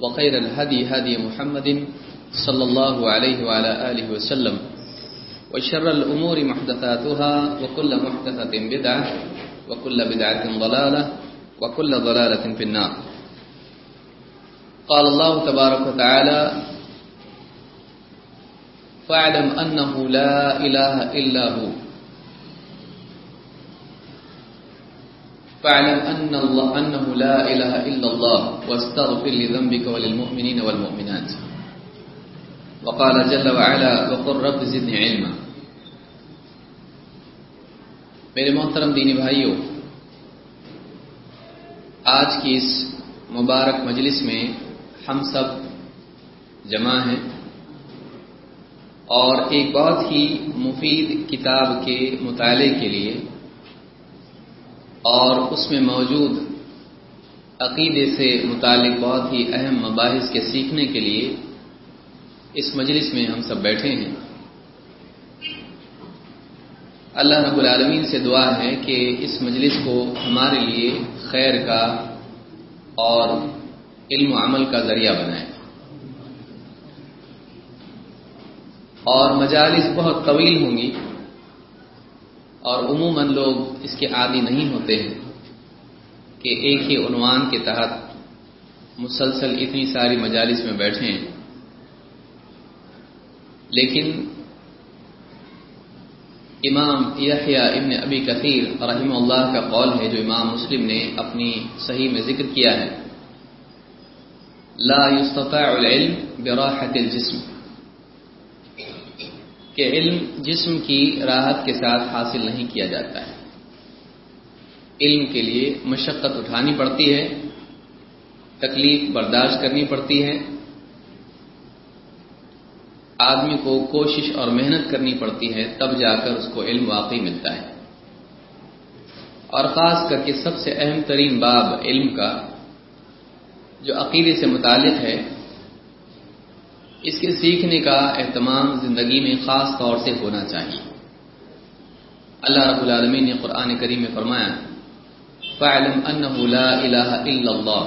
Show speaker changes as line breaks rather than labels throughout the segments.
وخير الهدي هدي محمد صلى الله عليه وعلى آله وسلم وشر الأمور محدثاتها وكل محدثة بدعة وكل بدعة ضلالة وكل ضلالة في النار. قال الله تبارك وتعالى فاعلم أنه لا إله إلا هو. فاعلم أن الله أنه لا إله إلا الله، واستغفر لذنبك وللمؤمنين والمؤمنات. وقال جل وعلا، وقل رب زدني علما. میرے محترم دینی بھائیوں آج کی اس مبارک مجلس میں ہم سب جمع ہیں اور ایک بہت ہی مفید کتاب کے مطالعے کے لیے اور اس میں موجود عقیدے سے متعلق بہت ہی اہم مباحث کے سیکھنے کے لیے اس مجلس میں ہم سب بیٹھے ہیں۔ اللہ رب العالمین سے دعا ہے کہ اس مجلس کو ہمارے لیے خیر کا اور علم و عمل کا ذریعہ بنائے۔ اور مجالس بہت طویل ہوں گی۔ اور عموماً لوگ اس کے عادی نہیں ہوتے ہیں کہ ایک ہی عنوان کے تحت مسلسل اتنی ساری مجالس میں بیٹھے ہیں۔ لیکن امام یحییٰ ابن ابی کثیر رحمہ اللہ کا قول ہے، جو امام مسلم نے اپنی صحیح میں ذکر کیا ہے۔ لا يستطاع العلم براحت الجسم۔ کہ علم جسم کی راحت کے ساتھ حاصل نہیں کیا جاتا ہے۔ علم کے لیے مشقت اٹھانی پڑتی ہے، تکلیف برداشت کرنی پڑتی ہے۔ آدمی کو کوشش اور محنت کرنی پڑتی ہے، تب جا کر اس کو علم واقعی ملتا ہے۔ اور خاص کر کے سب سے اہم ترین باب علم کا، جو عقیدے سے متعلق ہے اس کے سیکھنے کا اہتمام زندگی میں خاص طور سے ہونا چاہیے۔ اللہ رب العالمین نے قرآن کریم میں فرمایا فعلم انہ لا الہ الا اللہ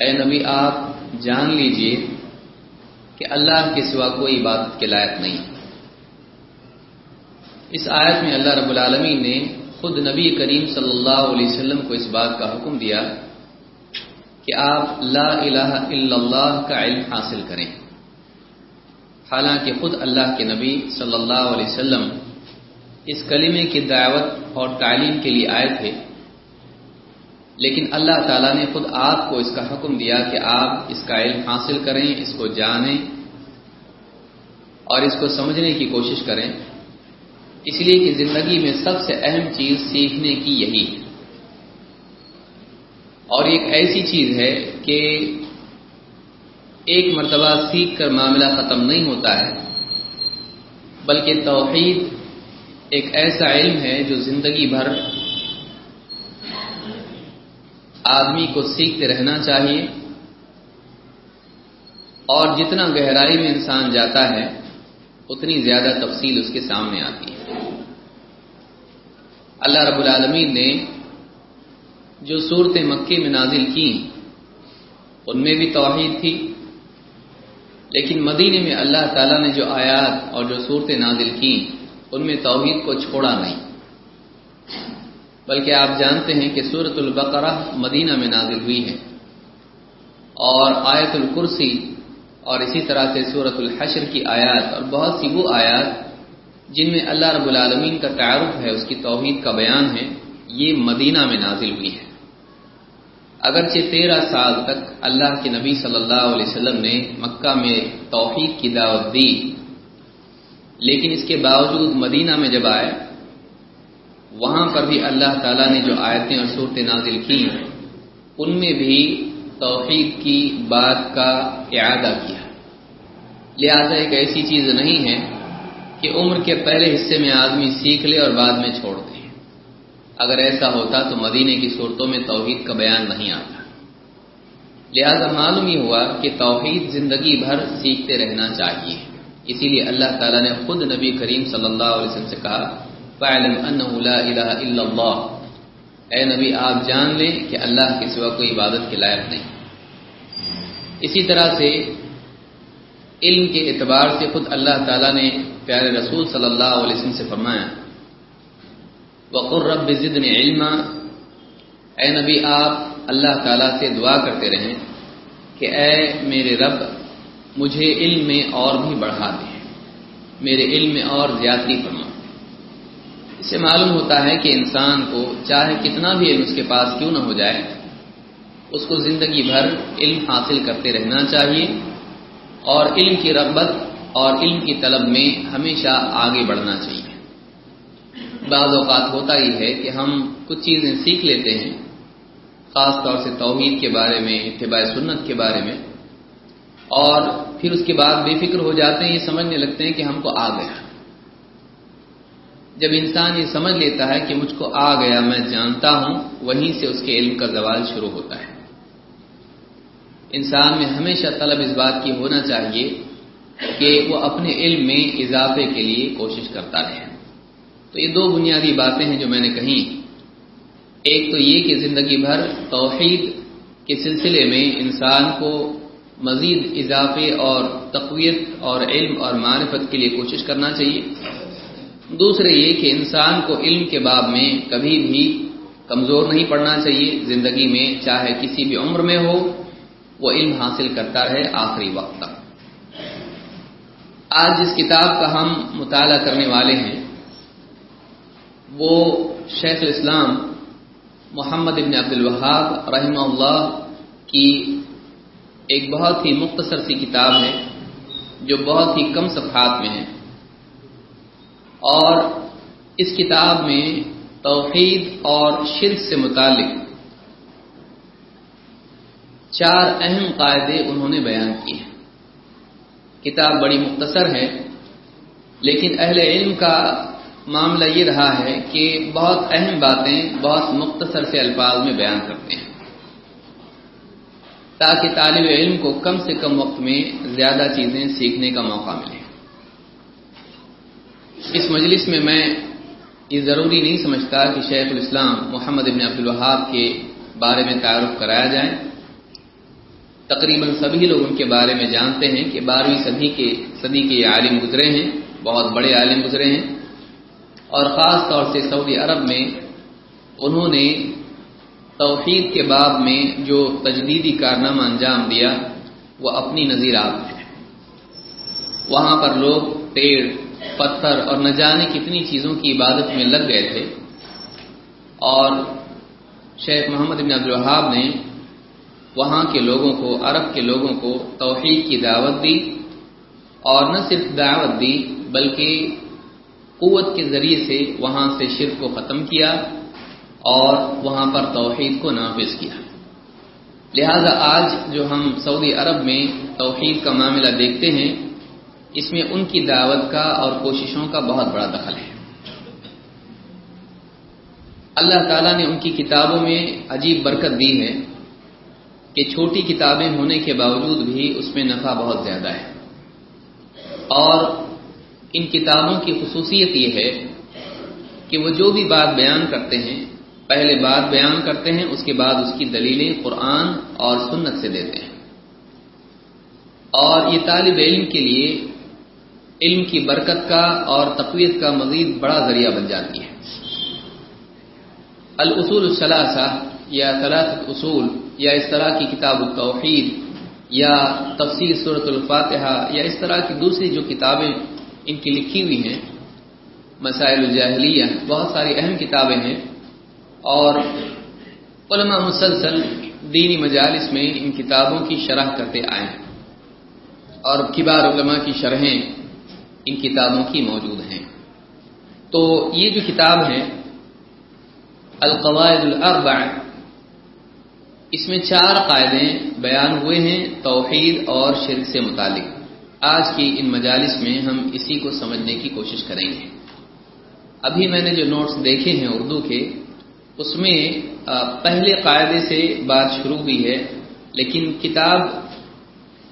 اے نبی، آپ جان لیجیے کہ اللہ کے سوا کوئی عبادت کے لائق نہیں۔ اس آیت میں اللہ رب العالمین نے خود نبی کریم صلی اللہ علیہ وسلم کو اس بات کا حکم دیا کہ آپ لا الہ الا اللہ کا علم حاصل کریں۔ حالانکہ خود اللہ کے نبی صلی اللہ علیہ وسلم اس کلمے کی دعوت اور تعلیم کے لیے آئے تھے۔ لیکن اللہ تعالیٰ نے خود آپ کو اس کا حکم دیا کہ آپ اس کا علم حاصل کریں، اس کو جانیں اور اس کو سمجھنے کی کوشش کریں۔ اس لیے کہ زندگی میں سب سے اہم چیز سیکھنے کی یہی ہے۔ اور ایک ایسی چیز ہے کہ ایک مرتبہ سیکھ کر معاملہ ختم نہیں ہوتا ہے، بلکہ توحید ایک ایسا علم ہے جو زندگی بھر آدمی کو سیکھتے رہنا چاہیے اور جتنا گہرائی میں انسان جاتا ہے، اتنی زیادہ تفصیل اس کے سامنے آتی ہے۔ اللہ رب العالمین نے جو صورت مکے میں نازل کی ان میں بھی توحید تھی۔ لیکن مدینے میں اللہ تعالیٰ نے جو آیات اور جو صورتیں نازل کی ان میں توحید کو چھوڑا نہیں۔ بلکہ آپ جانتے ہیں کہ سورت البقرہ مدینہ میں نازل ہوئی ہے۔ اور آیت الکرسی اور اسی طرح سے سورت الحشر کی آیات اور بہت سی وہ آیات جن میں اللہ رب العالمین کا تعارف ہے، اس کی توحید کا بیان ہے، یہ مدینہ میں نازل ہوئی ہے۔ اگرچہ تیرہ سال تک اللہ کے نبی صلی اللہ علیہ وسلم نے مکہ میں توحید کی دعوت دی، لیکن اس کے باوجود مدینہ میں جب آئے، وہاں پر بھی اللہ تعالیٰ نے جو آیتیں اور صورتیں نازل کی، ان میں بھی توحید کی بات کا اعادہ کیا۔ لہذا ایک ایسی چیز نہیں ہے کہ عمر کے پہلے حصے میں آدمی سیکھ لے اور بعد میں چھوڑ دے۔ اگر ایسا ہوتا تو مدینے کی صورتوں میں توحید کا بیان نہیں آتا۔ لہذا معلوم ہی ہوا کہ توحید زندگی بھر سیکھتے رہنا چاہیے۔ اسی لیے اللہ تعالیٰ نے خود نبی کریم صلی اللہ علیہ وسلم سے کہا اے نبی، آپ جان لیں کہ اللہ کے سوا کوئی عبادت کے لائق نہیں۔ اسی طرح سے علم کے اعتبار سے خود اللہ تعالیٰ نے پیارے رسول صلی اللہ علیہ وسلم سے فرمایا وقر رب زدنی علما۔ اے نبی، آپ اللہ تعالیٰ سے دعا کرتے رہیں کہ اے میرے رب، مجھے علم میں اور بھی بڑھا دے۔ میرے علم میں اور زیادتی فرما۔ اس سے معلوم ہوتا ہے کہ انسان کو چاہے کتنا بھی علم اس کے پاس کیوں نہ ہو جائے، اس کو زندگی بھر علم حاصل کرتے رہنا چاہیے اور علم کی رغبت اور علم کی طلب میں ہمیشہ آگے بڑھنا چاہیے۔ بعض اوقات ہوتا ہی ہے کہ ہم کچھ چیزیں سیکھ لیتے ہیں، خاص طور سے توحید کے بارے میں، اتباع سنت کے بارے میں، اور پھر اس کے بعد بے فکر ہو جاتے ہیں، یہ سمجھنے لگتے ہیں کہ ہم کو آ گیا جب انسان یہ سمجھ لیتا ہے کہ مجھ کو آ گیا، میں جانتا ہوں، وہیں سے اس کے علم کا زوال شروع ہوتا ہے۔ انسان میں ہمیشہ طلب اس بات کی ہونا چاہیے کہ وہ اپنے علم میں اضافے کے لیے کوشش کرتا رہے۔ تو یہ دو بنیادی باتیں ہیں جو میں نے کہیں۔ ایک تو یہ کہ زندگی بھر توحید کے سلسلے میں انسان کو مزید اضافے اور تقویت اور علم اور معرفت کے لیے کوشش کرنا چاہیے۔ دوسرے یہ کہ انسان کو علم کے باب میں کبھی بھی کمزور نہیں پڑنا چاہیے۔ زندگی میں چاہے کسی بھی عمر میں ہو، وہ علم حاصل کرتا رہے آخری وقت تک۔ آج جس کتاب کا ہم مطالعہ کرنے والے ہیں۔ وہ شیخ الاسلام محمد ابن عبد الوہاب رحمہ اللہ کی ایک بہت ہی مختصر سی کتاب ہے، جو بہت ہی کم صفحات میں ہے۔ اور اس کتاب میں توحید اور شرک سے متعلق چار اہم قاعدے انہوں نے بیان کیے ہیں۔ کتاب بڑی مختصر ہے، لیکن اہل علم کا معاملہ یہ رہا ہے کہ بہت اہم باتیں بہت مختصر سے الفاظ میں بیان کرتے ہیں۔ تاکہ طالب علم کو کم سے کم وقت میں زیادہ چیزیں سیکھنے کا موقع ملے۔ اس مجلس میں میں یہ ضروری نہیں سمجھتا کہ شیخ الاسلام محمد ابن عبد الوہاب کے بارے میں تعارف کرایا جائے۔ تقریباً سبھی لوگ ان کے بارے میں جانتے ہیں کہ بارہویں صدی کے صدی کے یہ عالم گزرے ہیں، بہت بڑے عالم گزرے ہیں۔ اور خاص طور سے سعودی عرب میں انہوں نے توحید کے باب میں جو تجدیدی کارنامہ انجام دیا، وہ اپنی نظیرات ہے۔ وہاں پر لوگ پیڑ، پتھر اور نہ جانے کتنی چیزوں کی عبادت میں لگ گئے تھے۔ اور شیخ محمد بن عبد الوہاب نے وہاں کے لوگوں کو، عرب کے لوگوں کو توحید کی دعوت دی، اور نہ صرف دعوت دی، بلکہ قوت کے ذریعے سے وہاں سے شرک کو ختم کیا اور وہاں پر توحید کو نافذ کیا۔ لہذا آج جو ہم سعودی عرب میں توحید کا معاملہ دیکھتے ہیں، اس میں ان کی دعوت کا اور کوششوں کا بہت بڑا دخل ہے۔ اللہ تعالیٰ نے ان کی کتابوں میں عجیب برکت دی ہے کہ چھوٹی کتابیں ہونے کے باوجود بھی اس میں نفع بہت زیادہ ہے۔ اور ان کتابوں کی خصوصیت یہ ہے کہ وہ جو بھی بات بیان کرتے ہیں، پہلے بات بیان کرتے ہیں، اس کے بعد اس کی دلیلیں قرآن اور سنت سے دیتے ہیں۔ اور یہ طالب علم کے لیے علم کی برکت کا اور تقویت کا مزید بڑا ذریعہ بن جاتی ہے۔ الاصول الثلاثہ یا ثلاثت اصول یا اس طرح کی کتاب التوحید یا تفصیل صورت الفاتحہ یا اس طرح کی دوسری جو کتابیں ان کی لکھی ہوئی ہیں، مسائل الجاہلیہ، بہت ساری اہم کتابیں ہیں، اور علماء مسلسل دینی مجالس میں ان کتابوں کی شرح کرتے آئے ہیں، اور کبار علماء کی شرحیں ان کتابوں کی موجود ہیں۔ تو یہ جو کتاب ہے القواعد الاربع، اس میں چار قاعدے بیان ہوئے ہیں، توحید اور شرک سے متعلق۔ آج کی ان مجالس میں ہم اسی کو سمجھنے کی کوشش کریں گے۔ ابھی میں نے جو نوٹس دیکھے ہیں اردو کے، اس میں پہلے قاعدے سے بات شروع بھی ہے، لیکن کتاب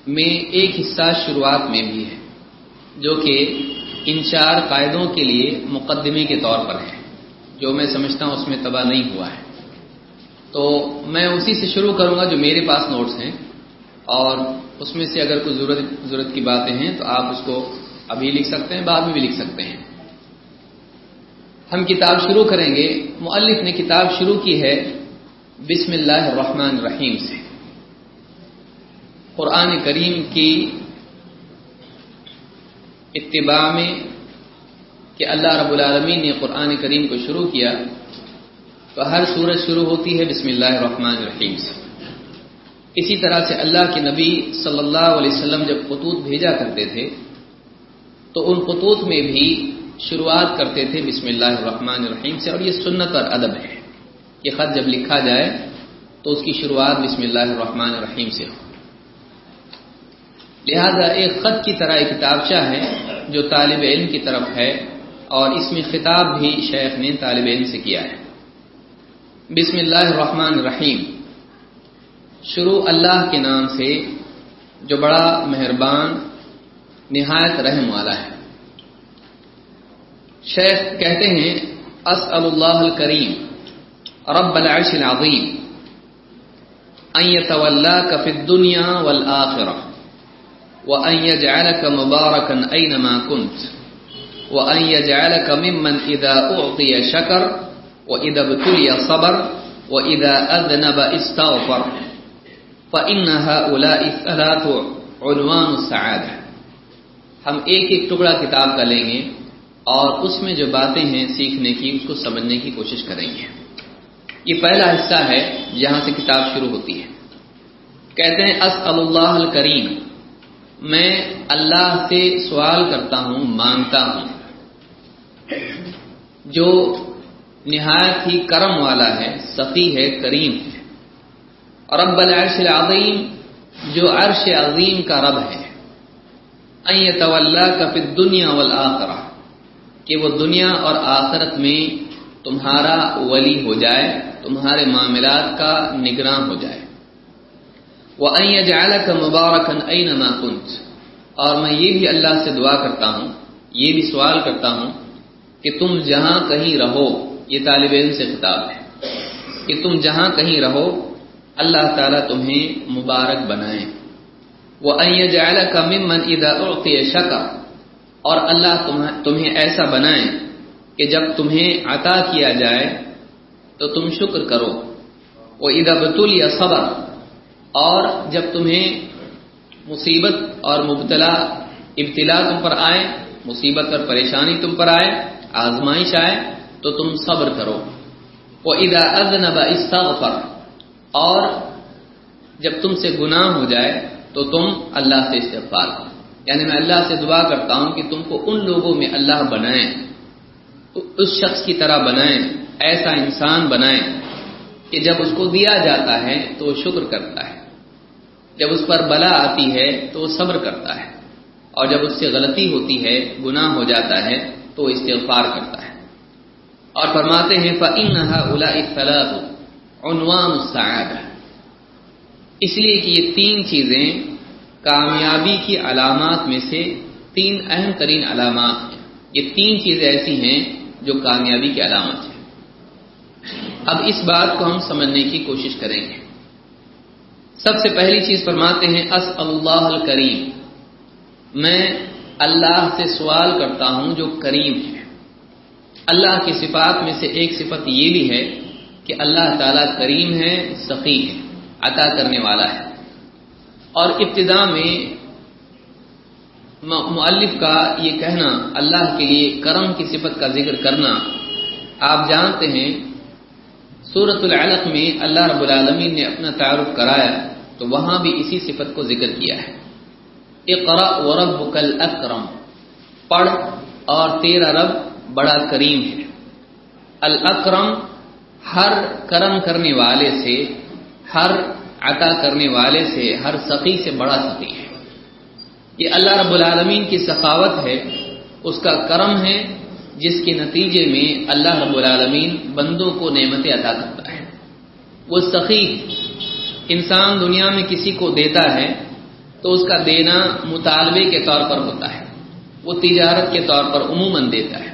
میں ایک حصہ شروعات میں بھی ہے، جو کہ ان چار قاعدوں کے لیے مقدمے کے طور پر ہے۔ جو میں سمجھتا ہوں اس میں تباہ نہیں ہوا ہے۔ تو میں اسی سے شروع کروں گا جو میرے پاس نوٹس ہیں، اور اس میں سے اگر کوئی ضرورت ضرورت کی باتیں ہیں تو آپ اس کو ابھی لکھ سکتے ہیں، بعد میں بھی لکھ سکتے ہیں۔ ہم کتاب شروع کریں گے۔ مؤلف نے کتاب شروع کی ہے بسم اللہ الرحمن الرحیم سے۔ قرآن کریم کی اتباع میں کہ اللہ رب العالمین نے قرآن کریم کو شروع کیا تو ہر سورج شروع ہوتی ہے بسم اللہ الرحمن الرحیم سے۔ اسی طرح سے اللہ کے نبی صلی اللہ علیہ وسلم جب خطوط بھیجا کرتے تھے، تو ان خطوط میں بھی شروعات کرتے تھے بسم اللہ الرحمن الرحیم سے، اور یہ سنت اور ادب ہے یہ خط جب لکھا جائے تو اس کی شروعات بسم اللہ الرحمن الرحیم سے ہو۔ لہذا ایک خط کی طرح ایک کتابچہ ہے جو طالب علم کی طرف ہے، اور اس میں خطاب بھی شیخ نے طالب علم سے کیا ہے۔ بسم اللہ الرحمن الرحیم شروع اللہ کے نام سے جو بڑا مہربان، نہایت رحم والا ہے۔ شیخ کہتے ہیں، اسأل اللہ الکریم، رب العرش العظیم، ان يتولاك في الدنيا والآخرة وأن يجعلك مباركا أينما كنت وأن يجعلك ممن إذا أعطي شكر وإذا ابتلي صبر وإذا أذنب استغفر۔ فإن هؤلاء الثلاث عنوان السعادة۔ ہم ایک ایک ٹکڑا کتاب کا لیں گے اور اس میں جو باتیں ہیں سیکھنے کی، اس کو سمجھنے کی کوشش کریں گے۔ یہ پہلا حصہ ہے جہاں سے کتاب شروع ہوتی ہے۔ کہتے ہیں اس اللہ الکریم میں اللہ سے سوال کرتا ہوں، مانگتا ہوں۔ جو نہایت ہی کرم والا ہے سخی ہے، کریم۔ ہے رب العرش العظیم، جو عرش عظیم کا رب ہے۔ این طلّہ کا پھر دنیا والآخرہ کہ وہ دنیا اور آخرت میں تمہارا ولی ہو جائے، تمہارے معاملات کا نگراں ہو جائے۔ وہ این جائلہ کا مبارکن این کنت اور میں یہ بھی اللہ سے دعا کرتا ہوں، یہ بھی سوال کرتا ہوں کہ تم جہاں کہیں رہو، یہ طالب علم سے خطاب ہے۔ کہ تم جہاں کہیں رہو اللہ تعالیٰ تمہیں مبارک بنائے۔ وہ این جائلہ کا ممن ادا شکا اور اللہ تمہیں ایسا بنائے کہ جب تمہیں عطا کیا جائے تو تم شکر کرو۔ وہ ادا بطول یا صبر۔ اور جب تمہیں مصیبت اور مبتلا ابتلا تم پر آئے، مصیبت اور پریشانی تم پر آئے، آزمائش آئے، تو تم صبر کرو۔ وہ ادا ادنب استغفر۔ اور جب تم سے گناہ ہو جائے تو تم اللہ سے استغفار کرو۔ یعنی میں اللہ سے دعا کرتا ہوں کہ تم کو ان لوگوں میں اللہ بنائیں اس شخص کی طرح بنائیں، ایسا انسان بنائیں کہ جب اس کو دیا جاتا ہے تو وہ شکر کرتا ہے۔ جب اس پر بلا آتی ہے تو وہ صبر کرتا ہے۔ اور جب اس سے غلطی ہوتی ہے، گناہ ہو جاتا ہے تو وہ استغفار کرتا ہے۔ اور فرماتے ہیں فلاح عنوان السعادہ. اس لیے کہ یہ تین چیزیں کامیابی کی علامات میں سے تین اہم ترین علامات ہیں. یہ تین چیزیں ایسی ہیں جو کامیابی کی علامت ہیں. اب اس بات کو ہم سمجھنے کی کوشش کریں گے. سب سے پہلی چیز فرماتے ہیں اس اللہ الکریم. میں اللہ سے سوال کرتا ہوں جو کریم ہے. اللہ کی صفات میں سے ایک صفت یہ بھی ہے کہ اللہ تعالیٰ کریم ہے سخی ہے، عطا کرنے والا ہے۔ اور ابتدا میں مؤلف کا یہ کہنا، اللہ کے لیے کرم کی صفت کا ذکر کرنا، آپ جانتے ہیں سورت العلق میں اللہ رب العالمین نے اپنا تعارف کرایا، تو وہاں بھی اسی صفت کو ذکر کیا ہے۔ اقرا وربک الاکرم پڑھ اور تیرا رب بڑا کریم ہے۔ الاکرم ہر کرم کرنے والے سے، ہر عطا کرنے والے سے، ہر سخی سے بڑا سخی ہے۔ یہ اللہ رب العالمین کی سخاوت ہے، اس کا کرم ہے، جس کے نتیجے میں اللہ رب العالمین بندوں کو نعمتیں عطا کرتا ہے۔ وہ سخی انسان دنیا میں کسی کو دیتا ہے تو اس کا دینا مطالبے کے طور پر ہوتا ہے۔ وہ تجارت کے طور پر عموماً دیتا ہے۔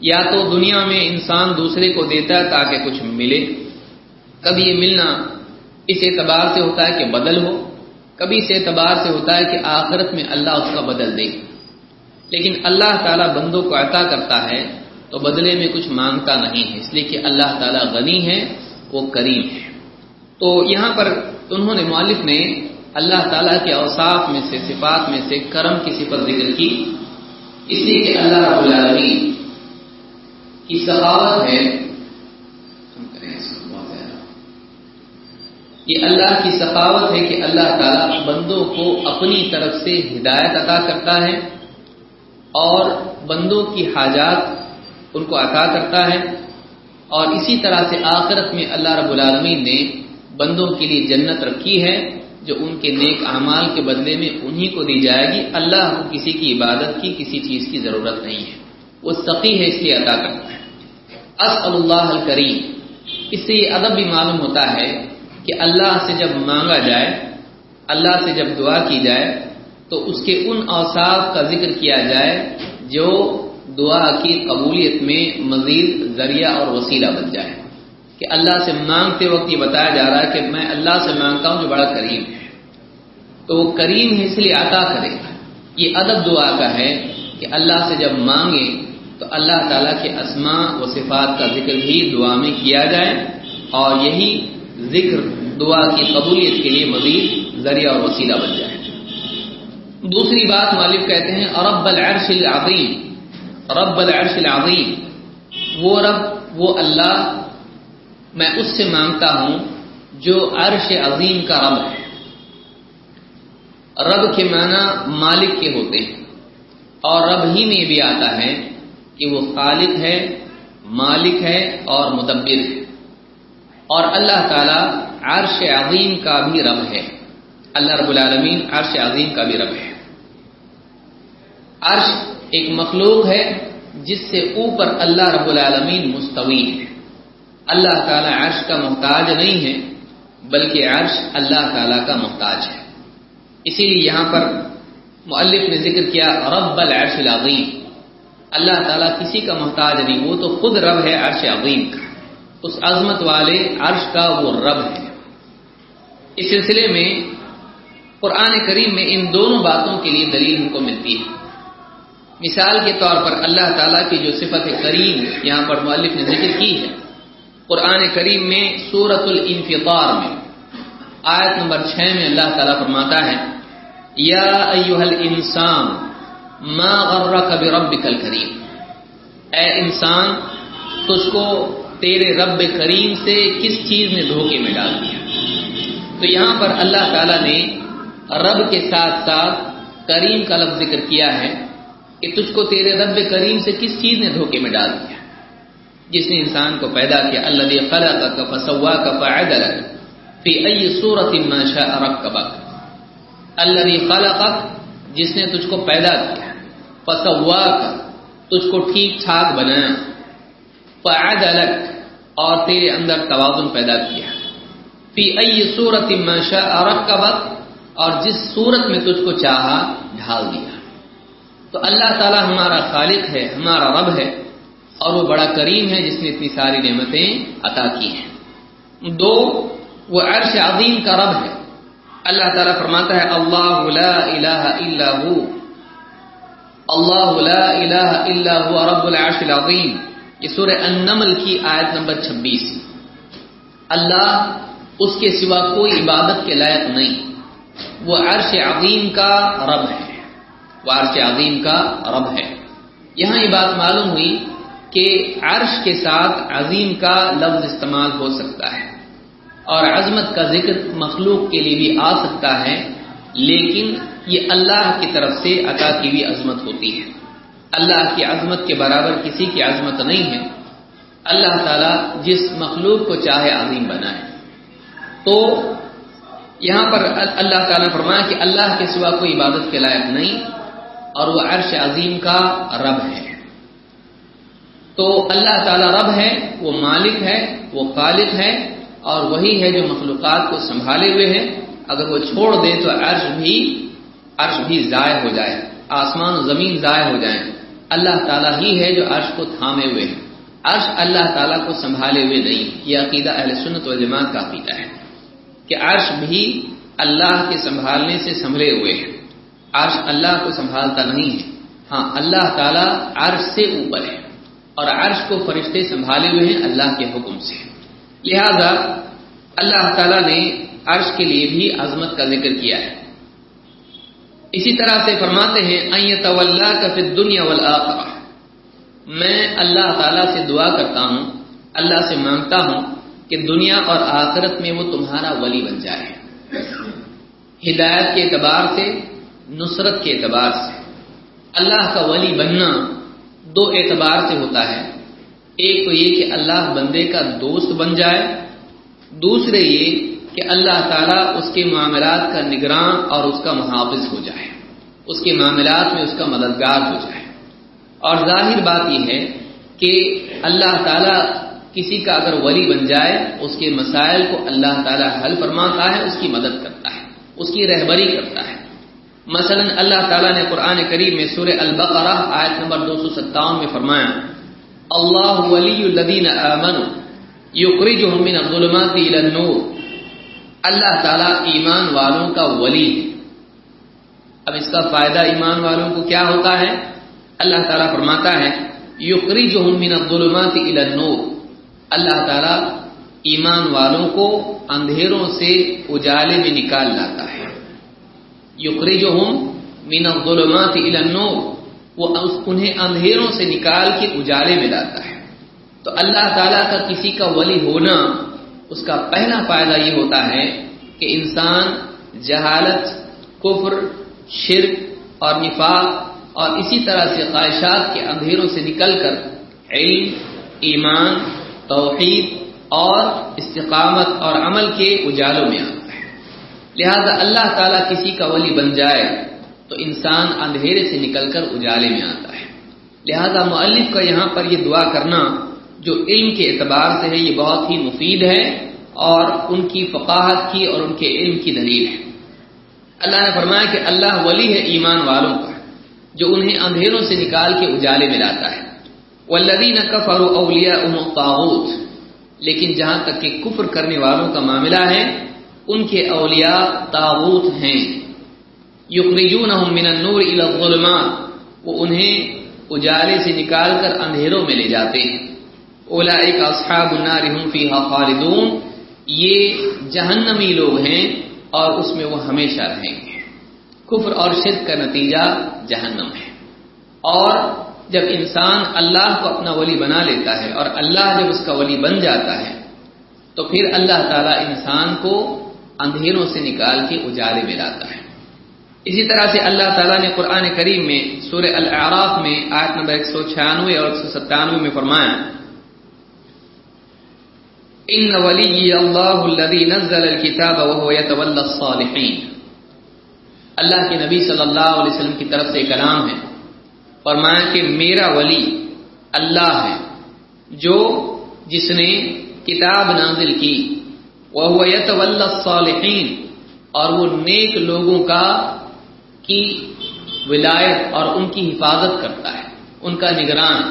یا تو دنیا میں انسان دوسرے کو دیتا ہے تاکہ کچھ ملے۔ کبھی یہ ملنا اس اعتبار سے ہوتا ہے کہ بدل ہو، کبھی اس اعتبار سے ہوتا ہے کہ آخرت میں اللہ اس کا بدل دے۔ لیکن اللہ تعالیٰ بندوں کو عطا کرتا ہے تو بدلے میں کچھ مانگتا نہیں ہے، اس لیے کہ اللہ تعالیٰ غنی ہے، وہ کریم ہے۔ تو یہاں پر انہوں نے مالک نے اللہ تعالیٰ کے اوصاف میں سے، صفات میں سے کرم کی صفت ذکر کی۔ اس لیے کہ اللہ رب العالمین کی سخاوت ہے۔ یہ اللہ کی سخاوت ہے کہ اللہ تعالیٰ بندوں کو اپنی طرف سے ہدایت عطا کرتا ہے اور بندوں کی حاجات ان کو عطا کرتا ہے۔ اور اسی طرح سے آخرت میں اللہ رب العالمین نے بندوں کے لیے جنت رکھی ہے، جو ان کے نیک اعمال کے بدلے میں انہی کو دی جائے گی۔ اللہ کو کسی کی عبادت کی، کسی چیز کی ضرورت نہیں ہے۔ وہ سقی ہے، اس لیے عطا کرتا ہے۔ اسأل اللہ الکریم۔ اس سے یہ ادب بھی معلوم ہوتا ہے کہ اللہ سے جب مانگا جائے، اللہ سے جب دعا کی جائے، تو اس کے ان اوصاف کا ذکر کیا جائے جو دعا کی قبولیت میں مزید ذریعہ اور وسیلہ بن جائے۔ کہ اللہ سے مانگتے وقت یہ بتایا جا رہا ہے کہ میں اللہ سے مانگتا ہوں جو بڑا کریم ہے۔ تو وہ کریم ہے اس لیے عطا کرے۔ گا یہ ادب دعا کا ہے کہ اللہ سے جب مانگے تو اللہ تعالیٰ کے اسماء و صفات کا ذکر بھی دعا میں کیا جائے اور یہی ذکر دعا کی قبولیت کے لیے مزید ذریعہ اور وسیلہ بن جائے۔ دوسری بات مالک کہتے ہیں، رب العرش العظیم۔ رب العرش العظیم۔ وہ رب، وہ اللہ میں اس سے مانگتا ہوں جو عرش عظیم کا رب ہے۔ رب کے معنی مالک کے ہوتے ہیں اور رب ہی میں بھی آتا ہے۔ کہ وہ خالق ہے، مالک ہے اور مدبر ہے۔ اور اللہ تعالی عرش عظیم کا بھی رب ہے۔ اللہ رب العالمین عرش عظیم کا بھی رب ہے۔ عرش ایک مخلوق ہے جس سے اوپر اللہ رب العالمین مستوی ہے۔ اللہ تعالی عرش کا محتاج نہیں ہے، بلکہ عرش اللہ تعالی کا محتاج ہے۔ اسی لیے یہاں پر مؤلف نے ذکر کیا، رب العرش العظیم۔ اللہ تعالیٰ کسی کا محتاج نہیں، وہ تو خود رب ہے عرش عظیم کا۔ اس عظمت والے عرش کا وہ رب ہے۔ اس سلسلے میں قرآن کریم میں ان دونوں باتوں کے لیے دلیل ہم کو ملتی ہے۔ مثال کے طور پر اللہ تعالیٰ کی جو صفت کریم یہاں پر مؤلف نے ذکر کی ہے، قرآن کریم میں سورت الانفطار میں، آیت نمبر چھ میں اللہ تعالیٰ فرماتا ہے، یا ایوہ الانسان ما غرک بربک الکریم۔ اے انسان، تجھ کو تیرے رب کریم سے کس چیز نے دھوکے میں ڈال دیا؟ تو یہاں پر اللہ تعالیٰ نے رب کے ساتھ ساتھ کریم کا لفظ ذکر کیا ہے کہ تجھ کو تیرے رب کریم سے کس چیز نے دھوکے میں ڈال دیا؟ جس نے انسان کو پیدا کیا اللہ خلق کا فسوا کا فائد فی ای صورت ما شاء رکبک اللہ خلق جس نے تجھ کو پیدا کیا۔ فسوا کا تجھ کو ٹھیک ٹھاک بنایا۔ فعد الگ اور تیرے اندر توازن پیدا کیا۔ فی ای صورت ما شاء رکبک اور جس صورت میں تجھ کو چاہا ڈھال دیا۔ تو اللہ تعالی ہمارا خالق ہے، ہمارا رب ہے، اور وہ بڑا کریم ہے جس نے اتنی ساری نعمتیں عطا کی ہیں۔ دو، وہ عرش عظیم کا رب ہے۔ اللہ تعالیٰ فرماتا ہے، اللہ لا الہ الا ہو اللہ لا الہ الا ہوا رب العرش العظیم۔ یہ سورہ النمل کی آیت نمبر چھبیس۔ اللہ اس کے سوا کوئی عبادت کے لائق نہیں۔ وہ عرش عظیم کا رب ہے۔ وہ عرش عظیم کا رب ہے۔ یہاں یہ بات معلوم ہوئی کہ عرش کے ساتھ عظیم کا لفظ استعمال ہو سکتا ہے اور عظمت کا ذکر مخلوق کے لیے بھی آ سکتا ہے۔ لیکن یہ اللہ کی طرف سے عطا کی ہوئی عظمت ہوتی ہے۔ اللہ کی عظمت کے برابر کسی کی عظمت نہیں ہے۔ اللہ تعالیٰ جس مخلوق کو چاہے عظیم بنائے۔ تو یہاں پر اللہ تعالیٰ نے فرمایا کہ اللہ کے سوا کوئی عبادت کے لائق نہیں اور وہ عرش عظیم کا رب ہے۔ تو اللہ تعالیٰ رب ہے، وہ مالک ہے، وہ خالق ہے اور وہی ہے جو مخلوقات کو سنبھالے ہوئے ہے اگر وہ چھوڑ دے تو عرش بھی عرش بھی ضائع ہو جائے، آسمان و زمین ضائع ہو جائیں۔ اللہ تعالیٰ ہی ہے جو عرش کو تھامے ہوئے ہیں۔ عرش اللہ تعالیٰ کو سنبھالے ہوئے نہیں۔ یہ عقیدہ اہل سنت و جماعت کا عقیدہ ہے کہ عرش بھی اللہ کے سنبھالنے سے سنبھلے ہوئے ہیں۔ عرش اللہ کو سنبھالتا نہیں ہے۔ ہاں اللہ تعالیٰ عرش سے اوپر ہے اور عرش کو فرشتے سنبھالے ہوئے ہیں اللہ کے حکم سے۔ لہذا اللہ تعالیٰ نے عرش کے لیے بھی عظمت کا ذکر کیا ہے۔ اسی طرح سے فرماتے ہیں دنیا والا میں اللہ تعالی سے دعا کرتا ہوں، اللہ سے مانگتا ہوں کہ دنیا اور آخرت میں وہ تمہارا ولی بن جائے۔ ہدایت کے اعتبار سے، نصرت کے اعتبار سے۔ اللہ کا ولی بننا دو اعتبار سے ہوتا ہے۔ ایک تو یہ کہ اللہ بندے کا دوست بن جائے، دوسرے یہ کہ اللہ تعالیٰ اس کے معاملات کا نگراں اور اس کا محافظ ہو جائے۔ اس کے معاملات میں اس کا مددگار ہو جائے۔ اور ظاہر بات یہ ہے کہ اللہ تعالیٰ کسی کا اگر ولی بن جائے، اس کے مسائل کو اللہ تعالیٰ حل فرماتا ہے، اس کی مدد کرتا ہے، اس کی رہبری کرتا ہے۔ مثلا اللہ تعالیٰ نے قرآن کریم میں سورہ البقرہ آیت نمبر دو سو ستاون میں فرمایا، اللہ ولی الدین امن یقرجهم من الظلمات الى النور اللہ تعالیٰ ایمان والوں کا ولی ہے۔ اب اس کا فائدہ ایمان والوں کو کیا ہوتا ہے؟ اللہ تعالیٰ فرماتا ہے یقرجهم من الظلمات الى النور۔ اللہ تعالیٰ ایمان والوں کو اندھیروں سے اجالے میں نکال لاتا ہے۔ یقرجهم من الظلمات الى النور۔ وہ انہیں اندھیروں سے نکال کے اجالے میں لاتا ہے۔ تو اللہ تعالیٰ کا کسی کا ولی ہونا اس کا پہلا فائدہ یہ ہوتا ہے کہ انسان جہالت، کفر، شرک اور نفاق اور اسی طرح سے خواہشات کے اندھیروں سے نکل کر علم، ایمان، توحید اور استقامت اور عمل کے اجالوں میں آتا ہے۔ لہذا اللہ تعالیٰ کسی کا ولی بن جائے تو انسان اندھیرے سے نکل کر اجالے میں آتا ہے۔ لہذا مؤلف کا یہاں پر یہ دعا کرنا جو علم کے اعتبار سے ہے، یہ بہت ہی مفید ہے اور ان کی فقاہت کی اور ان کے علم کی دلیل ہے۔ اللہ نے فرمایا کہ اللہ ولی ہے ایمان والوں کا، جو انہیں اندھیروں سے نکال کے اجالے میں لاتا ہے۔ والذین کفروا اولیاءهم طاغوت لیکن جہاں تک کہ کفر کرنے والوں کا معاملہ ہے، ان کے اولیاء طاغوت ہیں۔ یخرجونہم من النور الى الظلمات، وہ انہیں اجالے سے نکال کر اندھیروں میں لے جاتے ہیں۔ اولئک اصحاب النار هم فیها خالدون۔ یہ جہنمی لوگ ہیں اور اس میں وہ ہمیشہ رہیں گے۔ کفر اور شرک کا نتیجہ جہنم ہے۔ اور جب انسان اللہ کو اپنا ولی بنا لیتا ہے اور اللہ جب اس کا ولی بن جاتا ہے، تو پھر اللہ تعالیٰ انسان کو اندھیروں سے نکال کے اجالے میں لاتا ہے۔ اسی طرح سے اللہ تعالیٰ نے قرآن کریم میں سورہ الاعراف میں آیت نمبر ایک سو چھیانوے اور ایک سو ستانوے میں فرمایا ان ولی اللہ الذي نزل الكتاب وهو يتولى الصالحين. اللہ کے نبی صلی اللہ علیہ وسلم کی طرف سے کلام ہے۔ فرمایا کہ میرا ولی اللہ ہے، جو جس نے کتاب نازل کی وہ يتولى الصالحين، اور وہ نیک لوگوں کا کی ولایت اور ان کی حفاظت کرتا ہے، ان کا نگران۔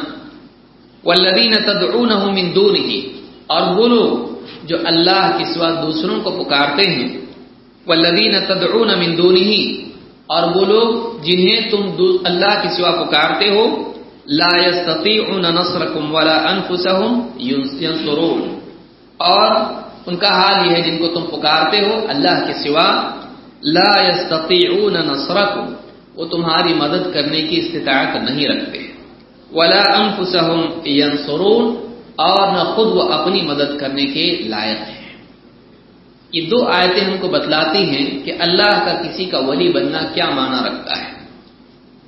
والذین تدعونه من دونه اور وہ لوگ جو اللہ کے سوا دوسروں کو پکارتے ہیں والذین تدعون من دونه، اور وہ لوگ جنہیں تم اللہ کے سوا پکارتے ہو، لا يستطيعون نصركم ولا انفسهم ينصرون۔ اور ان کا حال یہ ہے، جن کو تم پکارتے ہو اللہ کے سوا، لا يستطيعون نصركم، وہ تمہاری مدد کرنے کی استطاعت نہیں رکھتے۔ ولا انفسهم ينصرون۔ اور نہ خود وہ اپنی مدد کرنے کے لائق ہیں۔ یہ دو آیتیں ہم کو بتلاتی ہیں کہ اللہ کا کسی کا ولی بننا کیا معنی رکھتا ہے۔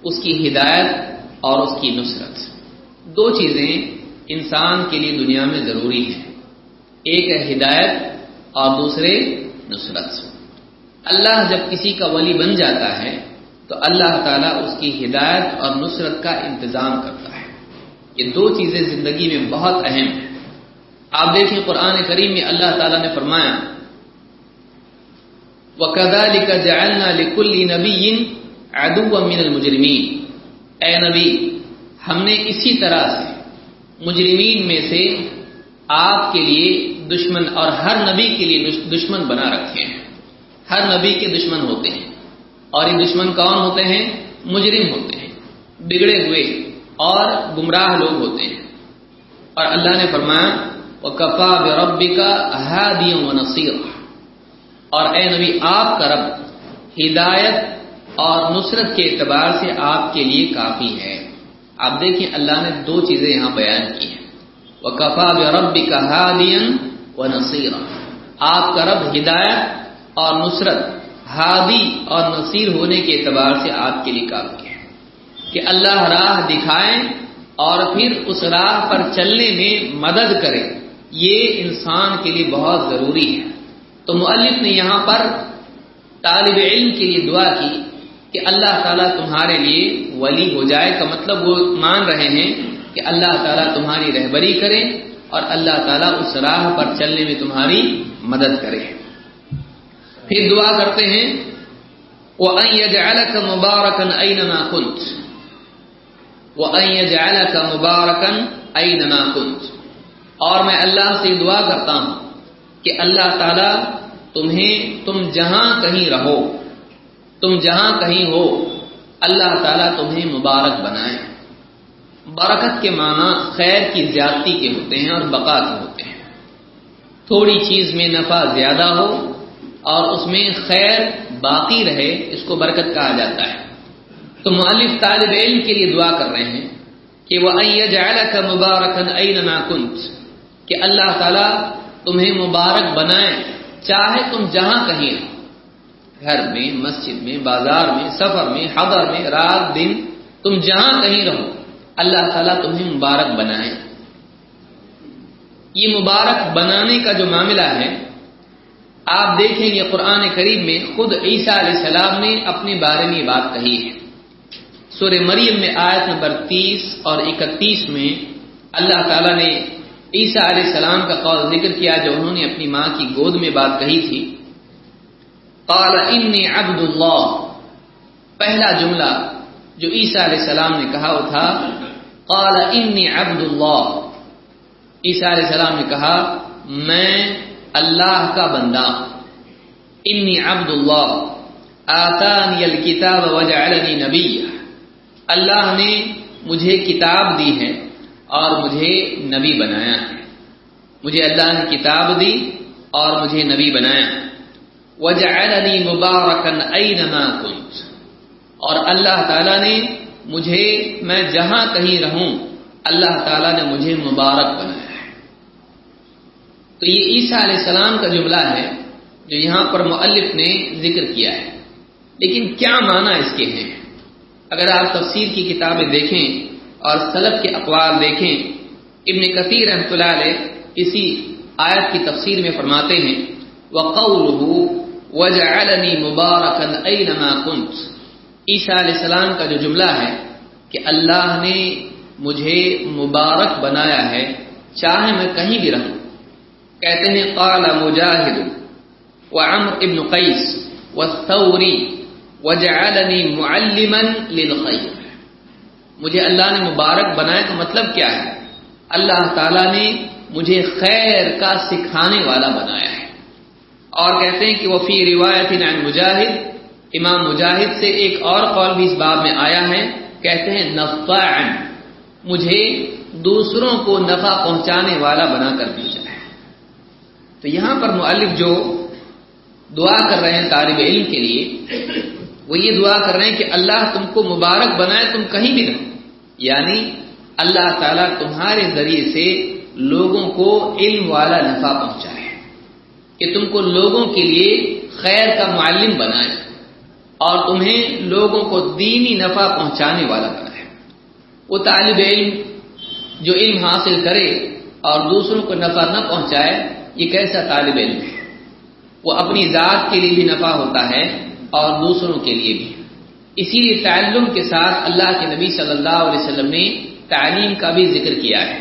اس کی ہدایت اور اس کی نصرت۔ دو چیزیں انسان کے لیے دنیا میں ضروری ہیں۔ ایک ہے ہدایت اور دوسرے نصرت۔ اللہ جب کسی کا ولی بن جاتا ہے تو اللہ تعالیٰ اس کی ہدایت اور نصرت کا انتظام کرتا ہے۔ یہ دو چیزیں زندگی میں بہت اہم ہیں۔ آپ دیکھیں قرآن کریم میں اللہ تعالیٰ نے فرمایا، وَكَذَلِكَ جَعَلْنَا لِكُلِّ نَبِيٍّ عَدُوًّا مِّنَ الْمُجْرِمِينَ۔ اے نبی، ہم نے اسی طرح سے مجرمین میں سے آپ کے لیے دشمن اور ہر نبی کے لیے دشمن بنا رکھے ہیں۔ ہر نبی کے دشمن ہوتے ہیں۔ اور یہ دشمن کون ہوتے ہیں؟ مجرم ہوتے ہیں۔ بگڑے ہوئے۔ اور گمراہ لوگ ہوتے ہیں۔ اور اللہ نے فرمایا وہ کفا ربی کا و نصیر اور اے نبی، آپ کا رب ہدایت اور نصرت کے اعتبار سے آپ کے لیے کافی ہے۔ آپ دیکھیں، اللہ نے دو چیزیں یہاں بیان کی ہیں۔ وہ کفا ربی کا ہادین و نصیر آپ کا رب ہدایت اور نصرت، ہادی اور نصیر ہونے کے اعتبار سے آپ کے لیے کافی ہے۔ کہ اللہ راہ دکھائیں اور پھر اس راہ پر چلنے میں مدد کرے یہ انسان کے لیے بہت ضروری ہے۔ تو مؤلف نے یہاں پر طالب علم کے لیے دعا کی کہ اللہ تعالیٰ تمہارے لیے ولی ہو جائے کا مطلب وہ مان رہے ہیں کہ اللہ تعالیٰ تمہاری رہبری کرے اور اللہ تعالیٰ اس راہ پر چلنے میں تمہاری مدد کرے۔ پھر دعا کرتے ہیں وہ مبارکن وہ کا مبارکن نہ کنت اور میں اللہ سے دعا کرتا ہوں کہ اللہ تعالی تمہیں تم جہاں کہیں رہو، تم جہاں کہیں ہو، اللہ تعالیٰ تمہیں مبارک بنائے۔ برکت کے معنی خیر کی زیادتی کے ہوتے ہیں اور بقا کے ہوتے ہیں۔ تھوڑی چیز میں نفع زیادہ ہو اور اس میں خیر باقی رہے، اس کو برکت کہا جاتا ہے۔ تو مؤلف طالب علم کے لیے دعا کر رہے ہیں کہ وہ کا مبارکن کنت، کہ اللہ تعالیٰ تمہیں مبارک بنائے، چاہے تم جہاں کہیں رہو گھر میں، مسجد میں، بازار میں، سفر میں، حضر میں، رات، دن، تم جہاں کہیں رہو، اللہ تعالیٰ تمہیں مبارک بنائے۔ یہ مبارک بنانے کا جو معاملہ ہے، آپ دیکھیں گے قرآن قریب میں خود عیسیٰ علیہ السلام نے اپنے بارے میں بات کہی ہے۔ سور مریم میں آیت نمبر تیس اور اکتیس میں اللہ تعالیٰ نے عیسیٰ علیہ السلام کا قول ذکر کیا جو انہوں نے اپنی ماں کی گود میں بات کہی تھی۔ قال، انی عبد اللہ. پہلا جملہ جو عیسیٰ علیہ السلام نے کہا وہ تھا، قال، انی عبد اللہ. عیسیٰ علیہ السلام نے کہا، میں اللہ کا بندہ انی عبد اللہ۔ آتانی الکتاب وجعلنی نبی اللہ نے مجھے کتاب دی ہے اور مجھے نبی بنایا ہے۔ مجھے اللہ نے کتاب دی اور مجھے نبی بنایا۔ وجعلنی مبارکن اینما کنت۔ اور اللہ تعالیٰ نے مجھے، میں جہاں کہیں رہوں، اللہ تعالیٰ نے مجھے مبارک بنایا ہے۔ تو یہ عیسیٰ علیہ السلام کا جملہ ہے جو یہاں پر مؤلف نے ذکر کیا ہے۔ لیکن کیا معنی اس کے ہیں؟ اگر آپ تفسیر کی کتابیں دیکھیں اور سلب کے اقوال دیکھیں، ابن کثیر رحمۃ اللہ علیہ اسی آیت کی تفسیر میں فرماتے ہیں وَجَعَلَنِي مُبَارَكًا أَيْنَمَا كُنْتُ۔ عیسیٰ علیہ السلام کا جو جملہ ہے کہ اللہ نے مجھے مبارک بنایا ہے، چاہے میں کہیں بھی رہوں۔ کہتے ہیں، قال مجاہد وعمر ابن قیس والثوری وجعلنی معلما للخیر. مجھے اللہ نے مبارک بنایا کا مطلب کیا ہے؟ اللہ تعالی نے مجھے خیر کا سکھانے والا بنایا ہے۔ اور کہتے ہیں کہ وہ فی روایت عن مجاہد، امام مجاہد سے ایک اور قول بھی اس باب میں آیا ہے۔ کہتے ہیں، نفعا، مجھے دوسروں کو نفع پہنچانے والا بنا کر بھیجا تو یہاں پر مؤلف جو دعا کر رہے ہیں طالب علم کے لیے وہ یہ دعا کر رہے ہیں کہ اللہ تم کو مبارک بنائے تم کہیں بھی رہو یعنی اللہ تعالیٰ تمہارے ذریعے سے لوگوں کو علم والا نفع پہنچائے۔ کہ تم کو لوگوں کے لیے خیر کا معلم بنائے اور تمہیں لوگوں کو دینی نفع پہنچانے والا بنائے۔ وہ طالب علم جو علم حاصل کرے اور دوسروں کو نفع نہ پہنچائے، یہ کیسا طالب علم ہے؟ وہ اپنی ذات کے لیے بھی نفع ہوتا ہے۔ اور دوسروں کے لیے بھی۔ اسی لیے تعلم کے ساتھ اللہ کے نبی صلی اللہ علیہ وسلم نے تعلیم کا بھی ذکر کیا ہے۔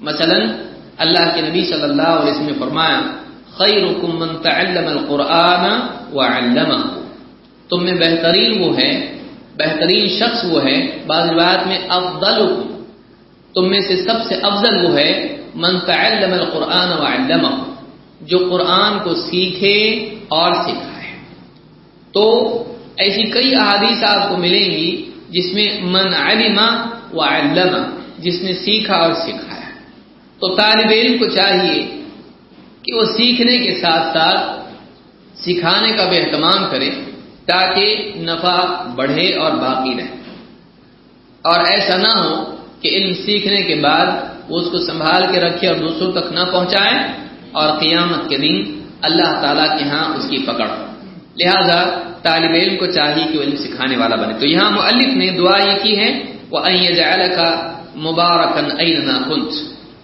مثلا اللہ کے نبی صلی اللہ علیہ وسلم نے فرمایا، خیرکم من تعلم القرآن وعلمہ تم میں بہترین وہ ہے، بہترین شخص وہ ہے، بعض روایت میں افضل تم میں سے سب سے افضل وہ ہے، من تعلم القرآن وعلمہ، جو قرآن کو سیکھے اور سکھائے۔ تو ایسی کئی احادیث آپ کو ملیں گی جس میں من علم وعلم جس نے سیکھا اور سکھایا۔ تو طالب علم کو چاہیے کہ وہ سیکھنے کے ساتھ ساتھ سکھانے کا بھی اہتمام کرے تاکہ نفع بڑھے اور باقی رہے۔ اور ایسا نہ ہو کہ علم سیکھنے کے بعد وہ اس کو سنبھال کے رکھے اور دوسروں تک نہ پہنچائے اور قیامت کے دن اللہ تعالیٰ کے ہاں اس کی پکڑ لہذا طالب علم کو چاہیے کہ وہ علم سکھانے والا بنے۔ تو یہاں مؤلف نے دعا یہ کی ہے وہ کا مبارکن کنت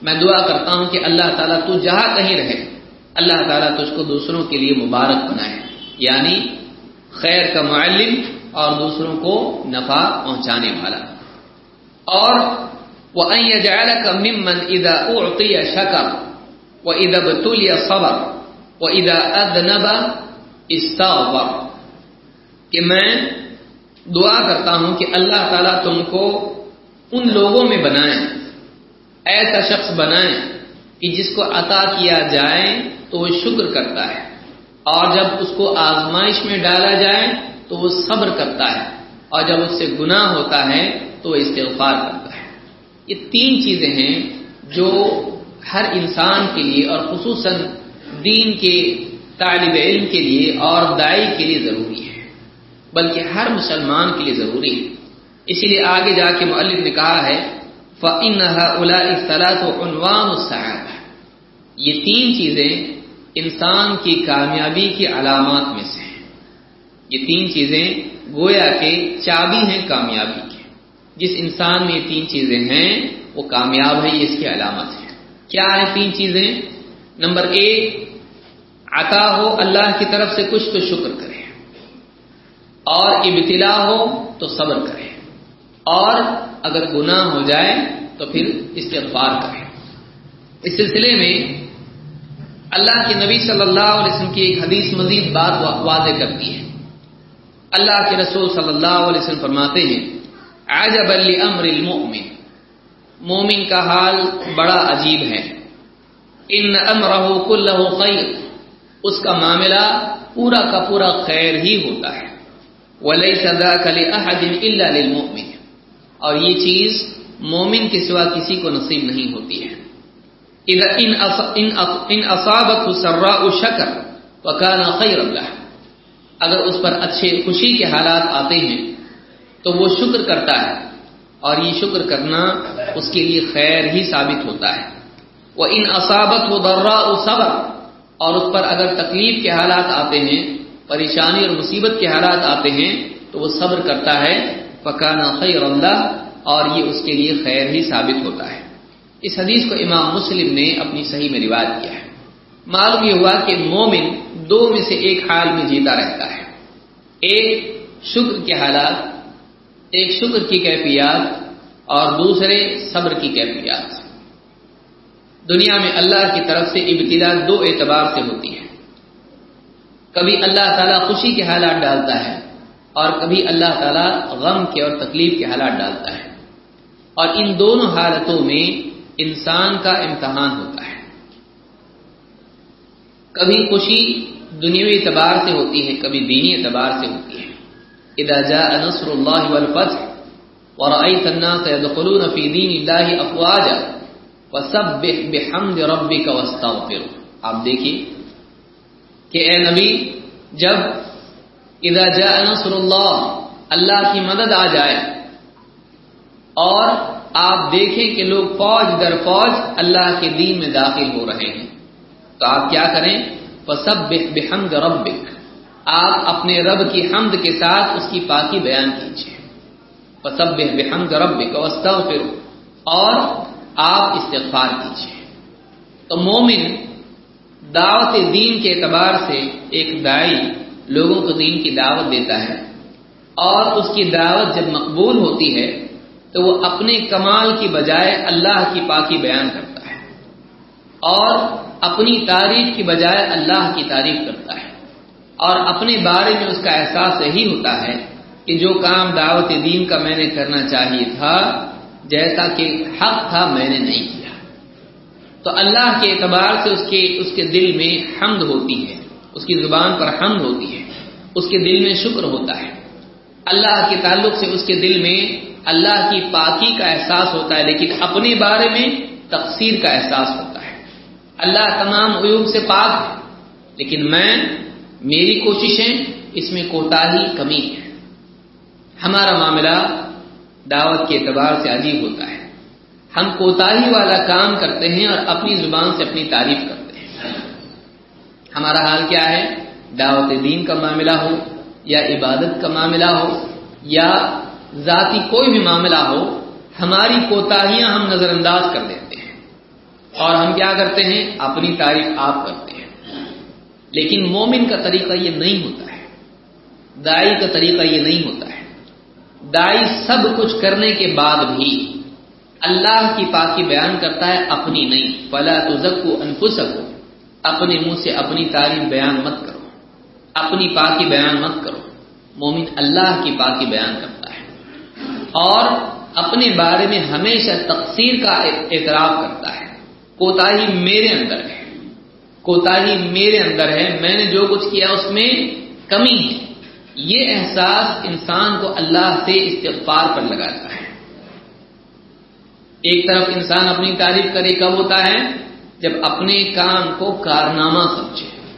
میں دعا کرتا ہوں کہ اللہ تعالیٰ تو جہاں کہیں رہے، اللہ تعالیٰ تجھ کو دوسروں کے لیے مبارک بنائے۔ یعنی خیر کا معلم اور دوسروں کو نفع پہنچانے والا۔ اور وہ کا ممن ادا اعطی شکر وہ ادب تلیہ صبر وہ ادا ادنبا استغفر، کہ میں دعا کرتا ہوں کہ اللہ تعالیٰ تم کو ان لوگوں میں بنائے، ایسا شخص بنائے کہ جس کو عطا کیا جائے تو وہ شکر کرتا ہے، اور جب اس کو آزمائش میں ڈالا جائے تو وہ صبر کرتا ہے، اور جب اس سے گناہ ہوتا ہے تو وہ استغفار کرتا ہے۔ یہ تین چیزیں ہیں جو ہر انسان کے لیے اور خصوصاً دین کے طالب علم کے لیے اور دائی کے لیے ضروری ہے، بلکہ ہر مسلمان کے لیے ضروری ہے۔ اسی لیے آگے جا کے معلم نے کہا ہے عنوان یہ تین چیزیں انسان کی کامیابی کی علامات میں سے ہیں۔ یہ تین چیزیں گویا کے چابی ہیں کامیابی کے۔ جس انسان میں یہ تین چیزیں ہیں، وہ کامیاب ہے یہ اس کی علامت ہے کیا ہے تین چیزیں؟ نمبر ایک عطا ہو اللہ کی طرف سے کچھ تو شکر کرے اور ابتلا ہو تو صبر کرے اور اگر گناہ ہو جائے تو پھر استغفار کرے اس سلسلے میں اللہ کے نبی صلی اللہ علیہ وسلم کی ایک حدیث مزید بات واضح کرتی ہے اللہ کے رسول صلی اللہ علیہ وسلم فرماتے ہیں عجب امر المؤمن۔ مومن کا حال بڑا عجیب ہے۔ ان امرہ کلہ خیر۔ اس کا معاملہ پورا کا پورا خیر ہی ہوتا ہے۔ وَلَيْسَ ذَاكَ لِأَحَدٍ إِلَّا لِلْمُؤْمِنِ۔ اور یہ چیز مومن کے سوا کسی کو نصیب نہیں ہوتی ہے۔ ان اصابت سرا شکر وکان خیر اللہ اگر اس پر اچھے، خوشی کے حالات آتے ہیں، تو وہ شکر کرتا ہے۔ اور یہ شکر کرنا اس کے لیے خیر ہی ثابت ہوتا ہے۔ وہ ان اصابت و درا صبر اور اس پر اگر تکلیف کے حالات آتے ہیں، پریشانی اور مصیبت کے حالات آتے ہیں، تو وہ صبر کرتا ہے پکانا خیر اللہ اور یہ اس کے لیے خیر ہی ثابت ہوتا ہے۔ اس حدیث کو امام مسلم نے اپنی صحیح میں روایت کیا ہے۔ معلوم یہ ہوا کہ مومن دو میں سے ایک حال میں جیتا رہتا ہے۔ ایک شکر کے حالات، ایک شکر کی کیفیات، اور دوسرے صبر کی کیفیات۔ دنیا میں اللہ کی طرف سے ابتدا دو اعتبار سے ہوتی ہے۔ کبھی اللہ تعالیٰ خوشی کے حالات ڈالتا ہے اور کبھی اللہ تعالیٰ غم کے اور تکلیف کے حالات ڈالتا ہے۔ اور ان دونوں حالتوں میں انسان کا امتحان ہوتا ہے۔ کبھی خوشی دنیوی اعتبار سے ہوتی ہے، کبھی دینی اعتبار سے ہوتی ہے۔ اذا جاء نصر اللہ والفتح ورأيت الناس يدخلون في دين الله افواجا فسبح بحمد ربك واستغفر۔ آپ دیکھیے کہ اے نبی، جب اذا جاء نصر اللہ اللہ کی مدد آ جائے اور آپ دیکھیں کہ لوگ فوج در فوج اللہ کے دین میں داخل ہو رہے ہیں، تو آپ کیا کریں؟ فسبح بحمد ربک آپ اپنے رب کی حمد کے ساتھ اس کی پاکی بیان کیجیے فسبح بحمد ربک واستغفر۔ اور آپ استغفار کیجیے تو مومن دعوت دین کے اعتبار سے ایک دائی لوگوں کو دین کی دعوت دیتا ہے اور اس کی دعوت جب مقبول ہوتی ہے تو وہ اپنے کمال کی بجائے اللہ کی پاکی بیان کرتا ہے اور اپنی تعریف کی بجائے اللہ کی تعریف کرتا ہے اور اپنے بارے میں اس کا احساس یہی ہوتا ہے کہ جو کام دعوت دین کا میں نے کرنا چاہیے تھا جیسا کہ حق تھا میں نے نہیں کیا۔ تو اللہ کے اعتبار سے اس کے اس کے دل میں حمد ہوتی ہے۔ اس کی زبان پر حمد ہوتی ہے۔ اس کے دل میں شکر ہوتا ہے۔ اللہ کے تعلق سے اس کے دل میں اللہ کی پاکی کا احساس ہوتا ہے، لیکن اپنے بارے میں تقسیر کا احساس ہوتا ہے۔ اللہ تمام عیوب سے پاک ہے، لیکن میں، میری کوششیں اس میں کوتا ہی کمی ہے۔ ہمارا معاملہ دعوت کے اعتبار سے عجیب ہوتا ہے۔ ہم کوتا والا کام کرتے ہیں اور اپنی زبان سے اپنی تعریف کرتے ہیں۔ ہمارا حال کیا ہے؟ دعوت دین کا معاملہ ہو یا عبادت کا معاملہ ہو یا ذاتی کوئی بھی معاملہ ہو، ہماری کوتاہیاں ہم نظر انداز کر دیتے ہیں۔ اور ہم کیا کرتے ہیں؟ اپنی تعریف آپ کرتے ہیں۔ لیکن مومن کا طریقہ یہ نہیں ہوتا ہے۔ دائی کا طریقہ یہ نہیں ہوتا ہے۔ دائی سب کچھ کرنے کے بعد بھی اللہ کی پاکی بیان کرتا ہے، اپنی نہیں۔ فلا تو زکو انفو سکو اپنے منہ سے اپنی تعریف بیان مت کرو۔ اپنی پاکی بیان مت کرو۔ مومن اللہ کی پاکی بیان کرتا ہے۔ اور اپنے بارے میں ہمیشہ تقسیر کا اعتراف کرتا ہے۔ کوتا ہی میرے اندر ہے۔ کوتاہی میرے اندر ہے۔ میں نے جو کچھ کیا، اس میں کمی ہے۔ یہ احساس انسان کو اللہ سے استغفار پر لگاتا ہے۔ ایک طرف انسان اپنی تعریف کرے کب ہوتا ہے، جب اپنے کام کو کارنامہ سمجھے۔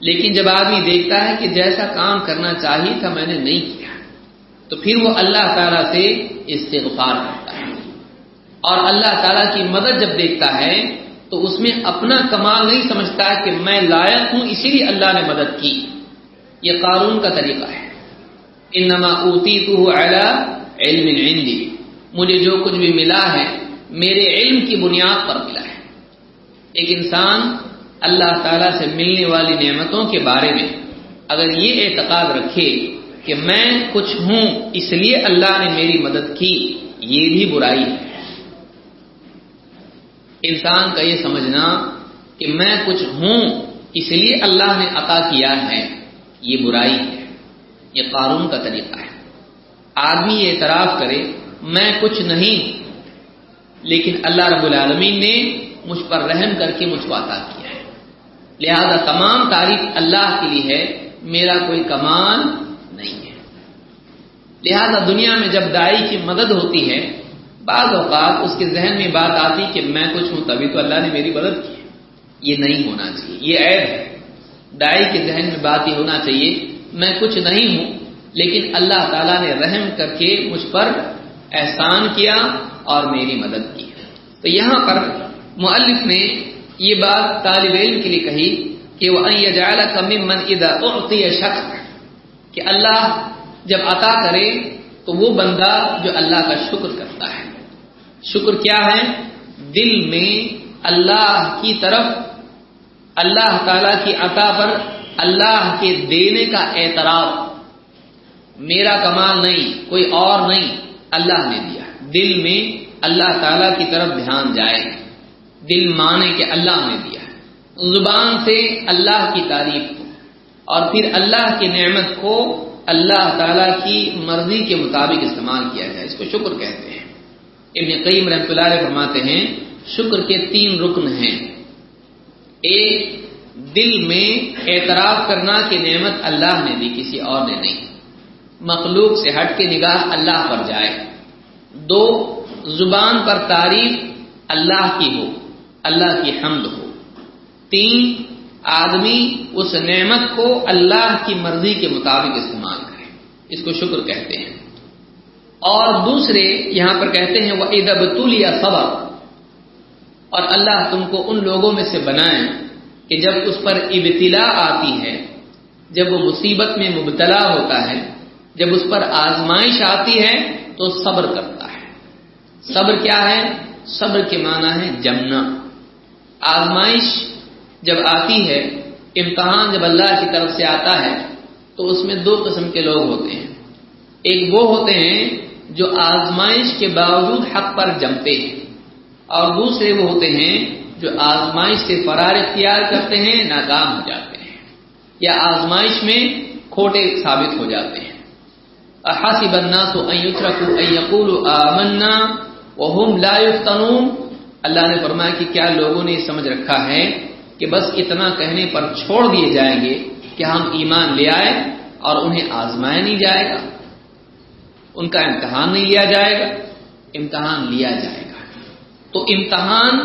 لیکن جب آدمی دیکھتا ہے کہ جیسا کام کرنا چاہیے تھا میں نے نہیں کیا، تو پھر وہ اللہ تعالی سے استغفار کرتا ہے۔ اور اللہ تعالی کی مدد جب دیکھتا ہے، تو اس میں اپنا کمال نہیں سمجھتا ہے کہ میں لائق ہوں، اسی لیے اللہ نے مدد کی۔ یہ قانون کا طریقہ ہے۔ انما اوتی تو علم عندی۔ مجھے جو کچھ بھی ملا ہے، میرے علم کی بنیاد پر ملا ہے۔ ایک انسان اللہ تعالی سے ملنے والی نعمتوں کے بارے میں اگر یہ اعتقاد رکھے کہ میں کچھ ہوں، اس لیے اللہ نے میری مدد کی، یہ بھی برائی ہے۔ انسان کا یہ سمجھنا کہ میں کچھ ہوں، اس لیے اللہ نے عطا کیا ہے۔ یہ برائی ہے، یہ قانون کا طریقہ ہے۔ آدمی یہ اعتراف کرے، میں کچھ نہیں، لیکن اللہ رب العالمین نے مجھ پر رحم کر کے مجھ کو عطا کیا ہے۔ لہذا تمام تعریف اللہ کے لیے ہے، میرا کوئی کمال نہیں ہے۔ لہذا دنیا میں جب دائی کی مدد ہوتی ہے، بعض اوقات اس کے ذہن میں بات آتی کہ میں کچھ ہوں، تبھی تو اللہ نے میری مدد کی یہ نہیں ہونا چاہیے، یہ عیب ہے۔ دائی کے ذہن میں بات یہ ہونا چاہیے، میں کچھ نہیں ہوں، لیکن اللہ تعالیٰ نے رحم کر کے مجھ پر احسان کیا اور میری مدد کی۔ تو یہاں پر مؤلف نے یہ بات طالب علم کے لیے کہی کہ وہ کمی من ادا شخص، کہ اللہ جب عطا کرے تو وہ بندہ جو اللہ کا شکر کرتا ہے۔ شکر کیا ہے؟ دل میں اللہ کی طرف اللہ تعالی کی عطا پر اللہ کے دینے کا اعتراف۔ میرا کمال نہیں، کوئی اور نہیں، اللہ نے دیا۔ دل میں اللہ تعالی کی طرف دھیان جائے۔ دل مانے کہ اللہ نے دیا۔ زبان سے اللہ کی تعریف کو اور پھر اللہ کی نعمت کو اللہ تعالی کی مرضی کے مطابق استعمال کیا جائے۔ اس کو شکر کہتے ہیں۔ ابن قیم رحمۃ اللہ علیہ فرماتے ہیں، شکر کے تین رکن ہیں۔ ایک دل میں اعتراف کرنا کہ نعمت اللہ نے دی، کسی اور نے نہیں۔ مخلوق سے ہٹ کے نگاہ اللہ پر جائے۔ دو، زبان پر تعریف اللہ کی ہو، اللہ کی حمد ہو۔ تین، آدمی اس نعمت کو اللہ کی مرضی کے مطابق استعمال کرے۔ اس کو شکر کہتے ہیں۔ اور دوسرے یہاں پر کہتے ہیں وہ ادب یا صبر۔ اور اللہ تم کو ان لوگوں میں سے بنائے کہ جب اس پر ابتلا آتی ہے، جب وہ مصیبت میں مبتلا ہوتا ہے، جب اس پر آزمائش آتی ہے تو صبر کرتا ہے۔ صبر کیا ہے؟ صبر کے معنی ہے جمنا۔ آزمائش جب آتی ہے، امتحان جب اللہ کی طرف سے آتا ہے، تو اس میں دو قسم کے لوگ ہوتے ہیں۔ ایک وہ ہوتے ہیں جو آزمائش کے باوجود حق پر جمتے ہیں۔ اور دوسرے وہ ہوتے ہیں جو آزمائش سے فرار اختیار کرتے ہیں، ناکام ہو جاتے ہیں، یا آزمائش میں کھوٹے ثابت ہو جاتے ہیں۔ حاسب الناس ان يتركوا ان يقولوا آمنا وهم لا يفتنون اللہ نے فرمایا کہ کیا لوگوں نے سمجھ رکھا ہے کہ بس اتنا کہنے پر چھوڑ دیے جائیں گے کہ ہم ایمان لے آئے اور انہیں آزمایا نہیں جائے گا۔ ان کا امتحان نہیں لیا جائے گا، امتحان لیا جائے گا۔ تو امتحان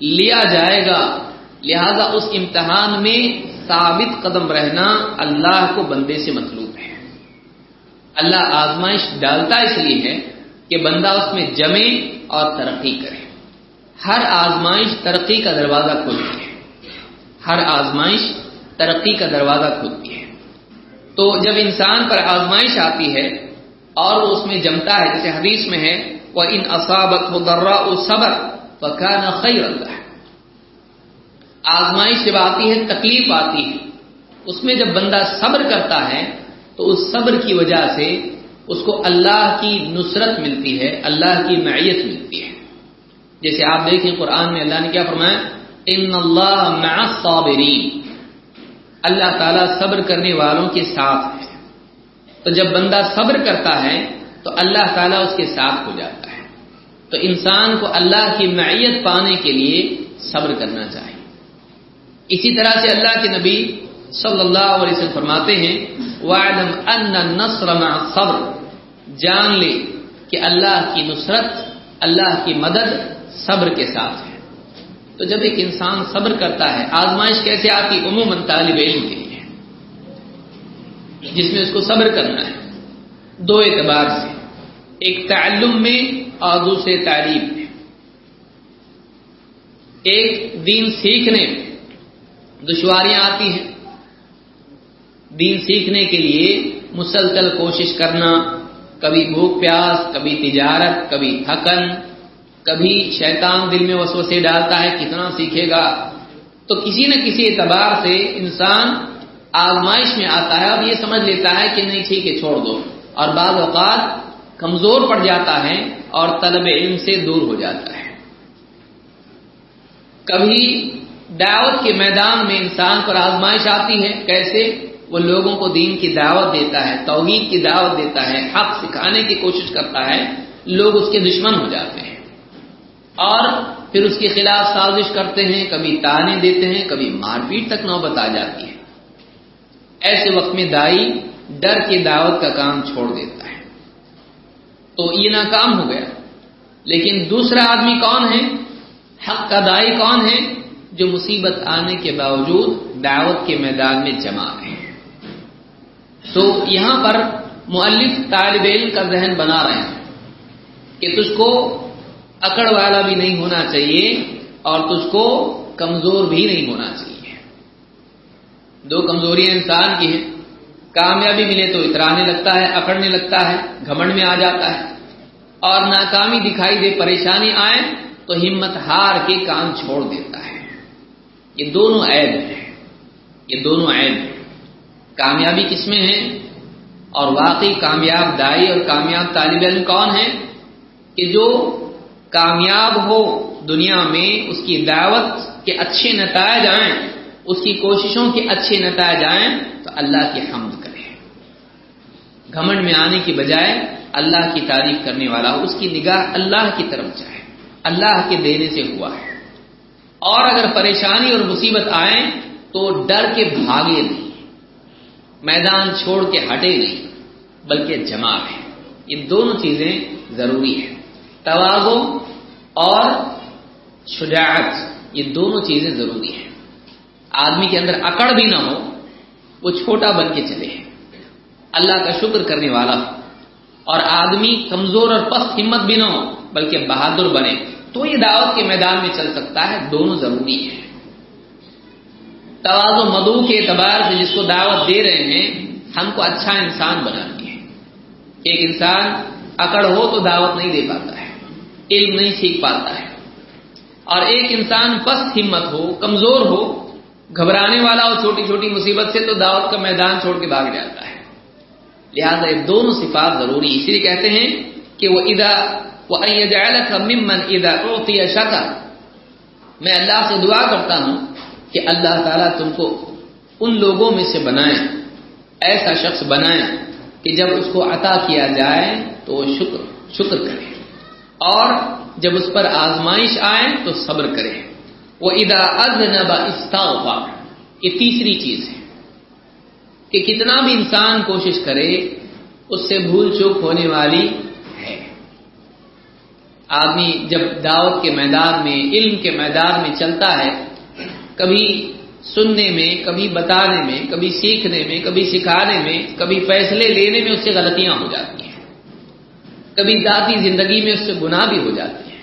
لیا جائے گا۔ لہذا اس امتحان میں ثابت قدم رہنا اللہ کو بندے سے مطلوب ہے۔ اللہ آزمائش ڈالتا اس لیے ہے کہ بندہ اس میں جمے اور ترقی کرے۔ ہر آزمائش ترقی کا دروازہ کھولتی ہے۔ ہر آزمائش ترقی کا دروازہ کھولتی ہے۔ تو جب انسان پر آزمائش آتی ہے اور وہ اس میں جمتا ہے، جیسے حدیث میں ہے وہ ان اصابت ہو درا صبر پکا رہتا ہے آزمائش جب آتی ہے، تکلیف آتی ہے، اس میں جب بندہ صبر کرتا ہے، تو اس صبر کی وجہ سے اس کو اللہ کی نصرت ملتی ہے، اللہ کی معیت ملتی ہے۔ جیسے آپ دیکھیں قرآن میں اللہ نے کیا فرمایا ان اللہ مع الصابرین اللہ تعالیٰ صبر کرنے والوں کے ساتھ ہے۔ تو جب بندہ صبر کرتا ہے، تو اللہ تعالیٰ اس کے ساتھ ہو جاتا ہے۔ تو انسان کو اللہ کی معیت پانے کے لیے صبر کرنا چاہیے۔ اسی طرح سے اللہ کے نبی صلی اللہ علیہ وسلم فرماتے ہیں وَعْلَمْ أَنَّ النَّصْرَ مَعَ الصَّبْرِ۔ جان لے کہ اللہ کی نصرت، اللہ کی مدد صبر کے ساتھ ہے۔ تو جب ایک انسان صبر کرتا ہے، آزمائش کیسے آتی؟ عموماً طالب علم کے لیے۔ جس میں اس کو صبر کرنا ہے، دو اعتبار سے۔ ایک تعلم میں اور دوسرے تعلیم میں۔ ایک دین سیکھنے میں دشواریاں آتی ہیں۔ دین سیکھنے کے لیے مسلسل کوشش کرنا، کبھی بھوک پیاس، کبھی تجارت، کبھی تھکن، کبھی شیطان دل میں وسوسے ڈالتا ہے، کتنا سیکھے گا؟ تو کسی نہ کسی اعتبار سے انسان آزمائش میں آتا ہے اور یہ سمجھ لیتا ہے کہ نہیں، ٹھیک ہے، چھوڑ دو۔ اور بعض اوقات کمزور پڑ جاتا ہے اور طلب علم سے دور ہو جاتا ہے۔ کبھی دعوت کے میدان میں انسان پر آزمائش آتی ہے، کیسے؟ وہ لوگوں کو دین کی دعوت دیتا ہے، توحید کی دعوت دیتا ہے، حق سکھانے کی کوشش کرتا ہے، لوگ اس کے دشمن ہو جاتے ہیں۔ اور پھر اس کے خلاف سازش کرتے ہیں، کبھی تانے دیتے ہیں، کبھی مار پیٹ تک نوبت آ جاتی ہے۔ ایسے وقت میں دائی ڈر کی دعوت کا کام چھوڑ دیتا ہے۔ تو یہ ناکام ہو گیا۔ لیکن دوسرا آدمی کون ہے؟ حق کا دائی کون ہے؟ جو مصیبت آنے کے باوجود دعوت کے میدان میں جمع ہے۔ تو یہاں پر مؤلف طالب علم کا ذہن بنا رہے ہیں کہ تجھ کو اکڑ والا بھی نہیں ہونا چاہیے اور تجھ کو کمزور بھی نہیں ہونا چاہیے۔ دو کمزوریاں انسان کی ہیں۔ کامیابی ملے تو اترانے لگتا ہے، اکڑنے لگتا ہے، گھمنڈ میں آ جاتا ہے۔ اور ناکامی دکھائی دے، پریشانی آئے تو ہمت ہار کے کام چھوڑ دیتا ہے۔ یہ دونوں عیب ہیں۔ یہ دونوں عیب ہیں۔ کامیابی کس میں ہے؟ اور واقعی کامیاب دائی اور کامیاب طالب علم کون ہے کہ جو کامیاب ہو دنیا میں، اس کی دعوت کے اچھے نتائج آئیں، اس کی کوششوں کے اچھے نتائج آئیں اللہ کی حمد کرے۔ گھمنڈ میں آنے کی بجائے اللہ کی تعریف کرنے والا اس کی نگاہ اللہ کی طرف جائے۔ اللہ کے دینے سے ہوا ہے۔ اور اگر پریشانی اور مصیبت آئے تو ڈر کے بھاگے نہیں۔ میدان چھوڑ کے ہٹے نہیں، بلکہ جمع ہے یہ دونوں چیزیں ضروری ہیں۔ توازو اور شجاعت، یہ دونوں چیزیں ضروری ہیں۔ آدمی کے اندر اکڑ بھی نہ ہو وہ چھوٹا بن کے چلے اللہ کا شکر کرنے والا۔ اور آدمی کمزور اور پست ہمت بھی نہ ہو، بلکہ بہادر بنے۔ تو یہ دعوت کے میدان میں چل سکتا ہے، دونوں ضروری ہیں۔ تواز و مدو کے اعتبار سے جس کو دعوت دے رہے ہیں، ہم کو اچھا انسان بنانی ہے ایک انسان اکڑ ہو تو دعوت نہیں دے پاتا ہے، علم نہیں سیکھ پاتا ہے۔ اور ایک انسان پست ہمت ہو، کمزور ہو گھبرانے والا ہو چھوٹی چھوٹی مصیبت سے تو دعوت کا میدان چھوڑ کے بھاگ جاتا ہے۔ لہذا یہ دونوں صفات ضروری اس لیے کہتے ہیں کہ وہ ادا وہ ممن ادا شکا میں اللہ سے دعا کرتا ہوں کہ اللہ تعالیٰ تم کو ان لوگوں میں سے بنائے، ایسا شخص بنائے کہ جب اس کو عطا کیا جائے تو وہ شکر شکر کرے۔ اور جب اس پر آزمائش آئے تو صبر کرے۔ وہ ادا اد نبا یہ تیسری چیز ہے کہ کتنا بھی انسان کوشش کرے، اس سے بھول چوک ہونے والی ہے۔ آدمی جب دعوت کے میدان میں، علم کے میدان میں چلتا ہے، کبھی سننے میں، کبھی بتانے میں، کبھی سیکھنے میں، کبھی سکھانے میں، کبھی فیصلے لینے میں اس سے غلطیاں ہو جاتی ہیں۔ کبھی ذاتی زندگی میں اس سے گناہ بھی ہو جاتی ہیں۔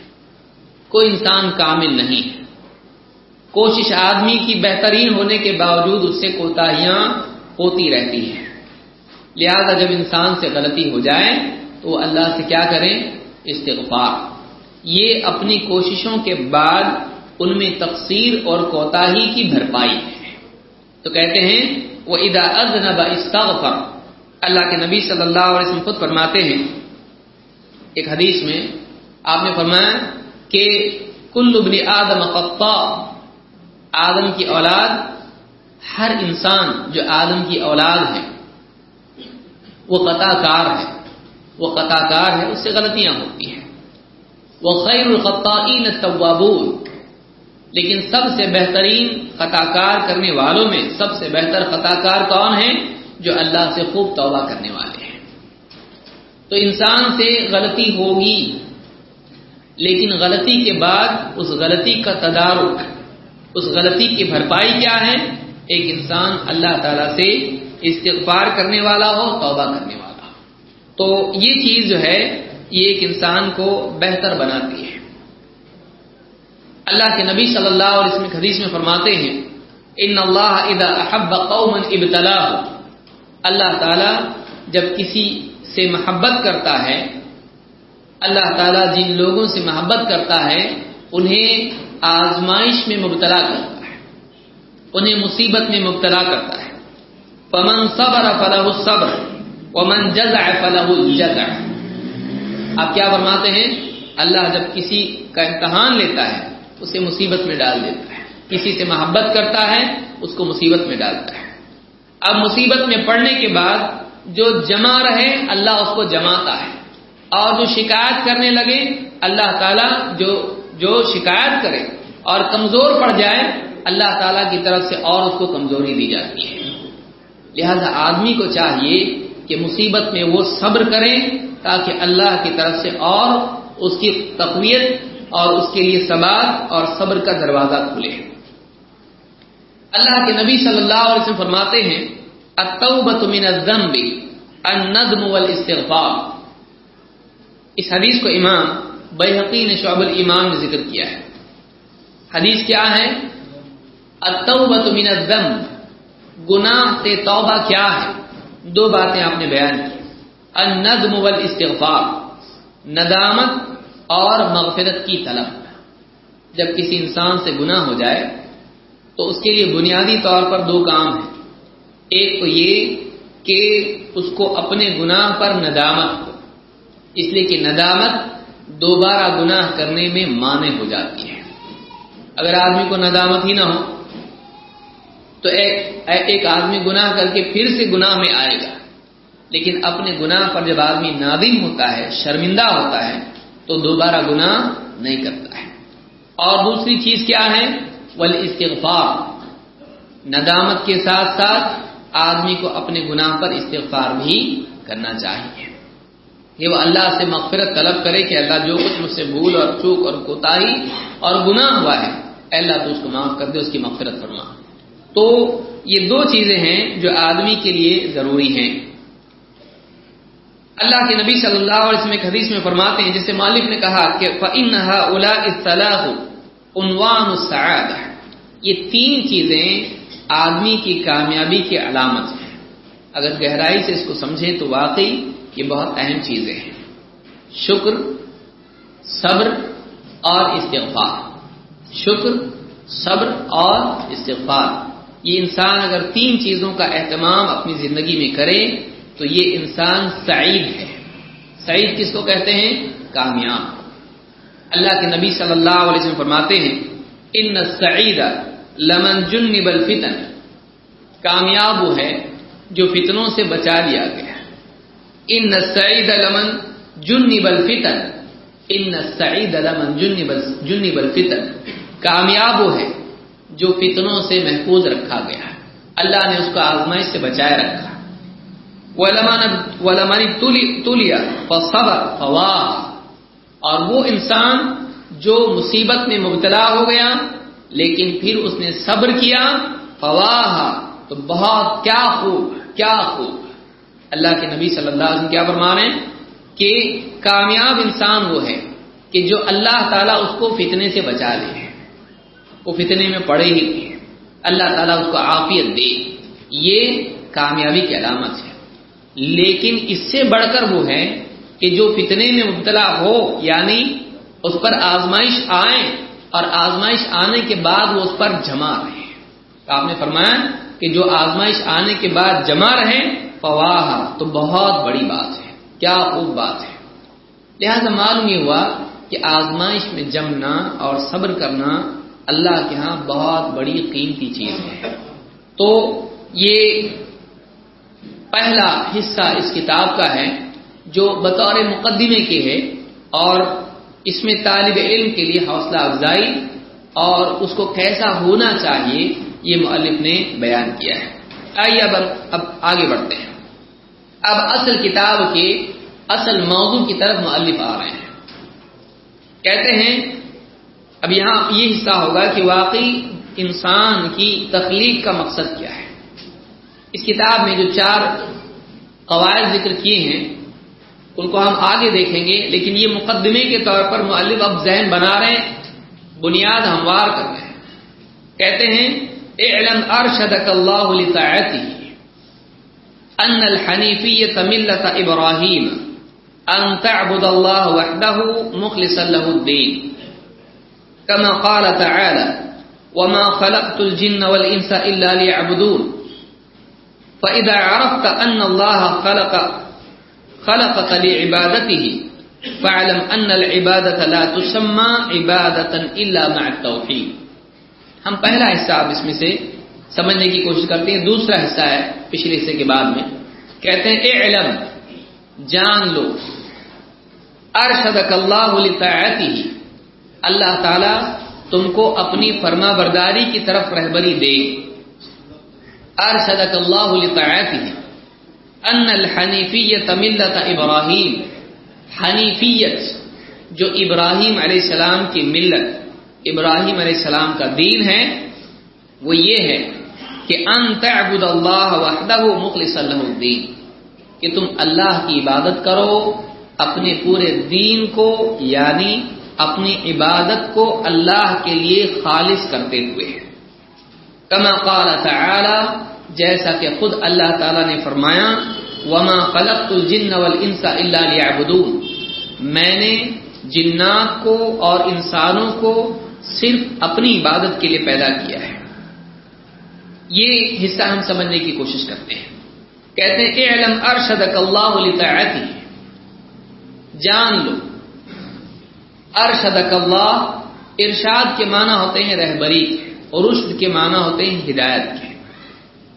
کوئی انسان کامل نہیں ہے۔ کوشش آدمی کی بہترین ہونے کے باوجود اس سے کوتاہیاں ہوتی رہتی ہیں۔ لہذا جب انسان سے غلطی ہو جائے تو وہ اللہ سے کیا کریں؟ استغفار۔ یہ اپنی کوششوں کے بعد ان میں تقسیر اور کوتاہی کی بھرپائی ہے۔ تو کہتے ہیں وہ ادا ازنب استغفر۔ اللہ کے نبی صلی اللہ علیہ وسلم خود فرماتے ہیں، ایک حدیث میں آپ نے فرمایا کہ کل ابن آدم قطع آدم کی اولاد ہر انسان جو آدم کی اولاد ہے، وہ قطع کار ہے۔ وہ قطع کار ہے، اس سے غلطیاں ہوتی ہیں۔ وہ خیر القطعین التوابون۔ لیکن سب سے بہترین خطا کار کرنے والوں میں سب سے بہتر خطا کار کون ہے جو اللہ سے خوب توبہ کرنے والے ہیں۔ تو انسان سے غلطی ہوگی، لیکن غلطی کے بعد اس غلطی کا تدارک اس غلطی کی بھرپائی کیا ہے؟ ایک انسان اللہ تعالی سے استغفار کرنے والا ہو، توبہ کرنے والا ہو۔ تو یہ چیز جو ہے، یہ ایک انسان کو بہتر بناتی ہے۔ اللہ کے نبی صلی اللہ علیہ وسلم حدیث میں فرماتے ہیں، ان اللہ اذا احب قوما ابتلا اللہ تعالی جب کسی سے محبت کرتا ہے، اللہ تعالیٰ جن لوگوں سے محبت کرتا ہے انہیں آزمائش میں مبتلا کرتا ہے۔ انہیں مصیبت میں مبتلا کرتا ہے۔ پمن صبر فلاح صبر ومن جزع فلاح الجزع۔ آپ کیا فرماتے ہیں؟ اللہ جب کسی کا امتحان لیتا ہے، اسے مصیبت میں ڈال دیتا ہے۔ کسی سے محبت کرتا ہے، اس کو مصیبت میں ڈالتا ہے۔ اب مصیبت میں پڑنے کے بعد جو جمع رہے، اللہ اس کو جماتا ہے۔ اور جو شکایت کرنے لگے، اللہ تعالیٰ جو جو شکایت کرے اور کمزور پڑ جائے، اللہ تعالیٰ کی طرف سے اور اس کو کمزوری دی جاتی ہے۔ لہذا آدمی کو چاہیے کہ مصیبت میں وہ صبر کریں تاکہ اللہ کی طرف سے اور اس کی تقویت اور اس کے لیے سباد اور صبر کا دروازہ کھلے۔ اللہ کے نبی صلی اللہ علیہ وسلم فرماتے ہیں من الذنب، الندم والاستغفار۔ اس حدیث کو امام بحقی نے شعب الایمان میں ذکر کیا ہے۔ حدیث کیا ہے؟ التوبۃ من الذنب۔ گناہ سے توبہ کیا ہے؟ دو باتیں آپ نے بیان کی۔ الندم والاستغفار۔ ندامت اور مغفرت کی طلب۔ جب کسی انسان سے گناہ ہو جائے، تو اس کے لیے بنیادی طور پر دو کام ہیں۔ ایک تو یہ کہ اس کو اپنے گناہ پر ندامت ہو۔ اس لیے کہ ندامت دوبارہ گناہ کرنے میں مانے ہو جاتی ہے۔ اگر آدمی کو ندامت ہی نہ ہو، تو ایک ایک آدمی گناہ کر کے پھر سے گناہ میں آئے گا۔ لیکن اپنے گناہ پر جب آدمی نادم ہوتا ہے، شرمندہ ہوتا ہے، تو دوبارہ گناہ نہیں کرتا ہے۔ اور دوسری چیز کیا ہے؟ ول استغفار ندامت کے ساتھ ساتھ آدمی کو اپنے گناہ پر استغفار بھی کرنا چاہیے۔ کہ وہ اللہ سے مغفرت طلب کرے کہ اللہ جو کچھ مجھ سے بھول اور چوک اور کوتاہی اور گناہ ہوا ہے اللہ تو اس کو معاف کر دے، اس کی مغفرت فرما۔ تو یہ دو چیزیں ہیں جو آدمی کے لیے ضروری ہیں۔ اللہ کے نبی صلی اللہ علیہ وسلم ایک حدیث میں فرماتے ہیں، جسے مالک نے کہا کہ عنوان السعادہ یہ تین چیزیں آدمی کی کامیابی کی علامت ہیں۔ اگر گہرائی سے اس کو سمجھیں تو واقعی یہ بہت اہم چیزیں ہیں۔ شکر، صبر اور استغفار۔ شکر، صبر اور استغفار۔ یہ انسان اگر تین چیزوں کا اہتمام اپنی زندگی میں کرے، تو یہ انسان سعید ہے۔ سعید کس کو کہتے ہیں؟ کامیاب اللہ کے نبی صلی اللہ علیہ وسلم فرماتے ہیں، ان سعید لمن جنب الفتن۔ کامیاب وہ ہے جو فتنوں سے بچا لیا گیا ان سعید لمن جنب الفتن. ان سعید لمن جنب الفتن. کامیاب وہ ہے جو فتنوں سے محفوظ رکھا گیا ہے. اللہ نے اس کو آزمائش سے بچائے رکھا. تولیا فصبر فواہ اور وہ انسان جو مصیبت میں مبتلا ہو گیا، لیکن پھر اس نے صبر کیا فواہ تو بہت کیا خوب کیا خوب. اللہ کے نبی صلی اللہ علیہ وسلم کیا فرما رہے ہیں کہ کامیاب انسان وہ ہے کہ جو اللہ تعالیٰ اس کو فتنے سے بچا لے۔ وہ فتنے میں پڑے ہی اللہ تعالیٰ اس کو عافیت دے۔ یہ کامیابی کی علامت ہے۔ لیکن اس سے بڑھ کر وہ ہے کہ جو فتنے میں مبتلا ہو یعنی اس پر آزمائش آئے اور آزمائش آنے کے بعد وہ اس پر جمع رہے۔ آپ نے فرمایا کہ جو آزمائش آنے کے بعد جمع رہے فواہ تو بہت بڑی بات ہے۔ کیا خوب بات ہے۔ لہذا معلوم یہ ہوا کہ آزمائش میں جمنا اور صبر کرنا اللہ کے ہاں بہت بڑی قیمتی چیز ہے۔ تو یہ پہلا حصہ اس کتاب کا ہے، جو بطور مقدمے کے ہے اور اس میں طالب علم کے لیے حوصلہ افزائی اور اس کو کیسا ہونا چاہیے، یہ مؤلف نے بیان کیا ہے۔ آئیے اب اب آگے بڑھتے ہیں۔ اب اصل کتاب کے اصل موضوع کی طرف مؤلف آ رہے ہیں۔ کہتے ہیں، اب یہاں یہ حصہ ہوگا کہ واقعی انسان کی تخلیق کا مقصد کیا ہے۔ اس کتاب میں جو چار قواعد ذکر کیے ہیں، ان کو ہم آگے دیکھیں گے، لیکن یہ مقدمے کے طور پر معلب اب ذہن بنا رہے ہیں، بنیاد ہموار کر رہے ہیں۔ کہتے ہیں، اعلم ارشدک اللہ لطاعتی۔ ان الحنیفیت ملت ابراہیم ان تعبد اللہ وحدہ مخلصا له الدین كما قال تعالى وما خلقت الجن والإنس إلا ليعبدون. فإذا عرفت أن الله خلق خلقك لعبادته، فاعلم أن العبادة لا تسمى عبادة إلا مع التوحيد. ہم پہلا حصہ اب اس میں سے سمجھنے کی کوشش کرتے ہیں۔ دوسرا حصہ ہے پچھلے حصے کے بعد میں۔ کہتے ہیں اے علم جان لو۔ ارشدک اللہ لطاعتی اللہ تعالی تم کو اپنی فرما برداری کی طرف رہبری دے۔ ارشدک اللہ لطاعتی ان الحنیفیت ملت ابراہیم۔ حنیفیت، جو ابراہیم علیہ السلام کی ملت، ابراہیم علیہ السلام کا دین ہے، وہ یہ ہے کہ ان تعبد اللہ وحدہ مخلص اللہ الدین، کہ تم اللہ کی عبادت کرو، اپنے پورے دین کو یعنی اپنی عبادت کو اللہ کے لیے خالص کرتے ہوئے۔ کما قال تعالی، جیسا کہ خود اللہ تعالی نے فرمایا، وما خلقت الجن والانس الا ليعبدون میں نے جنات کو اور انسانوں کو صرف اپنی عبادت کے لیے پیدا کیا ہے۔ یہ حصہ ہم سمجھنے کی کوشش کرتے ہیں۔ کہتے ہیں، اعلم ارشدک اللہ لطاعتی جان لو، ارشدک اللہ ارشاد کے معنی ہوتے ہیں رہبری کے اور رشد کے معنی ہوتے ہیں ہدایت کے۔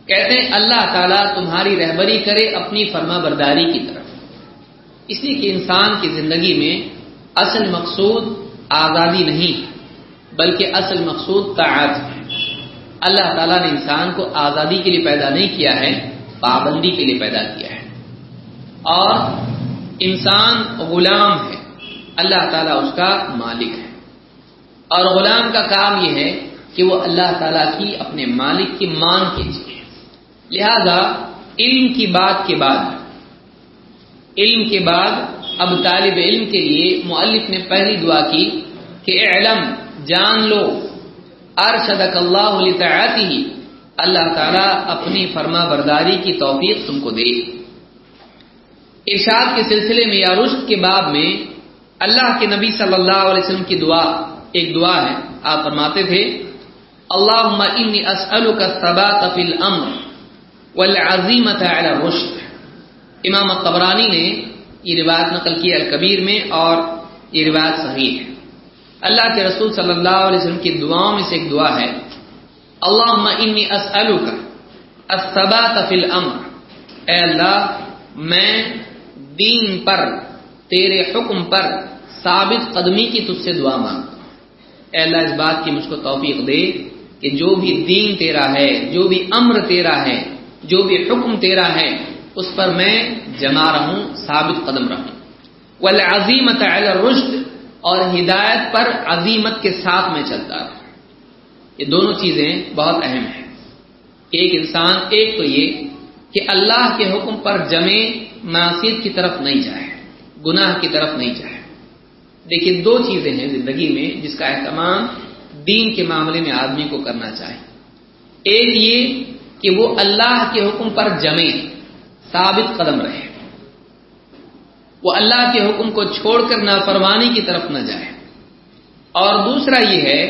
کہتے ہیں، اللہ تعالیٰ تمہاری رہبری کرے اپنی فرما برداری کی طرف۔ اس لیے کہ انسان کی زندگی میں اصل مقصود آزادی نہیں، بلکہ اصل مقصود طاعت ہے۔ اللہ تعالیٰ نے انسان کو آزادی کے لیے پیدا نہیں کیا ہے، پابندی کے لیے پیدا کیا ہے۔ اور انسان غلام ہے، اللہ تعالیٰ اس کا مالک ہے۔ اور غلام کا کام یہ ہے کہ وہ اللہ تعالیٰ کی اپنے مالک کی مان کیجیے لہذا علم کی بات کے بعد، علم کے بعد اب طالب علم کے لیے مؤلف نے پہلی دعا کی کہ علم جان لو۔ ارشدک اللہ لطاعتی اللہ تعالیٰ اپنی فرما برداری کی توفیق تم کو دے۔ ارشاد کے سلسلے میں یا رشد کے باب میں اللہ کے نبی صلی اللہ علیہ وسلم کی دعا، ایک دعا ہے، آپ فرماتے تھے اللہ انی اسألک الثبات فی الامر والعظیمت علی الرشد۔ امام قبرانی نے یہ روایت نقل کی الکبیر میں اور یہ روایت صحیح ہے۔ اللہ کے رسول صلی اللہ علیہ وسلم کی دعاؤں میں سے ایک دعا ہے اللہ انی اسألک الثبات فی الامر. اے اللہ، میں دین پر، تیرے حکم پر ثابت قدمی کی تجھ سے دعا مانگتا ہوں۔ اے اللہ، اس بات کی مجھ کو توفیق دے کہ جو بھی دین تیرا ہے، جو بھی امر تیرا ہے، جو بھی حکم تیرا ہے، اس پر میں جمع رہوں، ثابت قدم رہوں۔ والعظیمت علی الرشد اور ہدایت پر عظیمت کے ساتھ میں چلتا رہوں یہ دونوں چیزیں بہت اہم ہیں۔ ایک انسان، ایک تو یہ کہ اللہ کے حکم پر جمے معصیت کی طرف نہیں جائے، گناہ کی طرف نہیں جائے۔ دیکھیے، دو چیزیں ہیں زندگی میں جس کا اہتمام دین کے معاملے میں آدمی کو کرنا چاہے ایک یہ کہ وہ اللہ کے حکم پر جمے، ثابت قدم رہے۔ وہ اللہ کے حکم کو چھوڑ کر نافرمانی کی طرف نہ جائے۔ اور دوسرا یہ ہے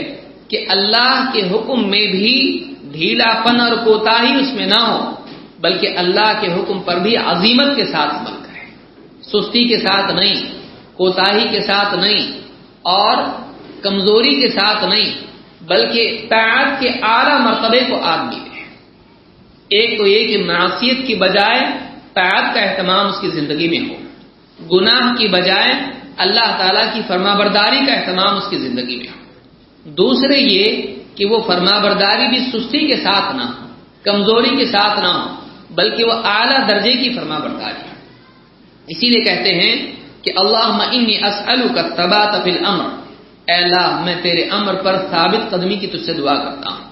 کہ اللہ کے حکم میں بھی ڈھیلا پن اور کوتا ہی اس میں نہ ہو، بلکہ اللہ کے حکم پر بھی عظیمت کے ساتھ عمل کرے۔ سستی کے ساتھ نہیں کوتا کے ساتھ نہیں، اور کمزوری کے ساتھ نہیں، بلکہ تعت کے اعلی مرتبے کو آدمی دے ایک تو یہ کہ معاشیت کی بجائے تعت کا اہتمام اس کی زندگی میں ہو گناہ کی بجائے اللہ تعالی کی فرما برداری کا اہتمام اس کی زندگی میں دوسرے یہ کہ وہ فرما برداری بھی سستی کے ساتھ نہ ہو، کمزوری کے ساتھ نہ ہو، بلکہ وہ اعلیٰ درجے کی فرما برداری ہے۔ اسی لیے کہتے ہیں کہ اللہ انی اسلو کا تبا تفل امر اے اللہ، میں تیرے امر پر ثابت قدمی کی تجھ سے دعا کرتا ہوں۔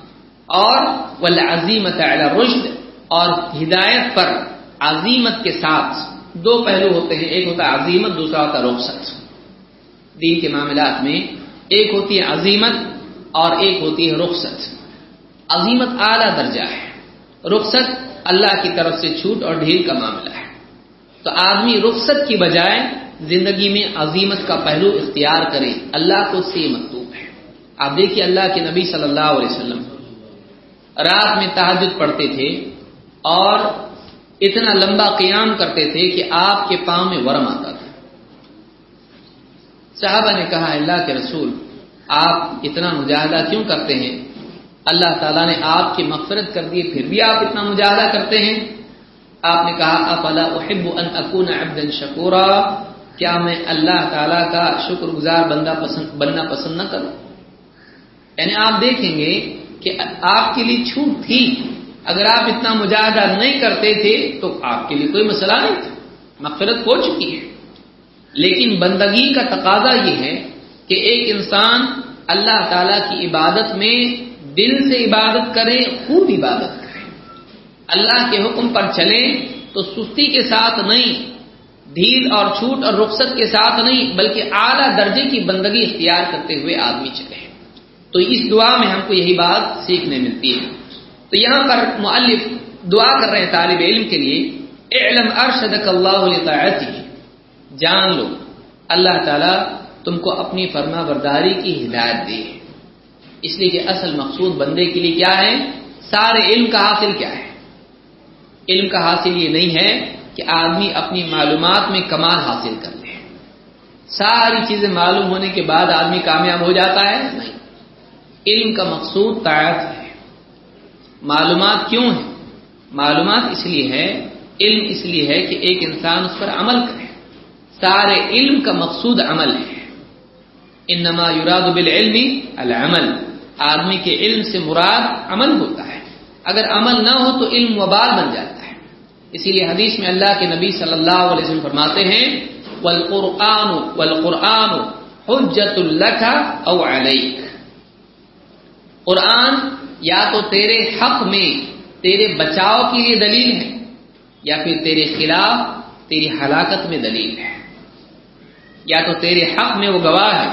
اور عظیمت رشد اور ہدایت پر عظیمت کے ساتھ دو پہلو ہوتے ہیں، ایک ہوتا ہے عظیمت، دوسرا ہوتا ہے رخصت۔ دین کے معاملات میں ایک ہوتی ہے عظیمت اور ایک ہوتی ہے رخصت۔ عظیمت اعلی درجہ ہے۔ رخصت اللہ کی طرف سے چھوٹ اور ڈھیل کا معاملہ ہے۔ تو آدمی رخصت کی بجائے زندگی میں عظیمت کا پہلو اختیار کرے، اللہ کو سے مکتوب ہے۔ آپ دیکھیے اللہ کے نبی صلی اللہ علیہ وسلم، رات میں تحجد پڑھتے تھے اور اتنا لمبا قیام کرتے تھے کہ آپ کے پاؤں میں ورم آتا تھا۔ صحابہ نے کہا، اللہ کے رسول، آپ اتنا مجاہدہ کیوں کرتے ہیں؟ اللہ تعالیٰ نے آپ کی مغفرت کر دی، پھر بھی آپ اتنا مجاہدہ کرتے ہیں؟ آپ نے کہا، افلا احب ان اکون عبدا شکورا؟ کیا میں اللہ تعالی کا شکر گزار بندہ پسند، بننا پسند نہ کروں؟ یعنی آپ دیکھیں گے کہ آپ کے لیے چھوٹ تھی۔ اگر آپ اتنا مجاہدہ نہیں کرتے تھے تو آپ کے لیے کوئی مسئلہ نہیں تھا۔ مغفرت ہو چکی ہے۔ لیکن بندگی کا تقاضا یہ ہے کہ ایک انسان اللہ تعالی کی عبادت میں دل سے عبادت کرے، خوب عبادت کرے۔ اللہ کے حکم پر چلے تو سستی کے ساتھ نہیں ڈھیل اور چھوٹ اور رخصت کے ساتھ نہیں، بلکہ اعلیٰ درجے کی بندگی اختیار کرتے ہوئے آدمی چلے۔ تو اس دعا میں ہم کو یہی بات سیکھنے ملتی ہے۔ تو یہاں پر معلف دعا کر رہے ہیں طالب علم کے لیے، اعلم ارشدک اللہ جان لو، اللہ تعالیٰ تم کو اپنی فرما برداری کی ہدایت دی ہے اس لیے کہ اصل مقصود بندے کے لیے کیا ہے؟ سارے علم کا حاصل کیا ہے۔ علم کا حاصل یہ نہیں ہے کہ آدمی اپنی معلومات میں کمال حاصل کر لے۔ ساری چیزیں معلوم ہونے کے بعد آدمی کامیاب ہو جاتا ہے؟ نہیں۔ علم کا مقصود طاعت ہے۔ معلومات کیوں ہے معلومات اس لیے ہے، علم اس لیے ہے کہ ایک انسان اس پر عمل کرے۔ سارے علم کا مقصود عمل ہے۔ انما یراد بالعلم العمل۔ آدمی کے علم سے مراد عمل ہوتا ہے۔ اگر عمل نہ ہو تو علم وبال بن جاتا ہے۔ اسی لیے حدیث میں اللہ کے نبی صلی اللہ علیہ وسلم فرماتے ہیں، والقرآن والقرآن حجت الک او علیک قرآن یا تو تیرے حق میں تیرے بچاؤ کے لیے دلیل ہے، یا پھر تیرے خلاف تیری ہلاکت میں دلیل ہے۔ یا تو تیرے حق میں وہ گواہ ہے،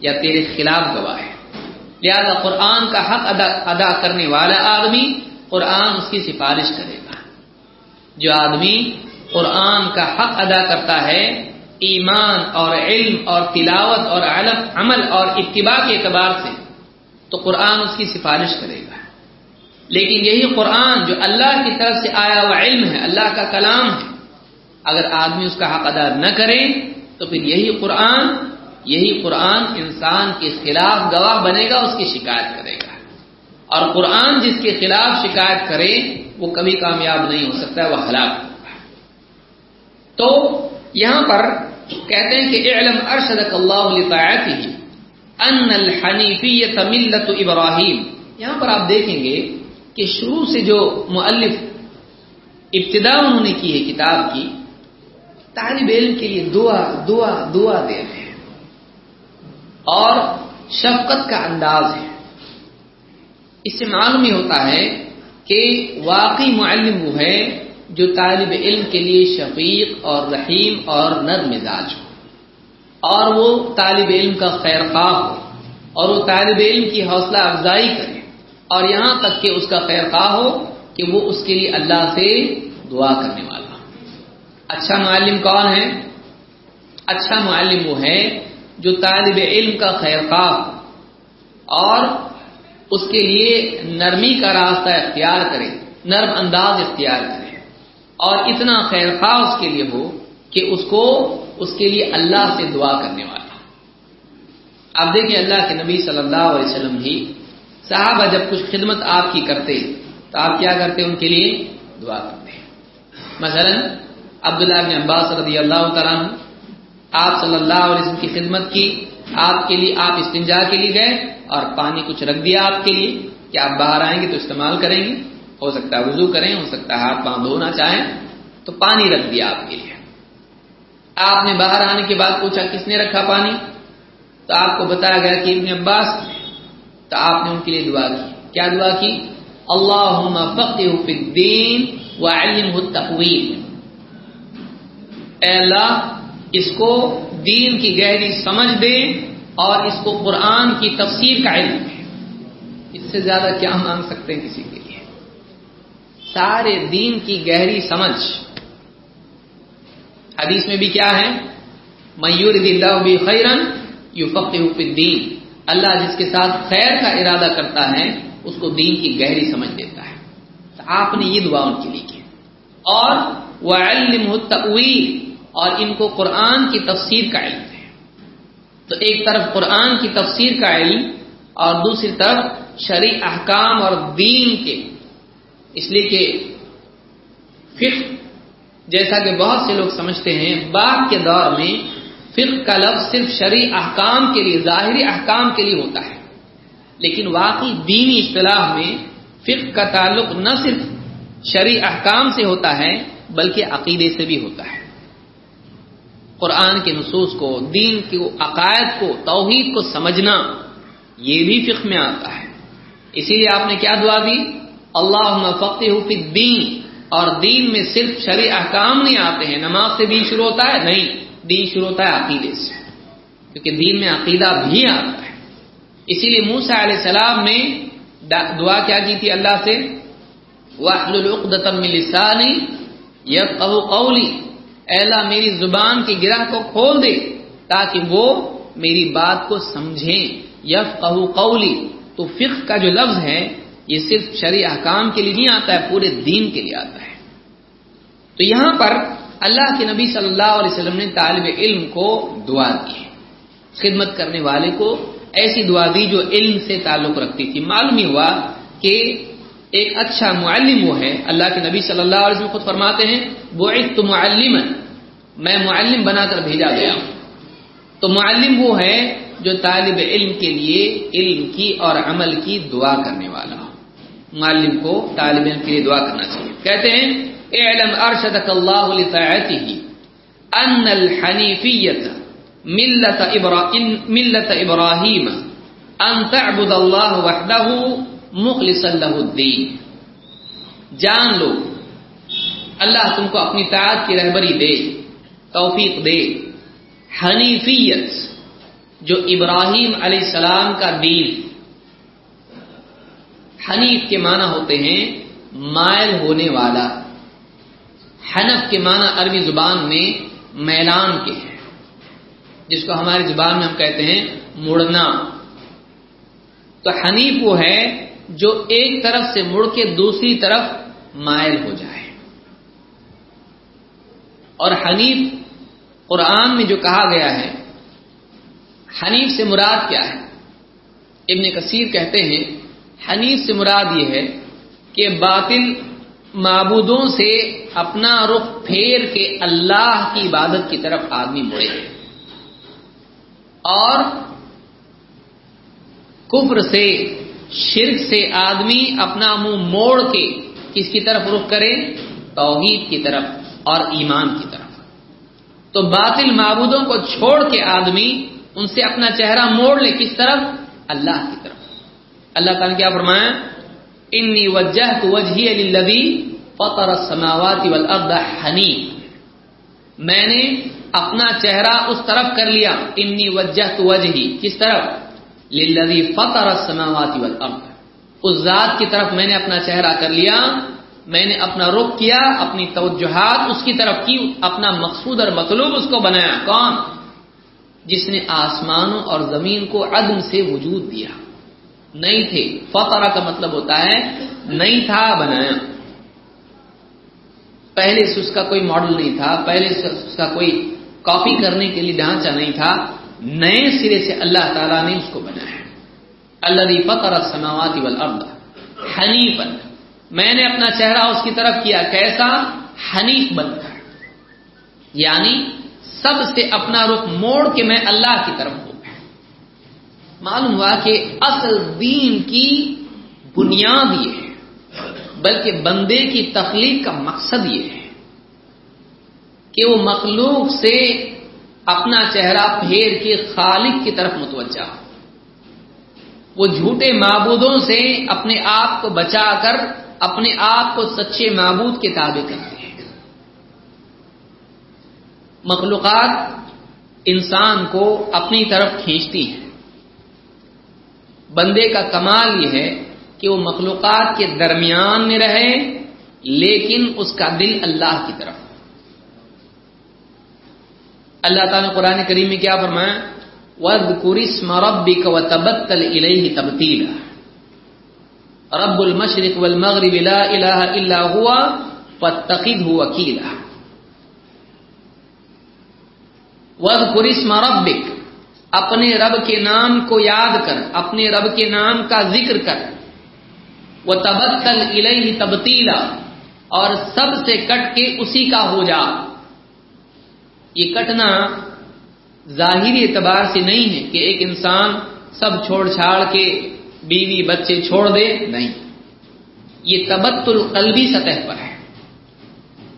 یا تیرے خلاف گواہ ہے۔ لہذا قرآن کا حق ادا ادا کرنے والا آدمی قرآن اس کی سفارش کرے گا۔ جو آدمی قرآن کا حق ادا کرتا ہے، ایمان اور علم اور تلاوت اور علم، عمل اور اتباع کے اعتبار سے تو قرآن اس کی سفارش کرے گا۔ لیکن یہی قرآن جو اللہ کی طرف سے آیا ہوا علم ہے، اللہ کا کلام ہے۔ اگر آدمی اس کا حق ادا نہ کرے، تو پھر یہی قرآن یہی قرآن انسان کے خلاف گواہ بنے گا، اس کی شکایت کرے گا۔ اور قرآن جس کے خلاف شکایت کرے، وہ کبھی کامیاب نہیں ہو سکتا، وہ ہلاک تو یہاں پر کہتے ہیں کہ علم ارشد اللہ ان الحنیفیت ملت ابراہیم۔ یہاں پر آپ دیکھیں گے کہ شروع سے جو مؤلف ابتدا انہوں نے کی ہے کتاب کی، طالب علم کے لیے دعا دعا دعا دے رہے ہیں۔ اور شفقت کا انداز ہے۔ اس سے معلوم ہی ہوتا ہے کہ واقعی معلم وہ ہے جو طالب علم کے لیے شفیق اور رحیم اور نرم مزاج ہو۔ اور وہ طالب علم کا خیر خواہ ہو اور وہ طالب علم کی حوصلہ افزائی کرے اور یہاں تک کہ اس کا خیر خواہ ہو کہ وہ اس کے لیے اللہ سے دعا کرنے والا اچھا معلم کون ہے؟ اچھا معلم وہ ہے جو طالب علم کا خیر خواہ اور اس کے لیے نرمی کا راستہ اختیار کرے، نرم انداز اختیار کرے اور اتنا خیر خواہ اس کے لیے ہو کہ اس کو اس کے لیے اللہ سے دعا کرنے والا۔ آپ دیکھیں اللہ کے نبی صلی اللہ علیہ وسلم بھی صحابہ جب کچھ خدمت آپ کی کرتے تو آپ کیا کرتے ان کے لیے؟ دعا کرتے۔ مثلا عبداللہ بن عباس رضی اللہ تعالیٰ آپ صلی اللہ علیہ وسلم کی خدمت کی، آپ کے لیے آپ استنجا کے لیے گئے اور پانی کچھ رکھ دیا آپ کے لیے کہ آپ باہر آئیں گے تو استعمال کریں گے۔ ہو سکتا ہے وضو کریں، ہو سکتا ہے ہاتھ پاؤں دھونا چاہیں، تو پانی رکھ دیا آپ کے لیے۔ آپ نے باہر آنے کے بعد پوچھا کس نے رکھا پانی؟ تو آپ کو بتایا گیا کہ ابن عباس تو آپ نے ان کے لیے دعا کی۔ کیا دعا کی؟ اللہ اے اللہ، اس کو دین کی گہری سمجھ دے اور اس کو قرآن کی تفسیر کا علم ہے اس سے زیادہ کیا مانگ سکتے ہیں کسی کے لیے؟ سارے دین کی گہری سمجھ۔ حدیث میں بھی کیا ہے؟ میور بھی خیرن یو فخر اللہ جس کے ساتھ خیر کا ارادہ کرتا ہے، اس کو دین کی گہری سمجھ دیتا ہے۔ تو آپ نے یہ دعا ان کے لیے کی۔ اور وہ علم اور ان کو قرآن کی تفسیر کا علم ہے۔ تو ایک طرف قرآن کی تفسیر کا علم، اور دوسری طرف شرع احکام اور دین کے۔ اس لیے کہ فقہ جیسا کہ بہت سے لوگ سمجھتے ہیں بعد کے دور میں فقہ کا لفظ صرف شرع احکام کے لیے، ظاہری احکام کے لیے ہوتا ہے۔ لیکن واقعی دینی اصطلاح میں فقہ کا تعلق نہ صرف شرع احکام سے ہوتا ہے، بلکہ عقیدے سے بھی ہوتا ہے۔ قرآن کے نصوص کو، دین کے عقائد کو، توحید کو سمجھنا یہ بھی فقہ میں آتا ہے۔ اسی لیے آپ نے کیا دعا دی اللہ فقہ فی دین اور دین میں صرف شرع احکام نہیں آتے ہیں۔ نماز سے دین شروع ہوتا ہے؟ نہیں۔ دین شروع ہوتا ہے عقیدے سے۔ کیونکہ دین میں عقیدہ بھی آتا ہے۔ اسی لیے موسا علیہ السلام نے دعا کیا کی تھی اللہ سے؟ لسانی قولی اللہ، میری زبان کی گرہ کو کھول دے تاکہ وہ میری بات کو سمجھیں۔ یف قولی تو فقہ کا جو لفظ ہے یہ صرف شرع احکام کے لیے نہیں آتا ہے، پورے دین کے لیے آتا ہے۔ تو یہاں پر اللہ کے نبی صلی اللہ علیہ وسلم نے طالب علم کو دعا دی خدمت کرنے والے کو ایسی دعا دی جو علم سے تعلق رکھتی تھی۔ معلوم ہی ہوا کہ ایک اچھا معلم وہ ہے۔ اللہ کے نبی صلی اللہ علیہ وسلم خود فرماتے ہیں وہ ایک تو معلم میں معلم بنا کر بھیجا گیا ہوں۔ تو معلم وہ ہے جو طالب علم کے لیے علم کی اور عمل کی دعا کرنے والا ہو۔ معلم کو طالب علم کے لیے دعا کرنا چاہیے۔ کہتے ہیں، اعلم ارشدك الله لطاعته ان الحنيفيه ملة ابراهيم ملة ابراهيم ان تعبد الله وحده مخلصا له الدين جان لو، اللہ تم کو اپنی طاعت کی رہبری دے، توفیق دے۔ حنیفیت، جو ابراہیم علیہ السلام کا دین۔ حنیف کے معنی ہوتے ہیں مائل ہونے والا۔ حنف کے معنی عربی زبان میں میلان کے ہیں۔ جس کو ہماری زبان میں ہم کہتے ہیں مڑنا۔ تو حنیف وہ ہے جو ایک طرف سے مڑ کے دوسری طرف مائل ہو جائے۔ اور حنیف قرآن میں جو کہا گیا ہے، حنیف سے مراد کیا ہے؟ ابن کثیر کہتے ہیں حنیف سے مراد یہ ہے کہ باطل معبودوں سے اپنا رخ پھیر کے اللہ کی عبادت کی طرف آدمی مڑے۔ اور کفر سے، شرک سے آدمی اپنا منہ موڑ کے کس کی طرف رخ کرے؟ توحید کی طرف اور ایمان کی طرف۔ تو باطل معبودوں کو چھوڑ کے آدمی ان سے اپنا چہرہ موڑ لے، کس طرف؟ اللہ کی طرف۔ اللہ تعالیٰ نے کیا فرمایا؟ انی وجہ تو وجہ لبی فطر السماوات والارض حنیف میں نے اپنا چہرہ اس طرف کر لیا۔ انی وجہ تو وجہی کس طرف؟ للذی فطر السماوات والارض اس ذات کی طرف میں نے اپنا چہرہ کر لیا۔ میں نے اپنا رخ کیا، اپنی توجہات اس کی طرف کی، اپنا مقصود اور مطلوب اس کو بنایا۔ کون؟ جس نے آسمانوں اور زمین کو عدم سے وجود دیا۔ نہیں تھے۔ فقرا کا مطلب ہوتا ہے، نہیں تھا بنایا۔ پہلے سے اس کا کوئی ماڈل نہیں تھا، پہلے سے اس کا کوئی کاپی کرنے کے لیے ڈھانچہ نہیں تھا۔ نئے سرے سے اللہ تعالیٰ نے اس کو بنایا۔ اللہ فقر سماواتی والارض حنیفن میں نے اپنا چہرہ اس کی طرف کیا، کیسا؟ حنیف بن کر۔ یعنی سب سے اپنا رخ موڑ کے میں اللہ کی طرف۔ معلوم ہوا کہ اصل دین کی بنیاد یہ ہے، بلکہ بندے کی تخلیق کا مقصد یہ ہے کہ وہ مخلوق سے اپنا چہرہ پھیر کے خالق کی طرف متوجہ ہو۔ وہ جھوٹے معبودوں سے اپنے آپ کو بچا کر اپنے آپ کو سچے معبود کے تابع کرتے ہیں۔ مخلوقات انسان کو اپنی طرف کھینچتی ہیں۔ بندے کا کمال یہ ہے کہ وہ مخلوقات کے درمیان میں رہے، لیکن اس کا دل اللہ کی طرف۔ اللہ تعالیٰ نے قرآن کریم میں کیا فرمایا؟ ود قرسم ربی و تبتل الہ تبتیلا رب المشرق والمغرب لا الہ الا ہوا فتقد ہوا وکیلا ود قرسم ربک اپنے رب کے نام کو یاد کر، اپنے رب کے نام کا ذکر کر۔ وہ تبتل الہ تبتیلا اور سب سے کٹ کے اسی کا ہو جا۔ یہ کٹنا ظاہری اعتبار سے نہیں ہے کہ ایک انسان سب چھوڑ چھاڑ کے بیوی بچے چھوڑ دے، نہیں۔ یہ تبت القلبی سطح پر ہے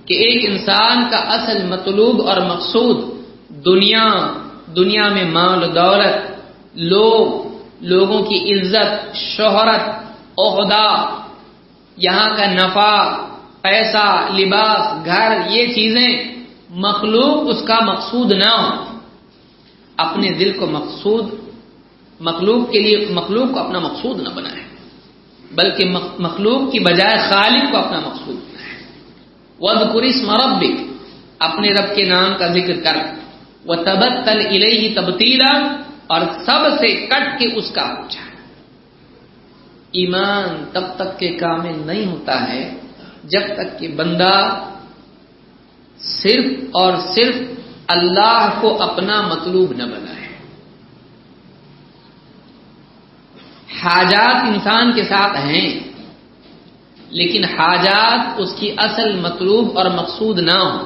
کہ ایک انسان کا اصل مطلوب اور مقصود دنیا دنیا میں مال و دولت، لوگ، لوگوں کی عزت، شہرت، عہدہ، یہاں کا نفع، پیسہ، لباس، گھر، یہ چیزیں مخلوق اس کا مقصود نہ ہو اپنے دل کو مقصود، مخلوق کے لیے مخلوق کو اپنا مقصود نہ بنائے، بلکہ مخلوق کی بجائے خالق کو اپنا مقصود بنائے۔ ود قرس مربک اپنے رب کے نام کا ذکر کر۔ وہ تبت تل تبتیلا، اور سب سے کٹ کے اس کا پوچھا ایمان تب تک کے کامل نہیں ہوتا ہے جب تک کہ بندہ صرف اور صرف اللہ کو اپنا مطلوب نہ بنائے۔ حاجات انسان کے ساتھ ہیں، لیکن حاجات اس کی اصل مطلوب اور مقصود نہ ہو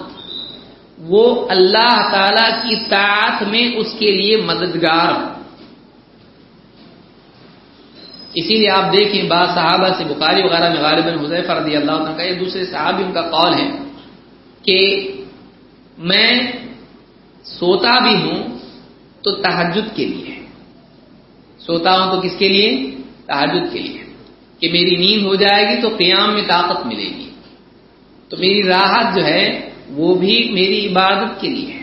وہ اللہ تعالی کی طاعت میں اس کے لیے مددگار اسی لیے آپ دیکھیں بعض صحابہ سے بخاری وغیرہ میں غالب حضیف رضی اللہ عنہ کا یہ دوسرے صحابی ان کا قول ہے کہ میں سوتا بھی ہوں تو تحجد کے لیے سوتا ہوں تو کس کے لیے؟ تحجد کے لیے۔ کہ میری نیند ہو جائے گی تو قیام میں طاقت ملے گی۔ تو میری راحت جو ہے وہ بھی میری عبادت کے لیے ہے۔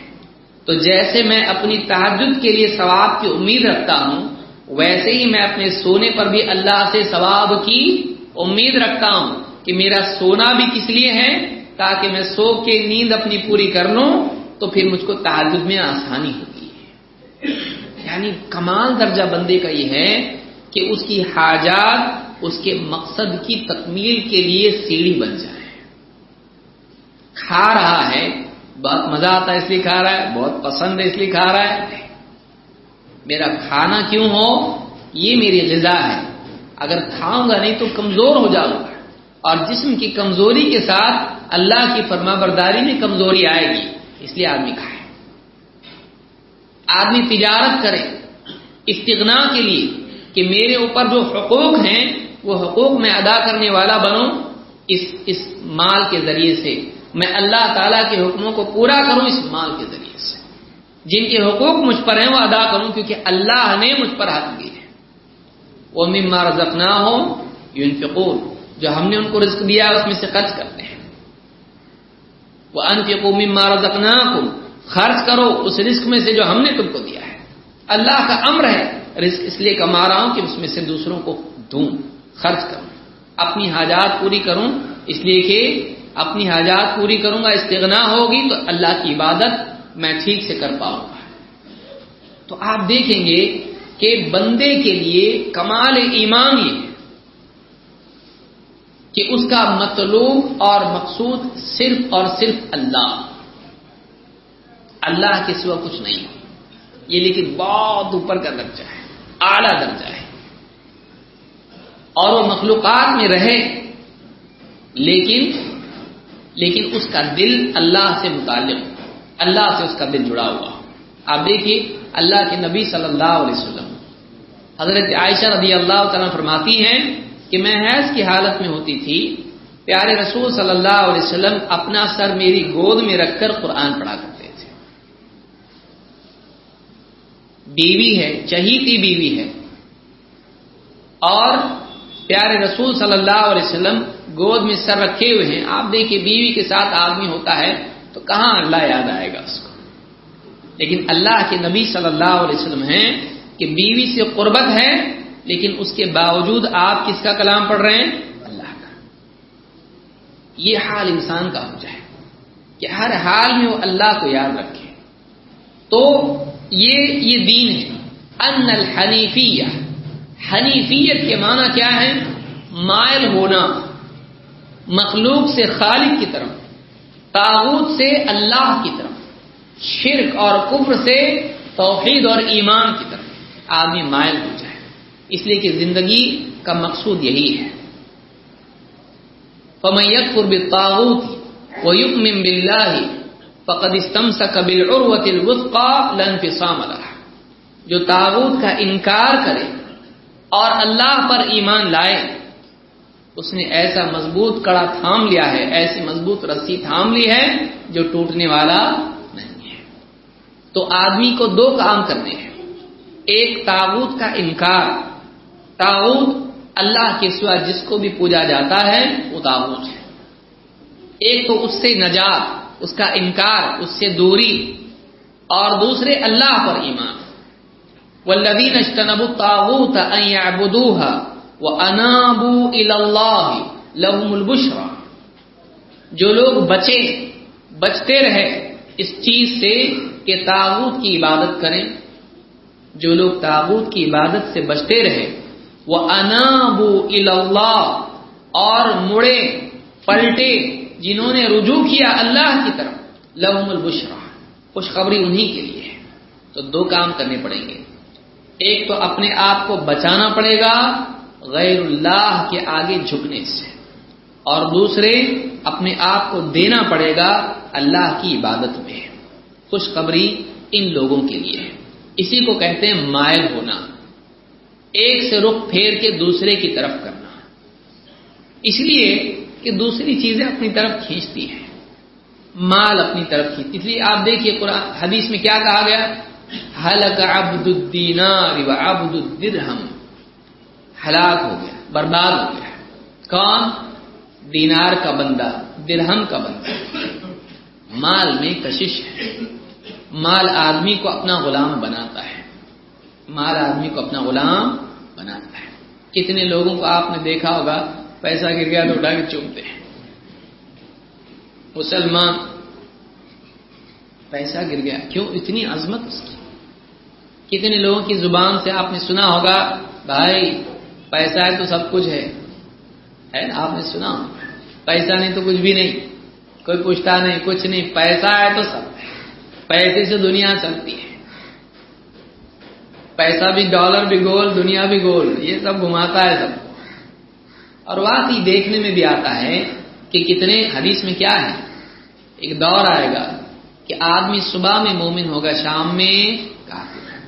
تو جیسے میں اپنی تحجد کے لیے ثواب کی امید رکھتا ہوں، ویسے ہی میں اپنے سونے پر بھی اللہ سے ثواب کی امید رکھتا ہوں کہ میرا سونا بھی کس لیے ہے، تاکہ میں سو کے نیند اپنی پوری کر لوں، تو پھر مجھ کو تعجب میں آسانی ہوگی یعنی کمال درجہ بندے کا یہ ہے کہ اس کی حاجات، اس کے مقصد کی تکمیل کے لیے سیڑھی بن جائے۔ کھا رہا ہے، بہت مزہ آتا ہے اس لیے کھا رہا ہے، بہت پسند ہے اس لیے کھا رہا ہے۔ میرا کھانا کیوں ہو؟ یہ میری غذا ہے۔ اگر کھاؤں گا نہیں تو کمزور ہو جاؤں گا۔ اور جسم کی کمزوری کے ساتھ اللہ کی فرما برداری میں کمزوری آئے گی۔ اس لیے آدمی کھائے۔ آدمی تجارت کرے۔ استغنا کے لیے کہ میرے اوپر جو حقوق ہیں، وہ حقوق میں ادا کرنے والا بنوں اس اس مال کے ذریعے سے۔ میں اللہ تعالی کے حکموں کو پورا کروں اس مال کے ذریعے سے۔ جن کے حقوق مجھ پر ہیں وہ ادا کروں کیونکہ اللہ نے مجھ پر حق دیے ہیں وہ مما رزقنا ہو یونفقون جو ہم نے ان کو رزق دیا اس میں سے خرچ کرتے ہیں۔ وہ انفقوا مما رزقناکم، خرچ کرو اس رزق میں سے جو ہم نے تم کو دیا ہے۔ اللہ کا امر ہے رزق اس لیے کما رہا ہوں کہ اس میں سے دوسروں کو دوں، خرچ کروں۔ اپنی حاجات پوری کروں، اس لیے کہ اپنی حاجات پوری کروں گا استغنا ہوگی تو اللہ کی عبادت میں ٹھیک سے کر پاؤں گا۔ تو آپ دیکھیں گے کہ بندے کے لیے کمال ایمان یہ ہے کہ اس کا مطلوب اور مقصود صرف اور صرف اللہ۔ اللہ کے سوا کچھ نہیں۔ یہ لیکن بہت اوپر کا درجہ ہے، اعلی درجہ ہے۔ اور وہ مخلوقات میں رہے، لیکن لیکن اس کا دل اللہ سے متعلق، اللہ سے اس کا دل جڑا ہوا۔ آپ دیکھیے، اللہ کے نبی صلی اللہ علیہ وسلم، حضرت عائشہ رضی اللہ تعالیٰ فرماتی ہیں کہ میں حیض کی حالت میں ہوتی تھی، پیارے رسول صلی اللہ علیہ وسلم اپنا سر میری گود میں رکھ کر قرآن پڑھا کرتے تھے۔ بیوی ہے، چہیتی بیوی ہے۔ اور پیارے رسول صلی اللہ علیہ وسلم گود میں سر رکھے ہوئے ہیں۔ آپ دیکھیے بیوی کے ساتھ آدمی ہوتا ہے تو کہاں اللہ یاد آئے گا اس کو؟ لیکن اللہ کے نبی صلی اللہ علیہ وسلم ہیں کہ بیوی سے قربت ہے، لیکن اس کے باوجود آپ کس کا کلام پڑھ رہے ہیں؟ اللہ کا۔ یہ حال انسان کا ہو جائے کہ ہر حال میں وہ اللہ کو یاد رکھے۔ تو یہ یہ دین ہے۔ ان الحنیفیہ حنیفیت کے معنی کیا ہے مائل ہونا، مخلوق سے خالق کی طرف، تاغوت سے اللہ کی طرف، شرک اور کفر سے توحید اور ایمان کی طرف۔ آدمی مائل ہو جائے۔ اس لیے کہ زندگی کا مقصود یہی ہے۔ فمیت قرب تاغوت و یقم بلّہ فقد استمس قبل عروت الوسقا لن فسام جو تاغوت کا انکار کرے اور اللہ پر ایمان لائے۔ اس نے ایسا مضبوط کڑا تھام لیا ہے، ایسی مضبوط رسی تھام لی ہے جو ٹوٹنے والا نہیں ہے۔ تو آدمی کو دو کام کرنے ہیں۔ ایک تاغوت کا انکار۔ تاغوت اللہ کے سوا جس کو بھی پوجا جاتا ہے، وہ تاغوت ہے۔ ایک تو اس سے نجات، اس کا انکار، اس سے دوری۔ اور دوسرے اللہ پر ایمان۔ والذین اجتنبوا الطاغوت ان يعبدوها وانابوا الى الله لهم البشرى جو لوگ بچے بچتے رہے اس چیز سے کہ تاغوت کی عبادت کریں۔ جو لوگ تاغوت کی عبادت سے بچتے رہے وہ انابو اللہ اور مڑے، پلٹے، جنہوں نے رجوع کیا اللہ کی طرف لہم البشرا۔ خوشخبری انہی کے لیے ہے۔ تو دو کام کرنے پڑیں گے۔ ایک تو اپنے آپ کو بچانا پڑے گا غیر اللہ کے آگے جھکنے سے۔ اور دوسرے، اپنے آپ کو دینا پڑے گا اللہ کی عبادت میں۔ خوشخبری ان لوگوں کے لیے۔ ہے اسی کو کہتے ہیں مائل ہونا۔ ایک سے رخ پھیر کے دوسرے کی طرف کرنا۔ اس لیے کہ دوسری چیزیں اپنی طرف کھینچتی ہیں۔ مال اپنی طرف کھینچتی اس لیے آپ دیکھیے قرآن، حدیث میں کیا کہا گیا؟ حلق عبد الدینار و عبد الدرہم۔ ہلاک ہو گیا، برباد ہو گیا۔ کون؟ دینار کا بندہ، درہم کا بندہ۔ مال میں کشش ہے۔ مال آدمی کو اپنا غلام بناتا ہے۔ مال آدمی کو اپنا غلام بناتا ہے۔ کتنے لوگوں کو آپ نے دیکھا ہوگا، پیسہ گر گیا تو اٹھا کے چومتے ہیں۔ مسلمان پیسہ گر گیا۔ کیوں؟ اتنی عظمت اس کی۔ کتنے لوگوں کی زبان سے آپ نے سنا ہوگا، بھائی، پیسہ ہے تو سب کچھ ہے۔ آپ نے سنا۔ پیسہ نہیں تو کچھ بھی نہیں۔ کوئی پوچھتا نہیں، کچھ نہیں۔ پیسہ ہے تو سب۔ پیسے سے دنیا چلتی ہے۔ پیسہ بھی ڈالر بھی گول، دنیا بھی گول۔ یہ سب گھماتا ہے سب۔ اور بات ہی دیکھنے میں بھی آتا ہے کہ کتنے حدیث میں کیا ہے۔ ایک دور آئے گا۔ کہ آدمی صبح میں مومن ہوگا، شام میں کافر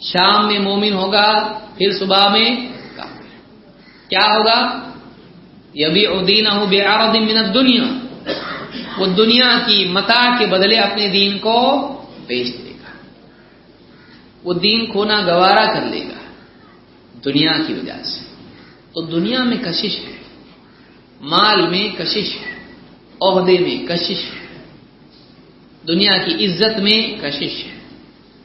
شام میں مومن ہوگا، پھر صبح میں کافر کیا ہوگا؟ یہ بھی ادین ہو بے منت دنیا وہ دنیا کی متا کے بدلے اپنے دین کو بیچ دے گا۔ وہ دین کھونا گوارا کر لے گا دنیا کی وجہ سے۔ تو دنیا میں کشش ہے۔ مال میں کشش ہے۔ عہدے میں کشش ہے۔ دنیا کی عزت میں کشش ہے۔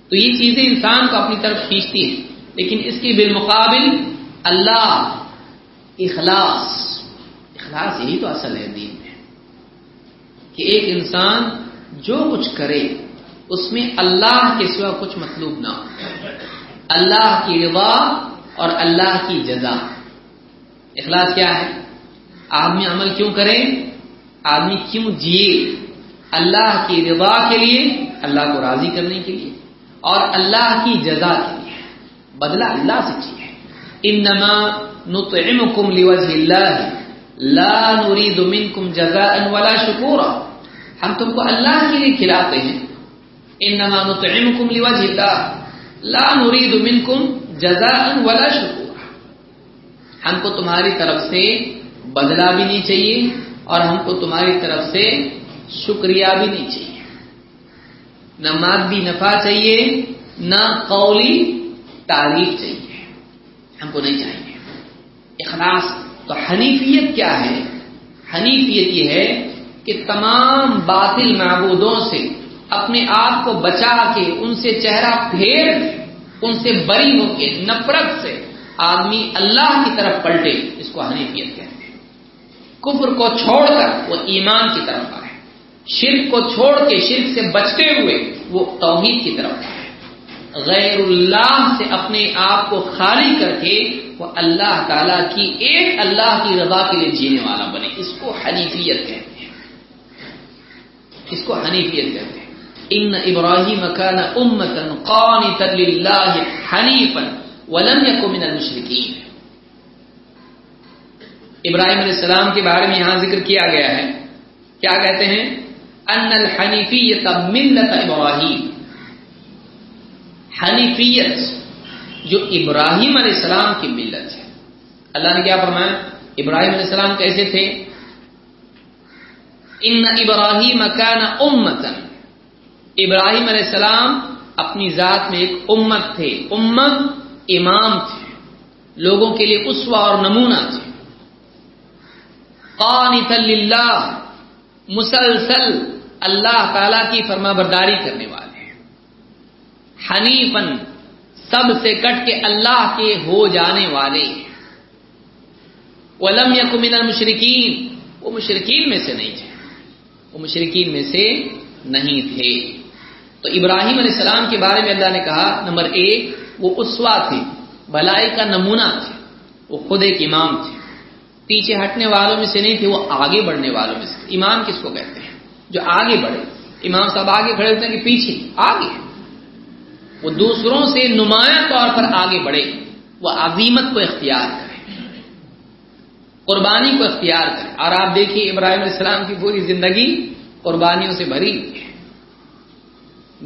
تو یہ چیزیں انسان کو اپنی طرف کھینچتی ہیں۔ لیکن اس کے بالمقابل اللہ اخلاص اخلاص یہی تو اصل ہے دین میں۔ کہ ایک انسان جو کچھ کرے، اس میں اللہ کے سوا کچھ مطلوب نہ ہو۔ اللہ کی رضا اور اللہ کی جزا۔ اخلاص کیا ہے؟ آدمی عمل کیوں کرے؟ آدمی کیوں جیے؟ اللہ کی رضا کے لیے، اللہ کو راضی کرنے کے لیے اور اللہ کی جزا کے لیے۔ بدلہ اللہ سے چاہیے۔ انما نطعمکم لوجه اللہ، لا نريد منکم جزاء ولا شکورا۔ ہم تم کو اللہ کے لیے کھلاتے ہیں۔ انما نطعمکم لوجه اللہ، لا نريد منکم جزاء ولا شکورا۔ ہم کو تمہاری طرف سے بدلہ بھی نہیں چاہیے اور ہم کو تمہاری طرف سے شکریہ بھی نہیں چاہیے۔ نہ مادی نفع چاہیے، نہ قولی تعریف چاہیے۔ ہم کو نہیں چاہیے۔ اخلاص تو حنیفیت کیا ہے؟ حنیفیت یہ ہے کہ تمام باطل معبودوں سے اپنے آپ کو بچا کے ان سے چہرہ پھیر، ان سے بری ہو کے، نفرت سے آدمی اللہ کی طرف پلٹے، اس کو حنیفیت کہتے ہیں۔ کفر کو چھوڑ کر وہ ایمان کی طرف آئے شرک کو چھوڑ کے شرک سے بچتے ہوئے وہ توحید کی طرف غیر اللہ سے اپنے آپ کو خالی کر کے وہ اللہ تعالی کی ایک اللہ کی رضا کے لیے جینے والا بنے۔ اس کو حنیفیت کہتے ہیں۔ اس کو حنیفیت کہتے ہیں۔ ان ابراہیم کان امتا قانتا للہ حنیفا ولم یکن من المشرکین۔ ابراہیم علیہ السلام کے بارے میں یہاں ذکر کیا گیا ہے۔ کیا کہتے ہیں؟ ان الحنیفیت ملت ابراہیم حنیفیت جو ابراہیم علیہ السلام کی ملت ہے. اللہ نے کیا فرمایا؟ ابراہیم علیہ السلام کیسے تھے؟ ان ابراہیم کان امتا ابراہیم علیہ السلام اپنی ذات میں ایک امت تھے. امت امام تھے. لوگوں کے لیے اسوا اور نمونہ تھے. قانتا للہ، مسلسل اللہ تعالی کی فرما برداری کرنے والے حنیفن سب سے کٹ کے اللہ کے ہو جانے والے ولم من المشرکین وہ مشرقین میں سے نہیں تھے۔ وہ مشرقین میں سے نہیں تھے۔ تو ابراہیم علیہ السلام کے بارے میں اللہ نے کہا، نمبر ایک، وہ اسوا تھے، بلائی کا نمونہ تھے، وہ خود ایک امام تھے۔ پیچھے ہٹنے والوں میں سے نہیں تھے، وہ آگے بڑھنے والوں میں سے امام کس کو کہتے ہیں؟ جو آگے بڑھے، امام صاحب آگے کھڑے ہوتے ہیں کہ پیچھے، آگے۔ وہ دوسروں سے نمایاں طور پر آگے بڑھے، وہ عظیمت کو اختیار کرے، قربانی کو اختیار کرے۔ اور آپ دیکھیے ابراہیم علیہ السلام کی پوری زندگی قربانیوں سے بھری ہے۔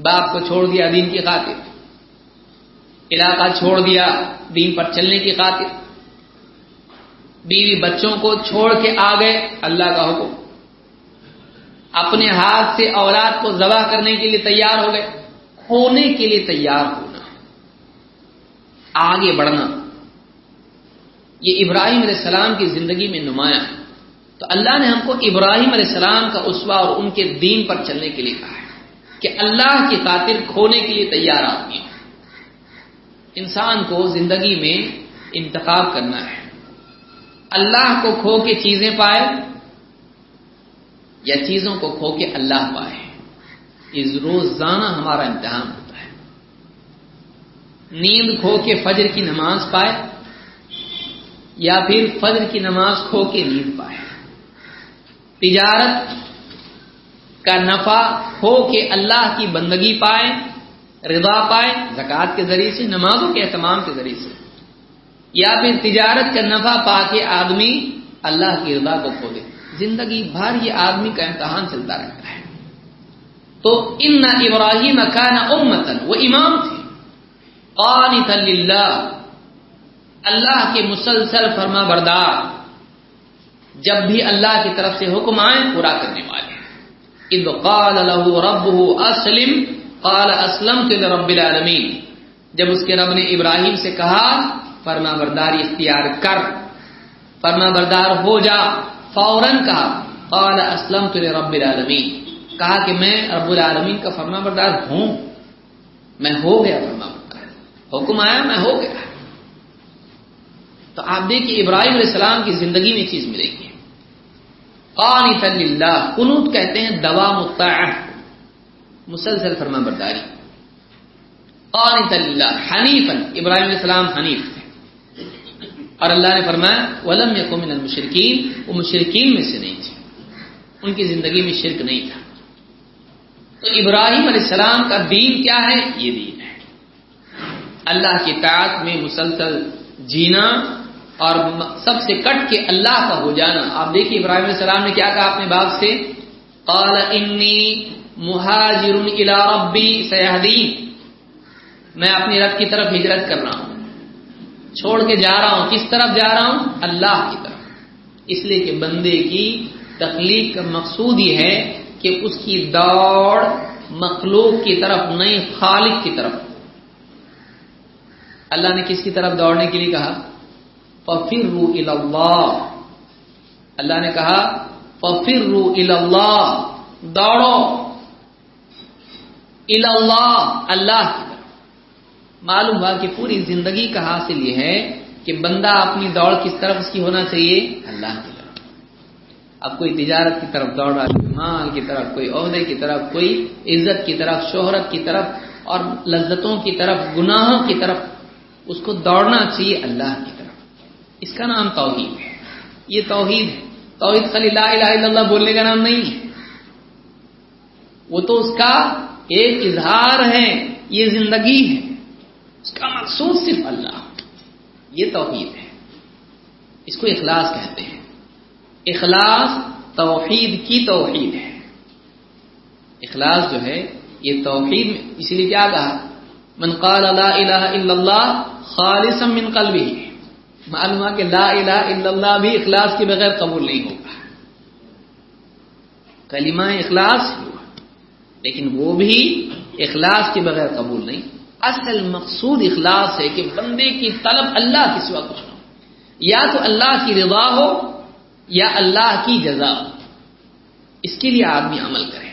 باپ کو چھوڑ دیا دین کی خاطر، علاقہ چھوڑ دیا دین پر چلنے کی خاطر، بیوی بچوں کو چھوڑ کے آ گئے، اللہ کا حکم۔ اپنے ہاتھ سے اولاد کو ذبح کرنے کے لیے تیار ہو گئے۔ کھونے کے لیے تیار ہونا۔ آگے بڑھنا۔ یہ ابراہیم علیہ السلام کی زندگی میں نمایاں ہے۔ تو اللہ نے ہم کو ابراہیم علیہ السلام کا اسوا اور ان کے دین پر چلنے کے لیے کہا ہے کہ اللہ کی خاطر کھونے کے لیے تیار آدمی انسان کو زندگی میں انتخاب کرنا ہے۔ اللہ کو کھو کے چیزیں پائے یا چیزوں کو کھو کے اللہ پائے یہ روزانہ ہمارا امتحان ہوتا ہے۔ نیند کھو کے فجر کی نماز پائے یا پھر فجر کی نماز کھو کے نیند پائے۔ تجارت کا نفع ہو کے اللہ کی بندگی پائے، رضا پائے زکات کے ذریعے سے، نمازوں کے اہتمام کے ذریعے سے۔ یا پھر تجارت کا نفع پا کے آدمی اللہ کی رضا کو کھو دے زندگی بھر یہ آدمی کا امتحان چلتا رہتا ہے۔ تو ان نہ ابراہیم کا نہ امتن، وہ امام تھے۔ للہ، اللہ کے مسلسل فرما بردار۔ جب بھی اللہ کی طرف سے حکم آئے، پورا کرنے والے۔ قال له ربه اسلم، قال اسلمت لرب العالمین۔ جب اس کے رب نے ابراہیم سے کہا، فرما برداری اختیار کر۔ فرما بردار ہو جا۔ فوراً کہا، قال، اسلمت لرب العالمین۔ کہا کہ میں رب العالمین کا فرما بردار ہوں۔ میں ہو گیا فرما بردار۔ حکم آیا، میں ہو گیا۔ تو آپ دیکھیے، ابراہیم علیہ السلام کی زندگی میں چیز ملے گی۔ قانت للہ۔ قنوت کہتے ہیں دوا مطاع مسلسل فرما برداری۔ قانت للہ۔ حنیفا۔ ابراہیم علیہ السلام حنیف۔ اور اللہ نے فرمایا، ولم یکن من وہ مشرکین میں سے نہیں تھے۔ ان کی زندگی میں شرک نہیں تھا۔ تو ابراہیم علیہ السلام کا دین کیا ہے؟ یہ دین ہے۔ اللہ کی اطاعت میں مسلسل جینا اور سب سے کٹ کے اللہ کا ہو جانا۔ آپ دیکھیے ابراہیم علیہ السلام نے کیا کہا اپنے باپ سے؟ قال انی مہاجر ربی سیاحدین میں اپنی رب کی طرف ہجرت کر رہا ہوں۔ چھوڑ کے جا رہا ہوں، کس طرف جا رہا ہوں؟ اللہ کی طرف۔ اس لیے کہ بندے کی تخلیق کا مقصود یہ ہے کہ اس کی دوڑ مخلوق کی طرف، نہیں، خالق کی طرف۔ اللہ نے کس کی طرف دوڑنے کے لیے کہا؟ ففر رو اللہ اللہ نے کہا ففر رو اللہ دوڑو۔ اللہ اللہ کی طرف۔ معلوم ہوا کہ پوری زندگی کا حاصل یہ ہے کہ بندہ اپنی دوڑ کس طرف اس کی ہونا چاہیے؟ اللہ کی طرف۔ اب کوئی تجارت کی طرف دوڑ رہا ہے مال کی طرف، کوئی عہدے کی طرف، کوئی عزت کی طرف، شہرت کی طرف اور لذتوں کی طرف، گناہوں کی طرف اس کو دوڑنا چاہیے اللہ کی طرف۔ اس کا نام توحید ہے۔ یہ توحید ہے۔ توحید خلی لا الہ الا اللہ بولنے کا نام نہیں ہے۔ وہ تو اس کا ایک اظہار ہے، یہ زندگی ہے۔ اس کا مقصود صرف اللہ۔ یہ توحید ہے۔ اس کو اخلاص کہتے ہیں۔ اخلاص توحید کی توحید ہے۔ اخلاص جو ہے، یہ توحید اسی لیے کیا کہا؟ من قال لا الہ الا اللہ خالصا من قلبی معلوم کہ لا الہ الا اللہ بھی اخلاص کے بغیر قبول نہیں ہوگا۔ کلمہ اخلاص ہوا، لیکن وہ بھی اخلاص کے بغیر قبول نہیں۔ اصل مقصود اخلاص ہے کہ بندے کی طلب اللہ کے سوا کچھ نہ ہو۔ یا تو اللہ کی رضا ہو یا اللہ کی جزا ہو۔ اس کے لیے آدمی عمل کرے۔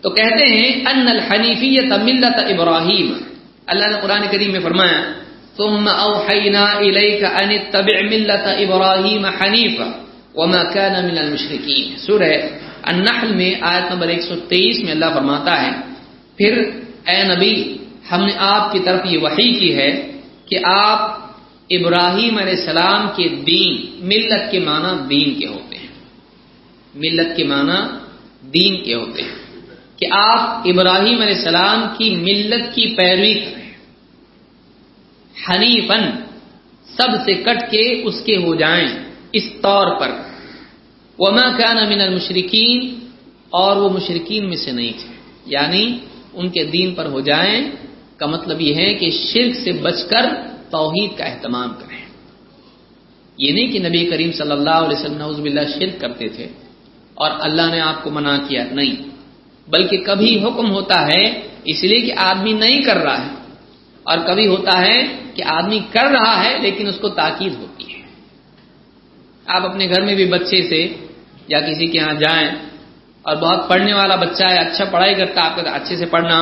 تو کہتے ہیں، ان الحنیفیت ملت ابراہیم اللہ نے قرآن کریم میں فرمایا، ثم اوحینا الیک ان اتبع ملت ابراہیم حنیفا وما كان من المشرکین۔ سورہ النحل میں آیت نمبر 123 میں اللہ فرماتا ہے، پھر اے نبی ہم نے آپ کی طرف یہ وحی کی ہے کہ آپ ابراہیم علیہ السلام کے دین، ملت کے معنی دین کے ہوتے ہیں۔ ملت کے معنی دین کے ہوتے ہیں۔ کہ آپ ابراہیم علیہ السلام کی ملت کی پیروی کریں حنیفن سب سے کٹ کے اس کے ہو جائیں۔ اس طور پر۔ وما كان من المشرکین اور وہ مشرقین میں سے نہیں تھے۔ یعنی ان کے دین پر ہو جائیں۔ کا مطلب یہ ہے کہ شرک سے بچ کر توحید کا اہتمام کریں۔ یہ نہیں کہ نبی کریم صلی اللہ علیہ وسلم نوز باللہ شرک کرتے تھے اور اللہ نے آپ کو منع کیا، نہیں۔ بلکہ کبھی حکم ہوتا ہے اس لیے کہ آدمی نہیں کر رہا ہے اور کبھی ہوتا ہے کہ آدمی کر رہا ہے لیکن اس کو تاکید ہوتی ہے۔ آپ اپنے گھر میں بھی بچے سے یا کسی کے یہاں جائیں اور بہت پڑھنے والا بچہ ہے اچھا پڑھائی کرتا آپ کا اچھے سے پڑھنا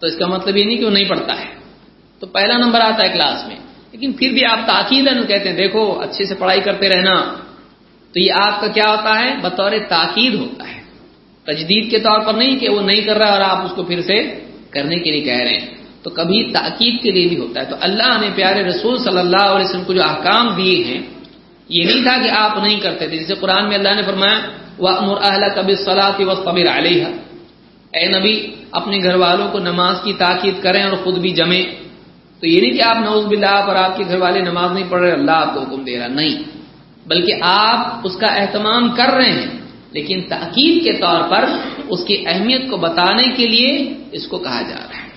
تو اس کا مطلب یہ نہیں کہ وہ نہیں پڑھتا ہے۔ تو پہلا نمبر آتا ہے کلاس میں۔ لیکن پھر بھی آپ تاکید کہتے ہیں، دیکھو، اچھے سے پڑھائی کرتے رہنا۔ تو یہ آپ کا کیا ہوتا ہے؟ بطور تاکید ہوتا ہے۔ تجدید کے طور پر نہیں کہ وہ نہیں کر رہا اور آپ اس کو پھر سے کرنے کے لیے کہہ رہے ہیں۔ تو کبھی تاکید کے لیے بھی ہوتا ہے۔ تو اللہ نے پیارے رسول صلی اللہ علیہ وسلم کو جو احکام دیے ہیں، یہ نہیں تھا کہ آپ نہیں کرتے تھے۔ جسے قرآن میں اللہ نے فرمایا وہ امر اہل کبھی صلاحی و قبر علیہ اے نبی، اپنے گھر والوں کو نماز کی تاکید کریں اور خود بھی جمیں۔ تو یہ نہیں کہ آپ نوز باللہ پر آپ کے گھر والے نماز نہیں پڑھ رہے، اللہ آپ کو حکم دے رہا، نہیں۔ بلکہ آپ اس کا اہتمام کر رہے ہیں، لیکن تاکید کے طور پر اس کی اہمیت کو بتانے کے لیے اس کو کہا جا رہا ہے۔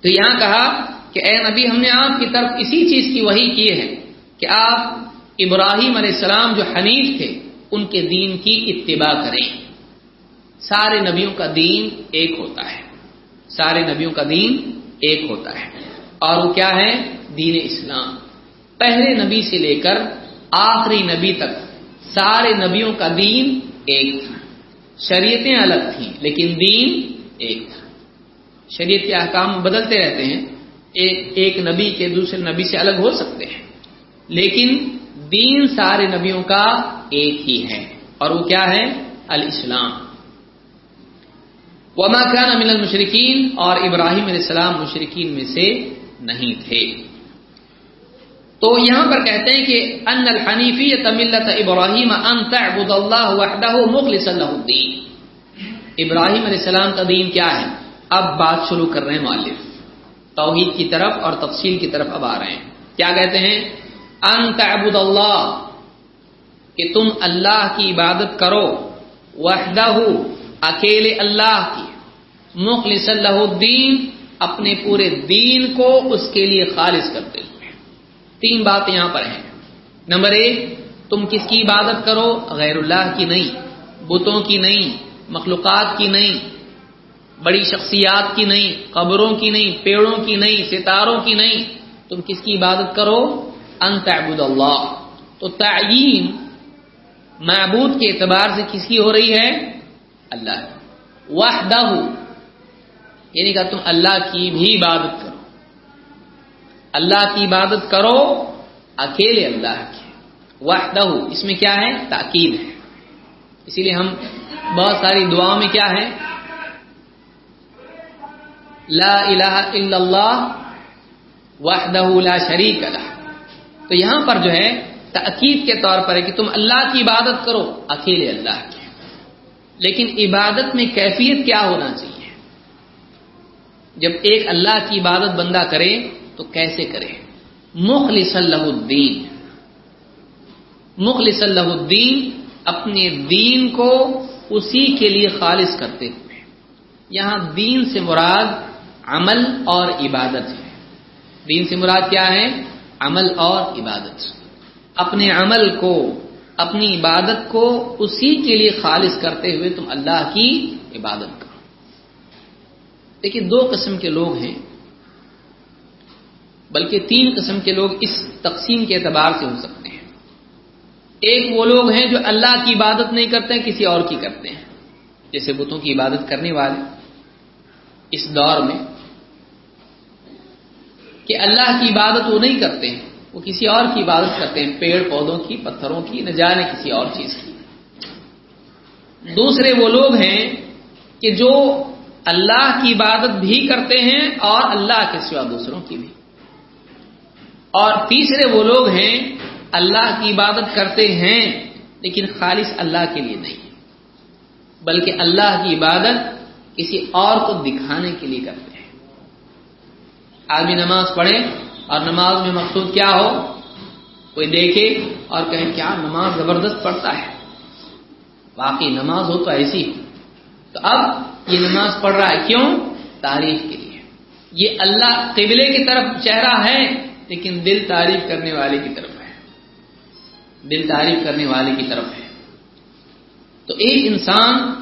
تو یہاں کہا کہ اے نبی، ہم نے آپ کی طرف اسی چیز کی وہی کی ہے کہ آپ ابراہیم علیہ السلام جو حنیف تھے، ان کے دین کی اتباع کریں۔ سارے نبیوں کا دین ایک ہوتا ہے۔ سارے نبیوں کا دین ایک ہوتا ہے۔ اور وہ کیا ہے؟ دین اسلام۔ پہلے نبی سے لے کر آخری نبی تک سارے نبیوں کا دین ایک تھا۔ شریعتیں الگ تھیں، لیکن دین ایک تھا۔ شریعت کے احکام بدلتے رہتے ہیں۔ ایک نبی کے دوسرے نبی سے الگ ہو سکتے ہیں۔ لیکن دین سارے نبیوں کا ایک ہی ہے۔ اور وہ کیا ہے؟ الاسلام۔ وما كان من المشرقین اور ابراہیم علیہ السلام مشرقین میں سے نہیں تھے۔ تو یہاں پر کہتے ہیں کہ ان الحنیفی تملت ابراہیم ان تعبد اللہ وحدہ مخلص له الدین ابراہیم علیہ السلام کا دین کیا ہے؟ اب بات شروع کر رہے ہیں مؤلف۔ توحید کی طرف اور تفصیل کی طرف اب آ رہے ہیں۔ کیا کہتے ہیں؟ ان تعبد اللہ کہ تم اللہ کی عبادت کرو۔ وحدہ اکیلے اللہ کی مخلص اللہ الدین اپنے پورے دین کو اس کے لیے خالص کرتے ہوئے تین باتیں یہاں پر ہیں۔ نمبر ایک، تم کس کی عبادت کرو؟ غیر اللہ کی نہیں، بتوں کی نہیں، مخلوقات کی نہیں، بڑی شخصیات کی نہیں، قبروں کی نہیں، پیڑوں کی نہیں، ستاروں کی نہیں۔ تم کس کی عبادت کرو؟ ان تعبد اللہ۔ تو تعین معبود کے اعتبار سے کس کی ہو رہی ہے؟ اللہ وحدہ یعنی کہ تم اللہ کی بھی عبادت کرو۔ اللہ کی عبادت کرو، اکیلے اللہ کی۔ وحدہ اس میں کیا ہے؟ تاکید ہے۔ اسی لیے ہم بہت ساری دعاؤں میں کیا ہے؟ لا الہ الا اللہ وحدہ لا شریک لہ۔ تو یہاں پر جو ہے، تاکید کے طور پر ہے کہ تم اللہ کی عبادت کرو، اکیلے اللہ کی۔ لیکن عبادت میں کیفیت کیا ہونا چاہیے؟ جب ایک اللہ کی عبادت بندہ کرے تو کیسے کرے؟ مخلص اللہ الدین۔ مخلص اللہ الدین اپنے دین کو اسی کے لیے خالص کرتے ہوئے۔ یہاں دین سے مراد عمل اور عبادت ہے۔ دین سے مراد کیا ہے؟ عمل اور عبادت۔ اپنے عمل کو اپنی عبادت کو اسی کے لیے خالص کرتے ہوئے تم اللہ کی عبادت کرو۔ دیکھیے، دو قسم کے لوگ ہیں، بلکہ تین قسم کے لوگ اس تقسیم کے اعتبار سے ہو سکتے ہیں۔ ایک وہ لوگ ہیں جو اللہ کی عبادت نہیں کرتے ہیں کسی اور کی کرتے ہیں۔ جیسے بتوں کی عبادت کرنے والے۔ اس دور میں کہ اللہ کی عبادت وہ نہیں کرتے ہیں۔ وہ کسی اور کی عبادت کرتے ہیں، پیڑ پودوں کی، پتھروں کی، نہ جانے کسی اور چیز کی۔ دوسرے وہ لوگ ہیں کہ جو اللہ کی عبادت بھی کرتے ہیں اور اللہ کے سوا دوسروں کی بھی۔ اور تیسرے وہ لوگ ہیں، اللہ کی عبادت کرتے ہیں، لیکن خالص اللہ کے لیے نہیں۔ بلکہ اللہ کی عبادت کسی اور کو دکھانے کے لیے کرتے ہیں۔ آدمی نماز پڑھے اور نماز میں مقصود کیا ہو؟ کوئی دیکھے اور کہے کیا نماز زبردست پڑھتا ہے۔ باقی نماز ہو تو ایسی۔ ہو تو اب یہ نماز پڑھ رہا ہے کیوں؟ تعریف کے لیے۔ یہ اللہ قبلے کی طرف چہرہ ہے، لیکن دل تعریف کرنے والے کی طرف ہے۔ دل تعریف کرنے والے کی طرف ہے۔ تو ایک انسان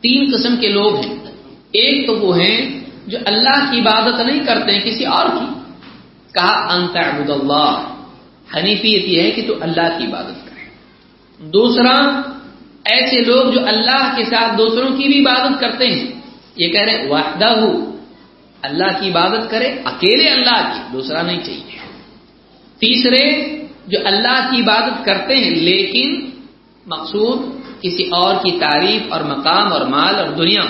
تین قسم کے لوگ ہیں۔ ایک تو وہ ہیں جو اللہ کی عبادت نہیں کرتے ہیں کسی اور کی۔ کہا انت عبد اللہ. حنیفیت یہ ہے کہ تو اللہ کی عبادت کرے دوسرا، ایسے لوگ جو اللہ کے ساتھ دوسروں کی بھی عبادت کرتے ہیں۔ یہ کہہ رہے وحدہ ہو اللہ کی عبادت کرے، اکیلے اللہ کی، دوسرا نہیں چاہیے۔ تیسرے، جو اللہ کی عبادت کرتے ہیں، لیکن مقصود کسی اور کی تعریف اور مقام اور مال اور دنیا۔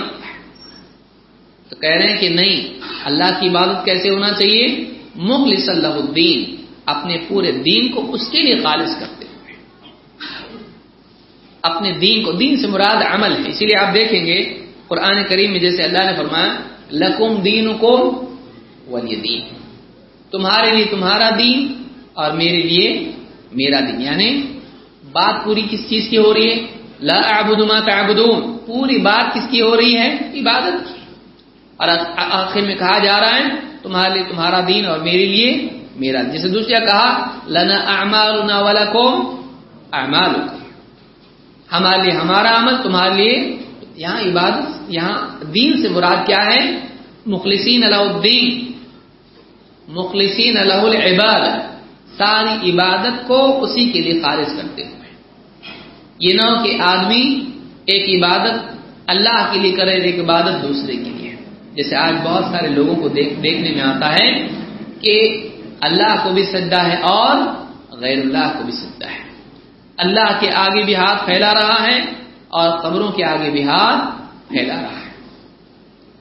تو کہہ رہے ہیں کہ نہیں، اللہ کی عبادت کیسے ہونا چاہیے؟ مخلص اللہ الدین، اپنے پورے دین کو اس کے لیے خالص کرتے ہوئے اپنے دین کو، دین سے مراد عمل ہے۔ اسی لیے آپ دیکھیں گے، قرآن کریم میں جیسے اللہ نے فرمایا، لکم دین کو ولی دین۔ تمہارے لیے تمہارا دین اور میرے لیے میرا دین۔ یعنی بات پوری کس چیز کی ہو رہی ہے؟ لا اعبد ما تعبدون۔ پوری بات کس کی ہو رہی ہے؟ عبادت کی۔ اور آخر میں کہا جا رہا ہے تمہارے لیے تمہارا دین اور میرے لیے میرا جیسے دوسرا کہا، لنا اعمالنا ولکم اعمالکم۔ ہمارے لیے ہمارا عمل، تمہارے لیے یہاں عبادت، یہاں دین سے مراد کیا ہے؟ مخلصین اللہ الدین۔ مخلصین اللہ العباد۔ ساری عبادت کو اسی کے لیے خارج کرتے ہوئے۔ یہ نہ کہ آدمی ایک عبادت اللہ کے لیے کرے، ایک عبادت دوسرے کے لیے۔ جیسے آج بہت سارے لوگوں کو دیکھ دیکھنے میں آتا ہے کہ اللہ کو بھی سجدہ ہے اور غیر اللہ کو بھی سجدہ ہے۔ اللہ کے آگے بھی ہاتھ پھیلا رہا ہے اور قبروں کے آگے بھی ہاتھ پھیلا رہا ہے۔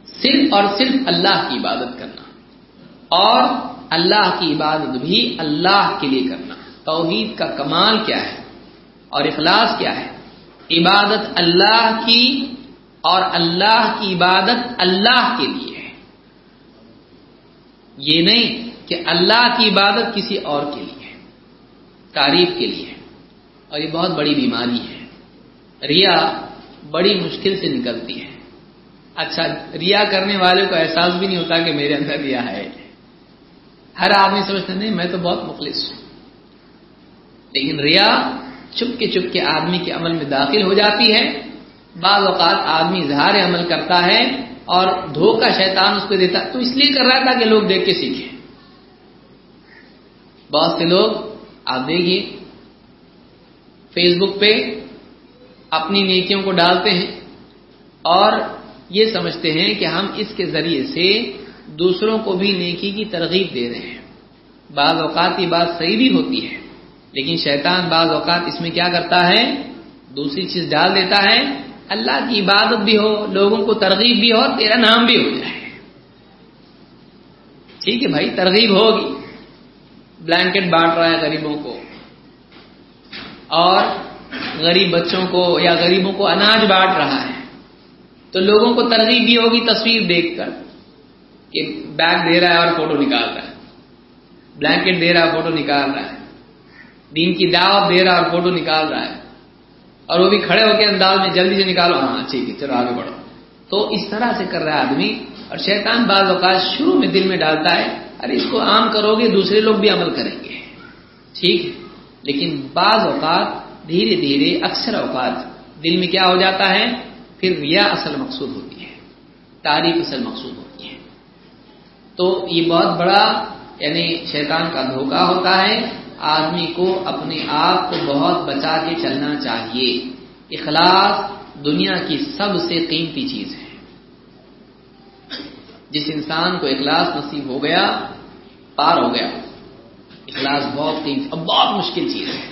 صرف اور صرف اللہ کی عبادت کرنا اور اللہ کی عبادت بھی اللہ کے لیے کرنا۔ توحید کا کمال کیا ہے اور اخلاص کیا ہے؟ عبادت اللہ کی اور اللہ کی عبادت اللہ کے لیے ہے۔ یہ نہیں کہ اللہ کی عبادت کسی اور کے لیے ہے، تعریف کے لیے اور یہ بہت بڑی بیماری ہے۔ ریا بڑی مشکل سے نکلتی ہے۔ اچھا ریا کرنے والے کو احساس بھی نہیں ہوتا کہ میرے اندر ریا ہے۔ ہر آدمی سمجھتے نہیں، میں تو بہت مخلص ہوں۔ لیکن ریا چپ کے چپ کے آدمی کے عمل میں داخل ہو جاتی ہے۔ بعض اوقات آدمی اظہار عمل کرتا ہے اور دھوکہ شیطان اس کو دیتا تو اس لیے کر رہا تھا کہ لوگ دیکھ کے سیکھیں۔ بہت سے لوگ، آپ دیکھیے فیس بک پہ اپنی نیکیوں کو ڈالتے ہیں اور یہ سمجھتے ہیں کہ ہم اس کے ذریعے سے دوسروں کو بھی نیکی کی ترغیب دے رہے ہیں۔ بعض اوقات یہ بات صحیح بھی ہوتی ہے، لیکن شیطان بعض اوقات اس میں کیا کرتا ہے؟ دوسری چیز ڈال دیتا ہے۔ اللہ کی عبادت بھی ہو، لوگوں کو ترغیب بھی ہو، تیرا نام بھی ہو جائے۔ ٹھیک ہے بھائی، ترغیب ہوگی۔ بلینکٹ بانٹ رہا ہے غریبوں کو۔ اور غریب بچوں کو یا غریبوں کو اناج بانٹ رہا ہے۔ تو لوگوں کو ترغیب بھی ہوگی تصویر دیکھ کر کہ بیگ دے رہا ہے اور فوٹو نکال رہا ہے۔ بلینکٹ دے رہا ہے فوٹو نکال رہا ہے۔ دین کی دعوت دے رہا ہے اور فوٹو نکال رہا ہے۔ اور وہ بھی کھڑے ہو کے انداز میں جلدی سے نکالو ہاں ٹھیک ہے، چلو، آگے بڑھو۔ تو اس طرح سے کر رہا ہے آدمی اور شیطان بعض اوقات شروع میں دل میں ڈالتا ہے، ارے، اس کو عام کرو گے، دوسرے لوگ بھی عمل کریں گے۔ ٹھیک ہے۔ لیکن بعض اوقات دھیرے دھیرے، اکثر اوقات دل میں کیا ہو جاتا ہے؟ پھر ریا اصل مقصود ہوتی ہے، تعریف اصل مقصود ہوتی ہے۔ تو یہ بہت بڑا یعنی شیطان کا دھوکہ ہوتا ہے آدمی کو اپنے آپ کو بہت بچا کے چلنا چاہیے۔ اخلاص دنیا کی سب سے قیمتی چیز ہے۔ جس انسان کو اخلاص نصیب ہو گیا، پار ہو گیا۔ اخلاص بہت قیمتی بہت مشکل چیز ہے۔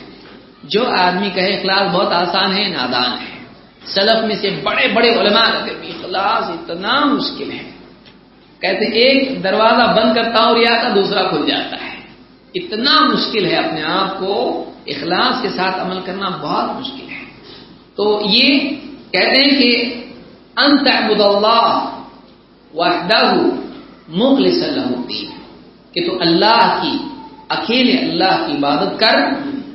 جو آدمی کہے اخلاص بہت آسان ہے، نادان ہے۔ سلف میں سے بڑے بڑے علماء کہتے اخلاص اتنا مشکل ہے۔ کہتے ایک دروازہ بند کرتا ہوں، ریا کا دوسرا کھل جاتا ہے۔ اتنا مشکل ہے اپنے آپ کو اخلاص کے ساتھ عمل کرنا بہت مشکل ہے۔ تو یہ کہتے ہیں کہ انت عبد اللہ وحدہ مخلص اللہ الدین، کہ تو اللہ کی، اکیلے اللہ کی عبادت کر،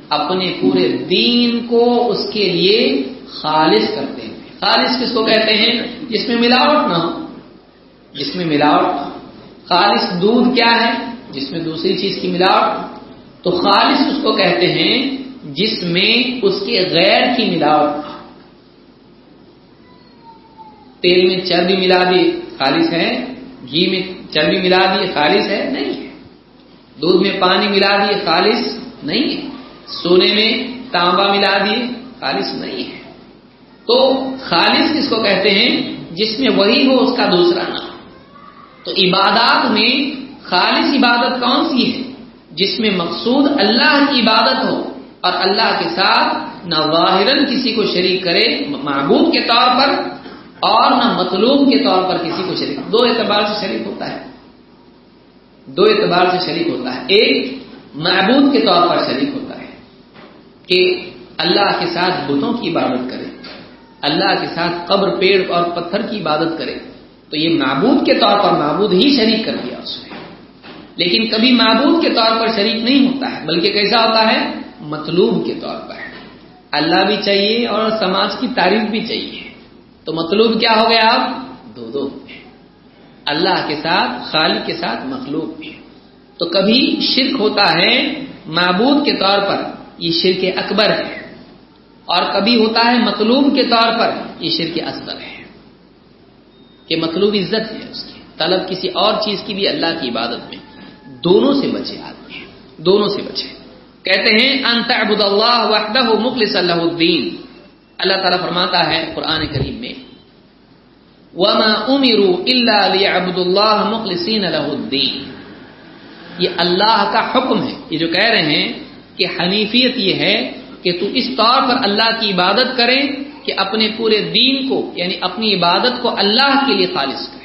اپنے پورے دین کو اس کے لیے خالص کرتے ہیں خالص کس کو کہتے ہیں؟ جس میں ملاوٹ نہ ہو۔ جس میں ملاوٹ نہ ہو۔ خالص دودھ کیا ہے؟ جس میں دوسری چیز کی ملاوٹ تو خالص اس کو کہتے ہیں جس میں اس کے غیر کی ملاوٹ تیل میں چربی ملا دی، خالص ہے۔ گھی میں چربی ملا دی، خالص ہے، نہیں ہے۔ دودھ میں پانی ملا دیے خالص نہیں ہے۔ سونے میں تانبا ملا دیے خالص نہیں ہے۔ تو خالص کس کو کہتے ہیں جس میں وہی ہو اس کا دوسرا نام۔ تو عبادات میں خالص عبادت کون سی ہے؟ جس میں مقصود اللہ کی عبادت ہو اور اللہ کے ساتھ نہ واہرن کسی کو شریک کرے معبود کے طور پر اور نہ مطلوب کے طور پر کسی کو شریک۔ دو اعتبار سے شریک ہوتا ہے۔ دو اعتبار سے شریک ہوتا ہے۔ ایک معبود کے طور پر شریک ہوتا ہے کہ اللہ کے ساتھ بتوں کی عبادت کرے، اللہ کے ساتھ قبر، پیڑ اور پتھر کی عبادت کرے۔ تو یہ معبود کے طور پر معبود ہی شریک کر دیا اس نے۔ لیکن کبھی معبود کے طور پر شریک نہیں ہوتا ہے، بلکہ کیسا ہوتا ہے؟ مطلوب کے طور پر۔ اللہ بھی چاہیے اور سماج کی تعریف بھی چاہیے۔ تو مطلوب کیا ہو گیا آپ دو دو۔ اللہ کے ساتھ، خالق کے ساتھ مخلوق بھی۔ تو کبھی شرک ہوتا ہے معبود کے طور پر، یہ شرک اکبر ہے۔ اور کبھی ہوتا ہے مطلوب کے طور پر، یہ شرک اصغر ہے۔ کہ مطلوب عزت ہے اس کی۔ طلب کسی اور چیز کی بھی اللہ کی عبادت میں۔ دونوں سے بچے آدمی دونوں سے بچے۔ کہتے ہیں انت ابود اللہ وحدہ مخلص اللہ الدین۔ اللہ تعالیٰ فرماتا ہے قرآن کریم میں۔ وما امروا الا ليعبدوا الله مخلصين له الدين۔ یہ اللہ کا حکم ہے۔ یہ جو کہہ رہے ہیں کہ حنیفیت یہ ہے کہ تو اس طور پر اللہ کی عبادت کرے کہ اپنے پورے دین کو یعنی اپنی عبادت کو اللہ کے لیے خالص کرے۔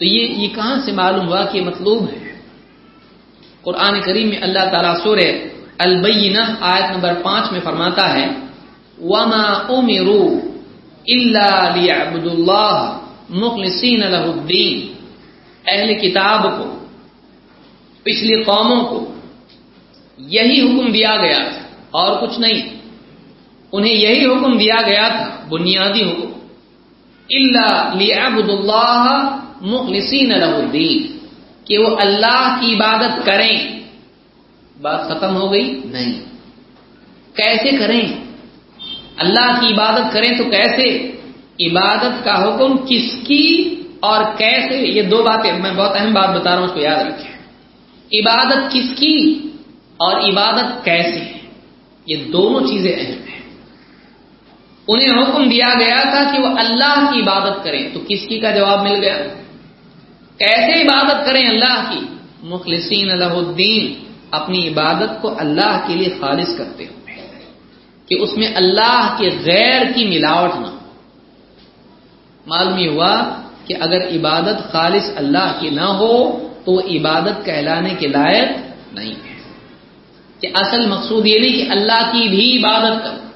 تو یہ یہ کہاں سے معلوم ہوا کہ مطلوب ہے؟ قرآن کریم میں اللہ تعالیٰ سورہ البینہ آیت نمبر پانچ میں فرماتا ہے، وما امروا الا ليعبدوا الله له الدين۔ اہل کتاب کو، پچھلی قوموں کو یہی حکم دیا گیا تھا، اور کچھ نہیں۔ انہیں یہی حکم دیا گیا تھا، بنیادی حکم۔ اللہ ليعبدوا الله مخلصين له الدين کہ وہ اللہ کی عبادت کریں۔ بات ختم ہو گئی؟ نہیں۔ کیسے کریں؟ اللہ کی عبادت کریں تو کیسے؟ عبادت کا حکم کس کی اور کیسے؟ یہ دو باتیں، میں بہت اہم بات بتا رہا ہوں، اس کو یاد رکھیں۔ عبادت کس کی اور عبادت کیسے؟ یہ دونوں چیزیں اہم ہیں۔ انہیں حکم دیا گیا تھا کہ وہ اللہ کی عبادت کریں۔ تو کس کی کا جواب مل گیا؟ کیسے عبادت کریں اللہ کی؟ مخلصین اللہ الدین اپنی عبادت کو اللہ کے لیے خالص کرتے ہوئے کہ اس میں اللہ کے غیر کی ملاوٹ نہ معلوم یہ ہوا کہ اگر عبادت خالص اللہ کی نہ ہو تو وہ عبادت کہلانے کے لائق نہیں۔ ہے کہ اصل مقصود یہ نہیں کہ اللہ کی بھی عبادت کرو۔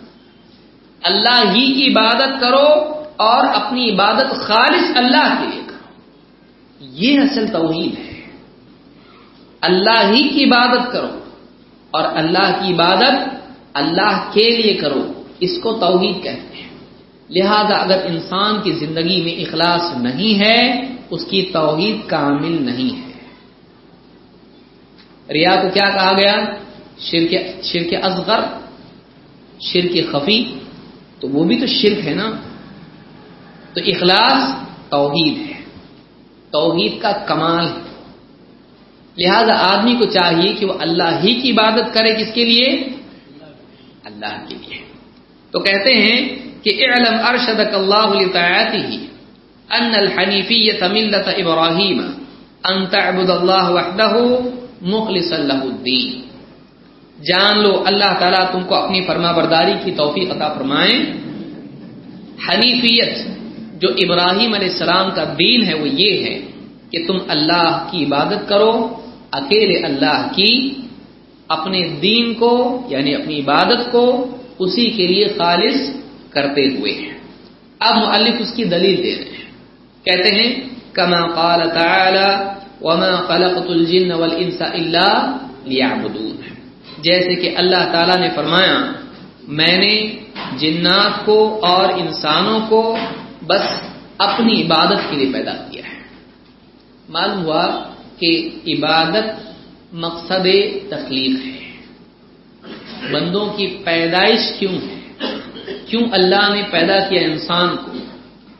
اللہ ہی کی عبادت کرو اور اپنی عبادت خالص اللہ کے لیے۔ یہ اصل توحید ہے۔ اللہ ہی کی عبادت کرو اور اللہ کی عبادت اللہ کے لیے کرو، اس کو توحید کہتے ہیں۔ لہذا اگر انسان کی زندگی میں اخلاص نہیں ہے، اس کی توحید کامل نہیں ہے۔ ریا کو کیا کہا گیا؟ شرک شرک اصغر، شرک خفی۔ تو وہ بھی تو شرک ہے نا۔ تو اخلاص توحید ہے۔ توحید کا کمال۔ ہے لہذا آدمی کو چاہیے کہ وہ اللہ ہی کی عبادت کرے کس کے لیے؟ اللہ کے لیے۔ تو کہتے ہیں کہ اعلم ارشدک اللہ لطاعته ان الحنیفیت ملت ابراہیم ان تعبد اللہ وحدہ مخلصا له الدین۔ جان لو اللہ تعالیٰ تم کو اپنی فرما برداری کی توفیق عطا فرمائیں حنیفیت جو ابراہیم علیہ السلام کا دین ہے وہ یہ ہے کہ تم اللہ کی عبادت کرو، اکیلے اللہ کی، اپنے دین کو یعنی اپنی عبادت کو اسی کے لیے خالص کرتے ہوئے ہیں۔ اب مؤلف اس کی دلیل دے رہے ہیں۔ کہتے ہیں، کما قال تعالی، وما خلقت الجن والانس الا ليعبدون۔ جیسے کہ اللہ تعالی نے فرمایا، میں نے جنات کو اور انسانوں کو بس اپنی عبادت کے لیے پیدا کیا ہے۔ معلوم ہوا کہ عبادت مقصد تخلیق ہے۔ بندوں کی پیدائش کیوں ہے؟ کیوں اللہ نے پیدا کیا انسان کو؟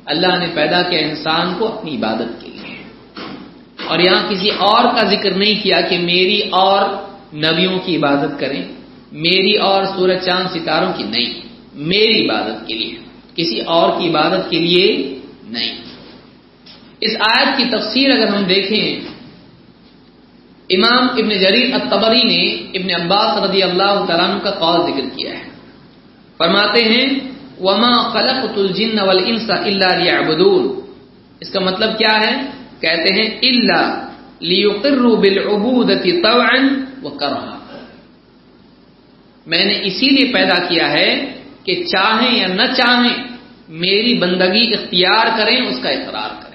اللہ نے پیدا کیا انسان کو اپنی عبادت کے لیے۔ اور یہاں کسی اور کا ذکر نہیں کیا کہ میری اور نبیوں کی عبادت کریں، میری اور سورج چاند ستاروں کی نہیں، میری عبادت کے لیے۔ کسی اور کی عبادت کے لیے نہیں۔ اس آیت کی تفسیر اگر ہم دیکھیں، امام ابن جریر الطبری نے ابن عباس رضی اللہ تعالیٰ کا قول ذکر کیا ہے۔ فرماتے ہیں، وما خلقت الجن والانس الا ليعبدون۔ اس کا مطلب کیا ہے؟ کہتے ہیں الا ليقروا بالعبودة طوعا وكرها۔ میں نے اسی لیے پیدا کیا ہے کہ چاہیں یا نہ چاہیں، میری بندگی اختیار کریں، اس کا اقرار کریں۔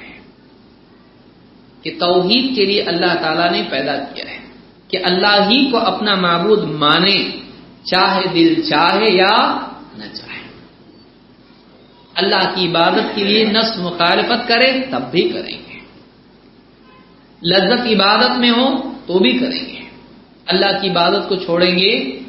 کہ توحید کے لیے اللہ تعالی نے پیدا کیا ہے۔ کہ اللہ ہی کو اپنا معبود مانے، چاہے دل چاہے یا نہ چاہے۔ اللہ کی عبادت کے لیے نفس مخالفت کرے، تب بھی کریں گے۔ لذت عبادت میں ہو، تو بھی کریں گے۔ اللہ کی عبادت کو چھوڑیں گے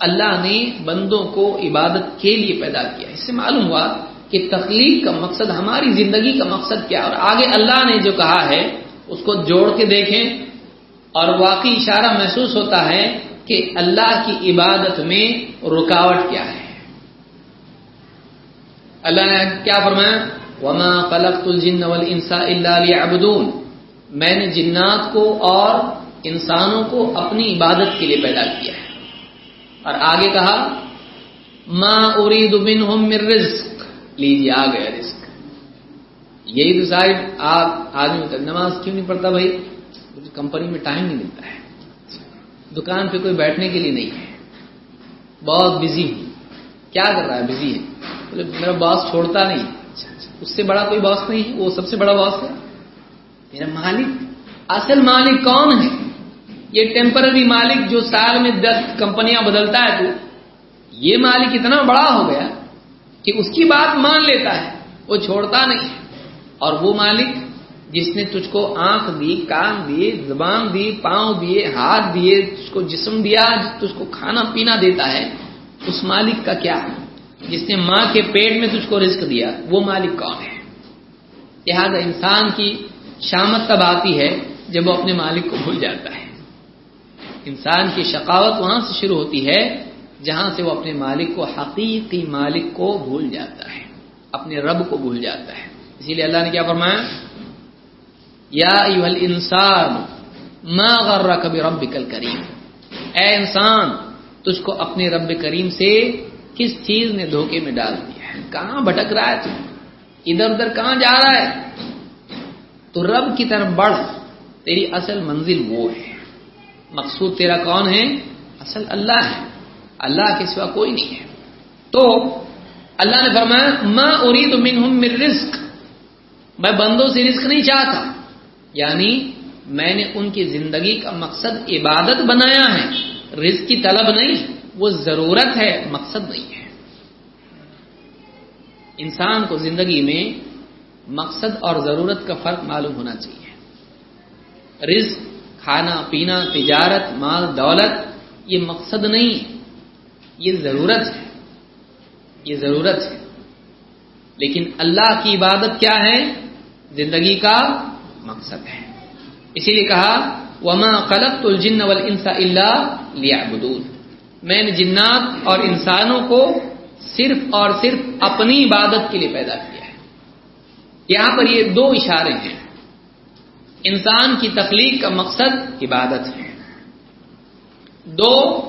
اللہ نے بندوں کو عبادت کے لیے پیدا کیا اس سے معلوم ہوا کہ تخلیق کا مقصد ہماری زندگی کا مقصد کیا اور آگے اللہ نے جو کہا ہے، اس کو جوڑ کے دیکھیں۔ اور واقعی اشارہ محسوس ہوتا ہے کہ اللہ کی عبادت میں رکاوٹ کیا ہے۔ اللہ نے کیا فرمایا؟ وما خلقت الجن والانس الا ليعبدون۔ میں نے جنات کو اور انسانوں کو اپنی عبادت کے لیے پیدا کیا ہے۔ اور آگے کہا، ما اريد منهم من رزق. لیجیے آ گیا رزق. یہی تو آپ آدمی تک نماز کیوں نہیں پڑھتا بھائی؟ کمپنی میں ٹائم نہیں ملتا ہے۔ دکان پہ کوئی بیٹھنے کے لیے نہیں ہے۔ بہت بزی ہوں۔ کیا کر رہا ہے؟ بزی ہے۔ بولے، میرا باس چھوڑتا نہیں اچھا، اچھا۔ اس سے بڑا کوئی باس نہیں ہے۔ وہ سب سے بڑا باس ہے۔ میرا مالک، اصل مالک کون ہے؟ یہ ٹیمپرری مالک جو سال میں دس کمپنیاں بدلتا ہے تو یہ مالک اتنا بڑا ہو گیا کہ اس کی بات مان لیتا ہے، وہ چھوڑتا نہیں اور وہ مالک جس نے تجھ کو آنکھ دی، کان دیے، زبان دی، پاؤں دیے، ہاتھ دیے، تجھ کو جسم دیا، تجھ کو کھانا پینا دیتا ہے، اس مالک کا کیا؟ جس نے ماں کے پیٹ میں تجھ کو رزق دیا، وہ مالک کون ہے؟ لہذا انسان کی شامت تب آتی ہے جب وہ اپنے مالک کو بھول جاتا ہے۔ انسان کی شقاوت وہاں سے شروع ہوتی ہے جہاں سے وہ اپنے مالک کو، حقیقی مالک کو بھول جاتا ہے، اپنے رب کو بھول جاتا ہے۔ اسی لیے اللہ نے کیا فرمایا؟ یا انسان ما غرک بربک الکریم۔ اے انسان، تجھ کو اپنے رب کریم سے کس چیز نے دھوکے میں ڈال دیا ہے؟ کہاں بھٹک رہا ہے تو؟ ادھر ادھر کہاں جا رہا ہے؟ تو رب کی طرف بڑھ، تیری اصل منزل وہ ہے۔ مقصود تیرا کون ہے؟ اصل اللہ ہے۔ اللہ کے سوا کوئی نہیں ہے۔ تو اللہ نے فرمایا، ما اريد منهم من رزق میں بندوں سے رزق نہیں چاہتا۔ یعنی میں نے ان کی زندگی کا مقصد عبادت بنایا ہے۔ رزق کی طلب نہیں، وہ ضرورت ہے، مقصد نہیں ہے۔ انسان کو زندگی میں مقصد اور ضرورت کا فرق معلوم ہونا چاہیے۔ رزق کھانا پینا، تجارت، مال، دولت، یہ مقصد نہیں ہے۔ یہ ضرورت ہے۔ یہ ضرورت ہے۔ لیکن اللہ کی عبادت کیا ہے؟ زندگی کا مقصد ہے۔ اسی لیے کہا، وما خلقت الجن والانس الا ليعبدون۔ میں نے جنات اور انسانوں کو صرف اور صرف اپنی عبادت کے لیے پیدا کیا ہے۔ یہاں پر یہ دو اشارے ہیں۔ انسان کی تخلیق کا مقصد عبادت ہے۔ دو،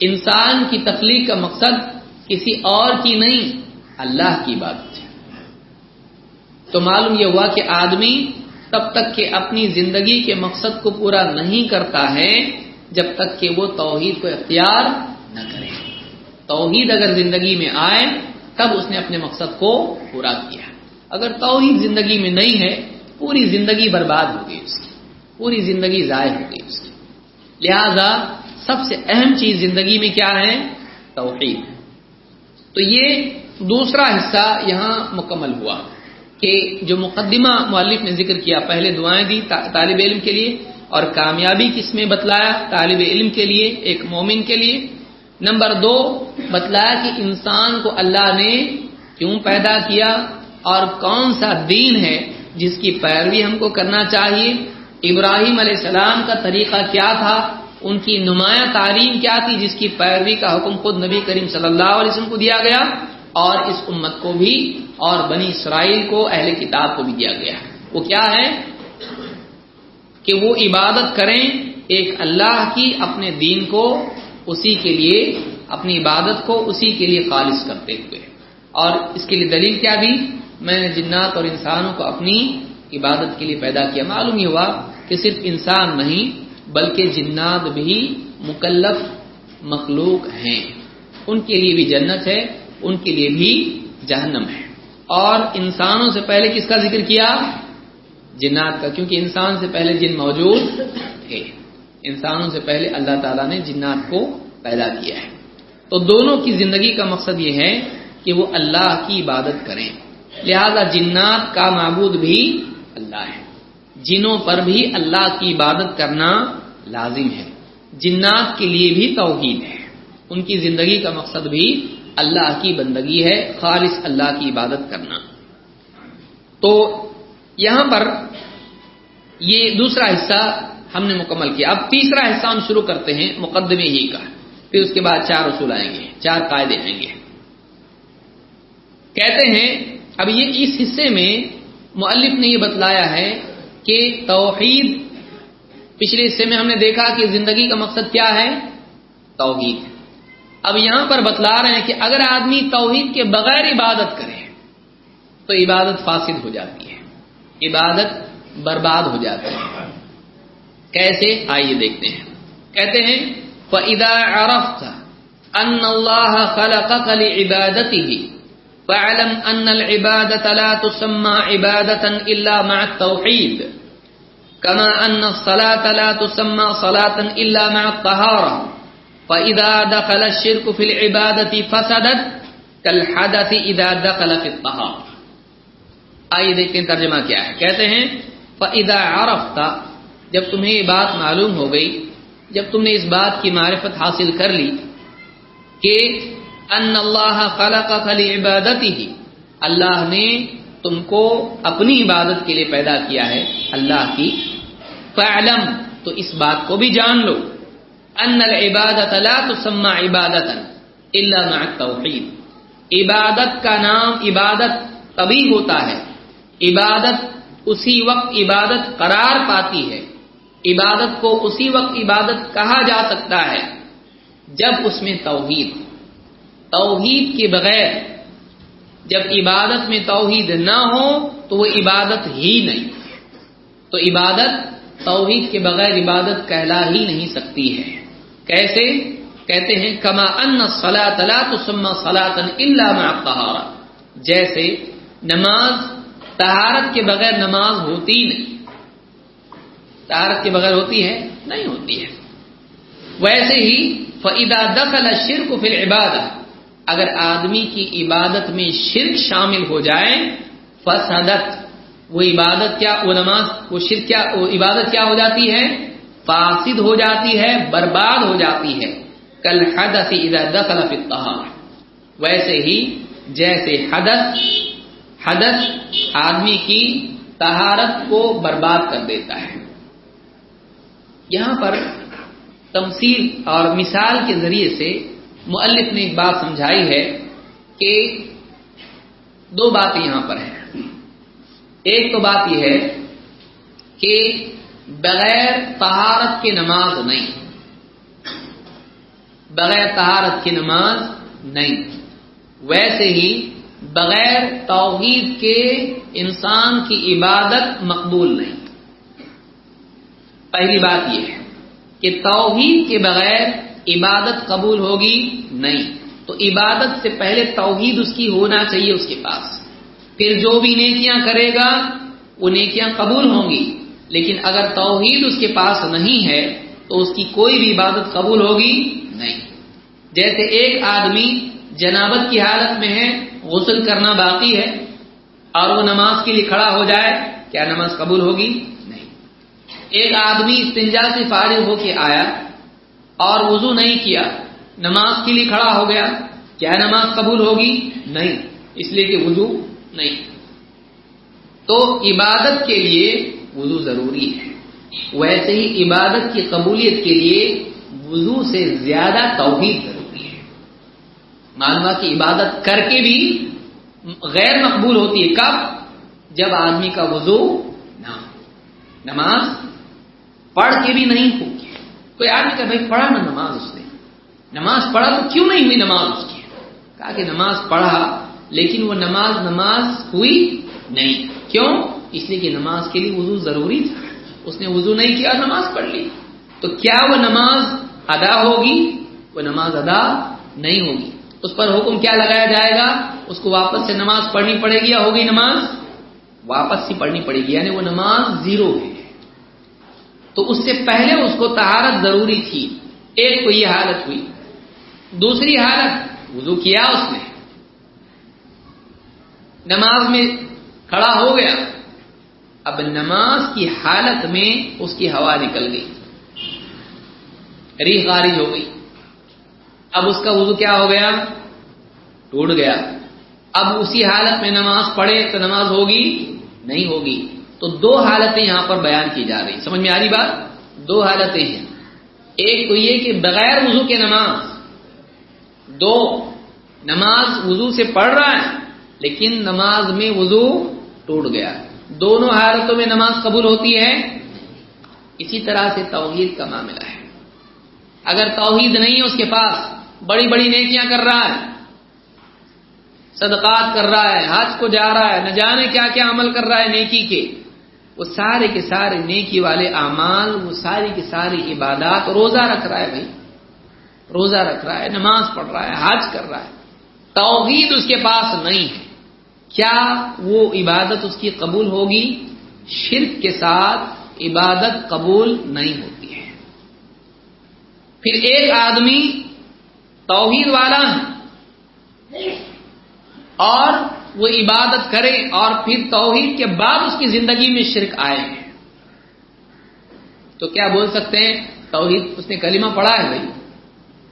انسان کی تخلیق کا مقصد کسی اور کی نہیں، اللہ کی عبادت ہے۔ تو معلوم یہ ہوا کہ آدمی تب تک کہ اپنی زندگی کے مقصد کو پورا نہیں کرتا ہے، جب تک کہ وہ توحید کو اختیار نہ کرے۔ توحید اگر زندگی میں آئے، تب اس نے اپنے مقصد کو پورا کیا۔ اگر توحید زندگی میں نہیں ہے پوری زندگی برباد ہو گئی اس کی، پوری زندگی ضائع ہو گئی اس کی۔ لہذا سب سے اہم چیز زندگی میں کیا ہے؟ توحید۔ تو یہ دوسرا حصہ یہاں مکمل ہوا کہ جو مقدمہ مؤلف نے ذکر کیا، پہلے دعائیں دی طالب علم کے لیے اور کامیابی کس میں بتلایا؟ طالب علم کے لیے، ایک مومن کے لیے۔ نمبر دو، بتلایا کہ انسان کو اللہ نے کیوں پیدا کیا اور کون سا دین ہے جس کی پیروی ہم کو کرنا چاہیے۔ ابراہیم علیہ السلام کا طریقہ کیا تھا؟ ان کی نمایاں تعلیم کیا تھی جس کی پیروی کا حکم خود نبی کریم صلی اللہ علیہ وسلم کو دیا گیا اور اس امت کو بھی اور بنی اسرائیل کو، اہل کتاب کو بھی دیا گیا۔ وہ کیا ہے؟ کہ وہ عبادت کریں، ایک اللہ کی اپنے دین کو اسی کے لیے، اپنی عبادت کو اسی کے لیے خالص کرتے ہوئے۔ اور اس کے لیے دلیل کیا دی؟ میں نے جنات اور انسانوں کو اپنی عبادت کے لیے پیدا کیا۔ معلوم یہ ہوا کہ صرف انسان نہیں، بلکہ جنات بھی مکلف مخلوق ہیں۔ ان کے لیے بھی جنت ہے، ان کے لیے بھی جہنم ہے۔ اور انسانوں سے پہلے کس کا ذکر کیا؟ جنات کا، کیونکہ انسان سے پہلے جن موجود تھے۔ انسانوں سے پہلے اللہ تعالیٰ نے جنات کو پیدا کیا ہے۔ تو دونوں کی زندگی کا مقصد یہ ہے کہ وہ اللہ کی عبادت کریں۔ لہذا جنات کا معبود بھی اللہ ہے۔ جنوں پر بھی اللہ کی عبادت کرنا لازم ہے۔ جنات کے لیے بھی توحید ہے۔ ان کی زندگی کا مقصد بھی اللہ کی بندگی ہے، خالص اللہ کی عبادت کرنا۔ تو یہاں پر یہ دوسرا حصہ ہم نے مکمل کیا۔ اب تیسرا حصہ ہم شروع کرتے ہیں، مقدمے ہی کا۔ پھر اس کے بعد چار اصول آئیں گے، چار قاعدے آئیں گے۔ کہتے ہیں اب یہ اس حصے میں مؤلف نے یہ بتلایا ہے کہ توحید، پچھلے حصے میں ہم نے دیکھا کہ زندگی کا مقصد کیا ہے؟ توحید۔ اب یہاں پر بتلا رہے ہیں کہ اگر آدمی توحید کے بغیر عبادت کرے، تو عبادت فاسد ہو جاتی ہے۔ عبادت برباد ہو جاتی ہے۔ کیسے؟ آئیے دیکھتے ہیں۔ کہتے ہیں، فَإِذَا عَرَفْتَ أَنَّ اللَّهَ خَلَقَكَ لِعِبَادَتِهِ فَعَلَمْ أَنَّ الْعِبَادَةَ لَا تُسَمَّى عِبَادَةً إِلَّا مَعَ التَّوْحِيدِ. كَمَا أَنَّ الصَّلَاةَ لَا تُسَمَّى صَلَاةً إِلَّا مَعَ الطَّهَارَةِ. فَإِذَا دَخَلَ الشِّرْكُ فِي الْعِبَادَةِ فَسَدَتْ، كَالْحَدَثِ إِذَا دَخَلَ فِي الطَّهَارَةِ. آئیے دیکھیں ترجمہ کیا ہے۔ کہتے ہیں، فَإِذَا عَرَفْتَ، جب تمہیں یہ بات معلوم ہو گئی، جب تم نے اس بات کی معرفت حاصل کر لی کہ ان اللہ خلق خلی عبادتی ہی اللہ نے تم کو اپنی عبادت کے لیے پیدا کیا ہے. اللہ کی فعلم تو اس بات کو بھی جان لو. ان العبادت لا تسمى عبادتا الا مع التوحید عبادت کا نام عبادت تبھی ہوتا ہے. عبادت اسی وقت عبادت قرار پاتی ہے. عبادت کو اسی وقت عبادت کہا جا سکتا ہے جب اس میں توحید توحید کے بغیر جب عبادت میں توحید نہ ہو تو وہ عبادت ہی نہیں۔ تو عبادت توحید کے بغیر عبادت کہلا ہی نہیں سکتی ہے۔ کیسے؟ کہتے ہیں، کما ان سلا تلا تو سما سلاطن اللہ جیسے نماز تہارت کے بغیر نماز ہوتی نہیں۔ تہارت کے بغیر ہوتی ہے؟ نہیں ہوتی ہے۔ ویسے ہی فعدا دخل شرک فی العبادت اگر آدمی کی عبادت میں شرک شامل ہو جائے فسدت وہ عبادت کیا وہ نماز وہ شرک کیا، وہ عبادت کیا ہو جاتی ہے؟ فاسد ہو جاتی ہے، برباد ہو جاتی ہے۔ کل حدث اذا دخل فی الطہار۔ ویسے ہی جیسے حدث حدث آدمی کی طہارت کو برباد کر دیتا ہے۔ یہاں پر تمثیل اور مثال کے ذریعے سے مؤلف نے ایک بات سمجھائی ہے کہ دو باتیں یہاں پر ہیں۔ ایک تو بات یہ ہے کہ بغیر طہارت کی نماز نہیں۔ بغیر طہارت کی نماز نہیں۔ ویسے ہی بغیر توحید کے انسان کی عبادت مقبول نہیں۔ پہلی بات یہ ہے کہ توحید کے بغیر عبادت قبول ہوگی؟ نہیں. تو عبادت سے پہلے توحید اس کی ہونا چاہیے اس کے پاس. پھر جو بھی نیکیاں کرے گا، وہ نیکیاں قبول ہوں گی. لیکن اگر توحید اس کے پاس نہیں ہے، تو اس کی کوئی بھی عبادت قبول ہوگی؟ نہیں. جیسے ایک آدمی جنابت کی حالت میں ہے، غسل کرنا باقی ہے، اور وہ نماز کے لیے کھڑا ہو جائے، کیا نماز قبول ہوگی؟ نہیں. ایک آدمی استنجا سے فارغ ہو کے آیا اور وضو نہیں کیا، نماز کے لیے کھڑا ہو گیا۔ کیا نماز قبول ہوگی؟ نہیں، اس لیے کہ وضو نہیں۔ تو عبادت کے لیے وضو ضروری ہے۔ ویسے ہی عبادت کی قبولیت کے لیے وضو سے زیادہ توحید ضروری ہے۔ معلومہ کی عبادت کر کے بھی غیر مقبول ہوتی ہے۔ کب؟ جب آدمی کا وضو نہ ہو۔ نماز پڑھ کے بھی نہیں ہوگی کوئی آدمی کا بھائی پڑھا نا نماز اس نے نماز پڑھا تو کیوں نہیں ہوئی نماز اس کی؟ کہا کہ نماز پڑھا، لیکن وہ نماز نماز ہوئی نہیں۔ کیوں؟ اس لیے کہ نماز کے لیے وضو ضروری تھا۔ اس نے وضو نہیں کیا نماز پڑھ لی۔ تو کیا وہ نماز ادا ہوگی؟ وہ نماز ادا نہیں ہوگی۔ اس پر حکم کیا لگایا جائے گا؟ اس کو واپس سے نماز پڑھنی پڑے گی یا ہوگی نماز؟ واپس ہی پڑھنی پڑے گی یعنی وہ نماز زیرو ہے۔ تو اس سے پہلے اس کو تہارت ضروری تھی۔ ایک کو یہ حالت ہوئی۔ دوسری حالت، وضو کیا اس نے۔ نماز میں کھڑا ہو گیا۔ اب نماز کی حالت میں اس کی ہوا نکل گئی۔ ری خارج ہو گئی۔ اب اس کا وضو کیا ہو گیا؟ ٹوٹ گیا۔ اب اسی حالت میں نماز پڑھے تو نماز ہوگی؟ نہیں ہوگی۔ تو دو حالتیں یہاں پر بیان کی جا رہی سمجھ میں آ رہی بات؟ دو حالتیں ہیں۔ ایک تو یہ کہ بغیر وضو کے نماز، دو، نماز وضو سے پڑھ رہا ہے، لیکن نماز میں وضو ٹوٹ گیا دونوں حالتوں میں نماز قبول ہوتی ہے۔ اسی طرح سے توحید کا معاملہ ہے۔ اگر توحید نہیں ہے، اس کے پاس بڑی بڑی نیکیاں کر رہا ہے، صدقات کر رہا ہے، حج کو جا رہا ہے، نہ جانے کیا کیا عمل کر رہا ہے نیکی کے۔ وہ سارے کے سارے نیکی والے اعمال، وہ ساری کی ساری عبادات روزہ رکھ رہا ہے بھائی۔ روزہ رکھ رہا ہے، نماز پڑھ رہا ہے، حج کر رہا ہے۔ توحید اس کے پاس نہیں ہے۔ کیا وہ عبادت اس کی قبول ہوگی؟ شرک کے ساتھ عبادت قبول نہیں ہوتی ہے۔ پھر ایک آدمی توحید والا ہے۔ اور وہ عبادت کرے اور پھر توحید کے بعد اس کی زندگی میں شرک آئے۔ ہیں تو کیا بول سکتے ہیں؟ توحید، اس نے کلمہ پڑھا ہے بھائی۔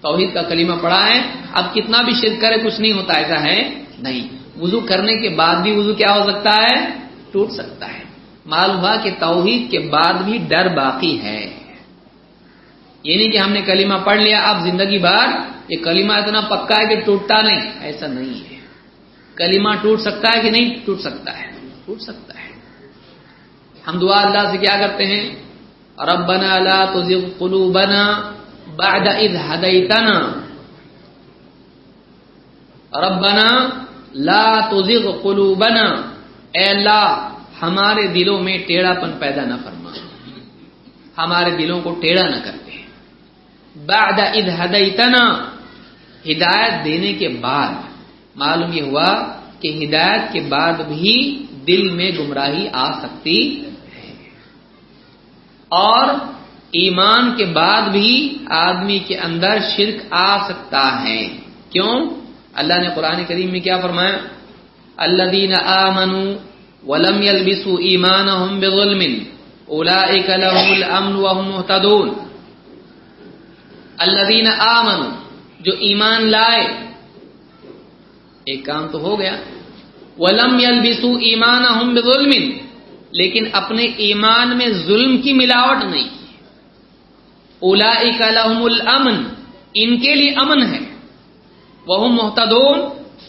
توحید کا کلمہ پڑھا ہے۔ اب کتنا بھی شرک کرے کچھ نہیں ہوتا، ایسا ہے نہیں۔ وضو کرنے کے بعد بھی وضو کیا ہو سکتا ہے؟ ٹوٹ سکتا ہے۔ معلوم ہوا کہ توحید کے بعد بھی ڈر باقی ہے۔ یہ نہیں کہ ہم نے کلمہ پڑھ لیا، اب زندگی بھر یہ کلمہ اتنا پکا ہے کہ ٹوٹتا نہیں، ایسا نہیں ہے۔ کلمہ ٹوٹ سکتا ہے کہ نہیں؟ ٹوٹ سکتا ہے۔ ٹوٹ سکتا ہے۔ ہم دعا اللہ سے کیا کرتے ہیں؟ ربنا لا تزغ قلوبنا بعد اذ هديتنا۔ ربنا لا تزغ قلوبنا۔ اے اللہ، ہمارے دلوں میں ٹیڑھا پن پیدا نہ فرما۔ ہمارے دلوں کو ٹیڑھا نہ کرتے۔ بعد اذ هديتنا۔ ہدایت دینے کے بعد۔ معلوم یہ ہوا کہ ہدایت کے بعد بھی دل میں گمراہی آ سکتی ہے۔ اور ایمان کے بعد بھی آدمی کے اندر شرک آ سکتا ہے۔ کیوں؟ اللہ نے قرآن کریم میں کیا فرمایا؟ اللہ دین آمن ولم يلبسوا ایمانهم بظلم اولئک لهم الامن وهم مهتدون۔ آمنوا، جو ایمان لائے ایک کام تو ہو گیا۔ ولم يلبسوا ایمانهم بظلم۔ لیکن اپنے ایمان میں ظلم کی ملاوٹ نہیں۔ کی اولئک لهم الامن ان کے لیے امن ہے۔ وہ محتدون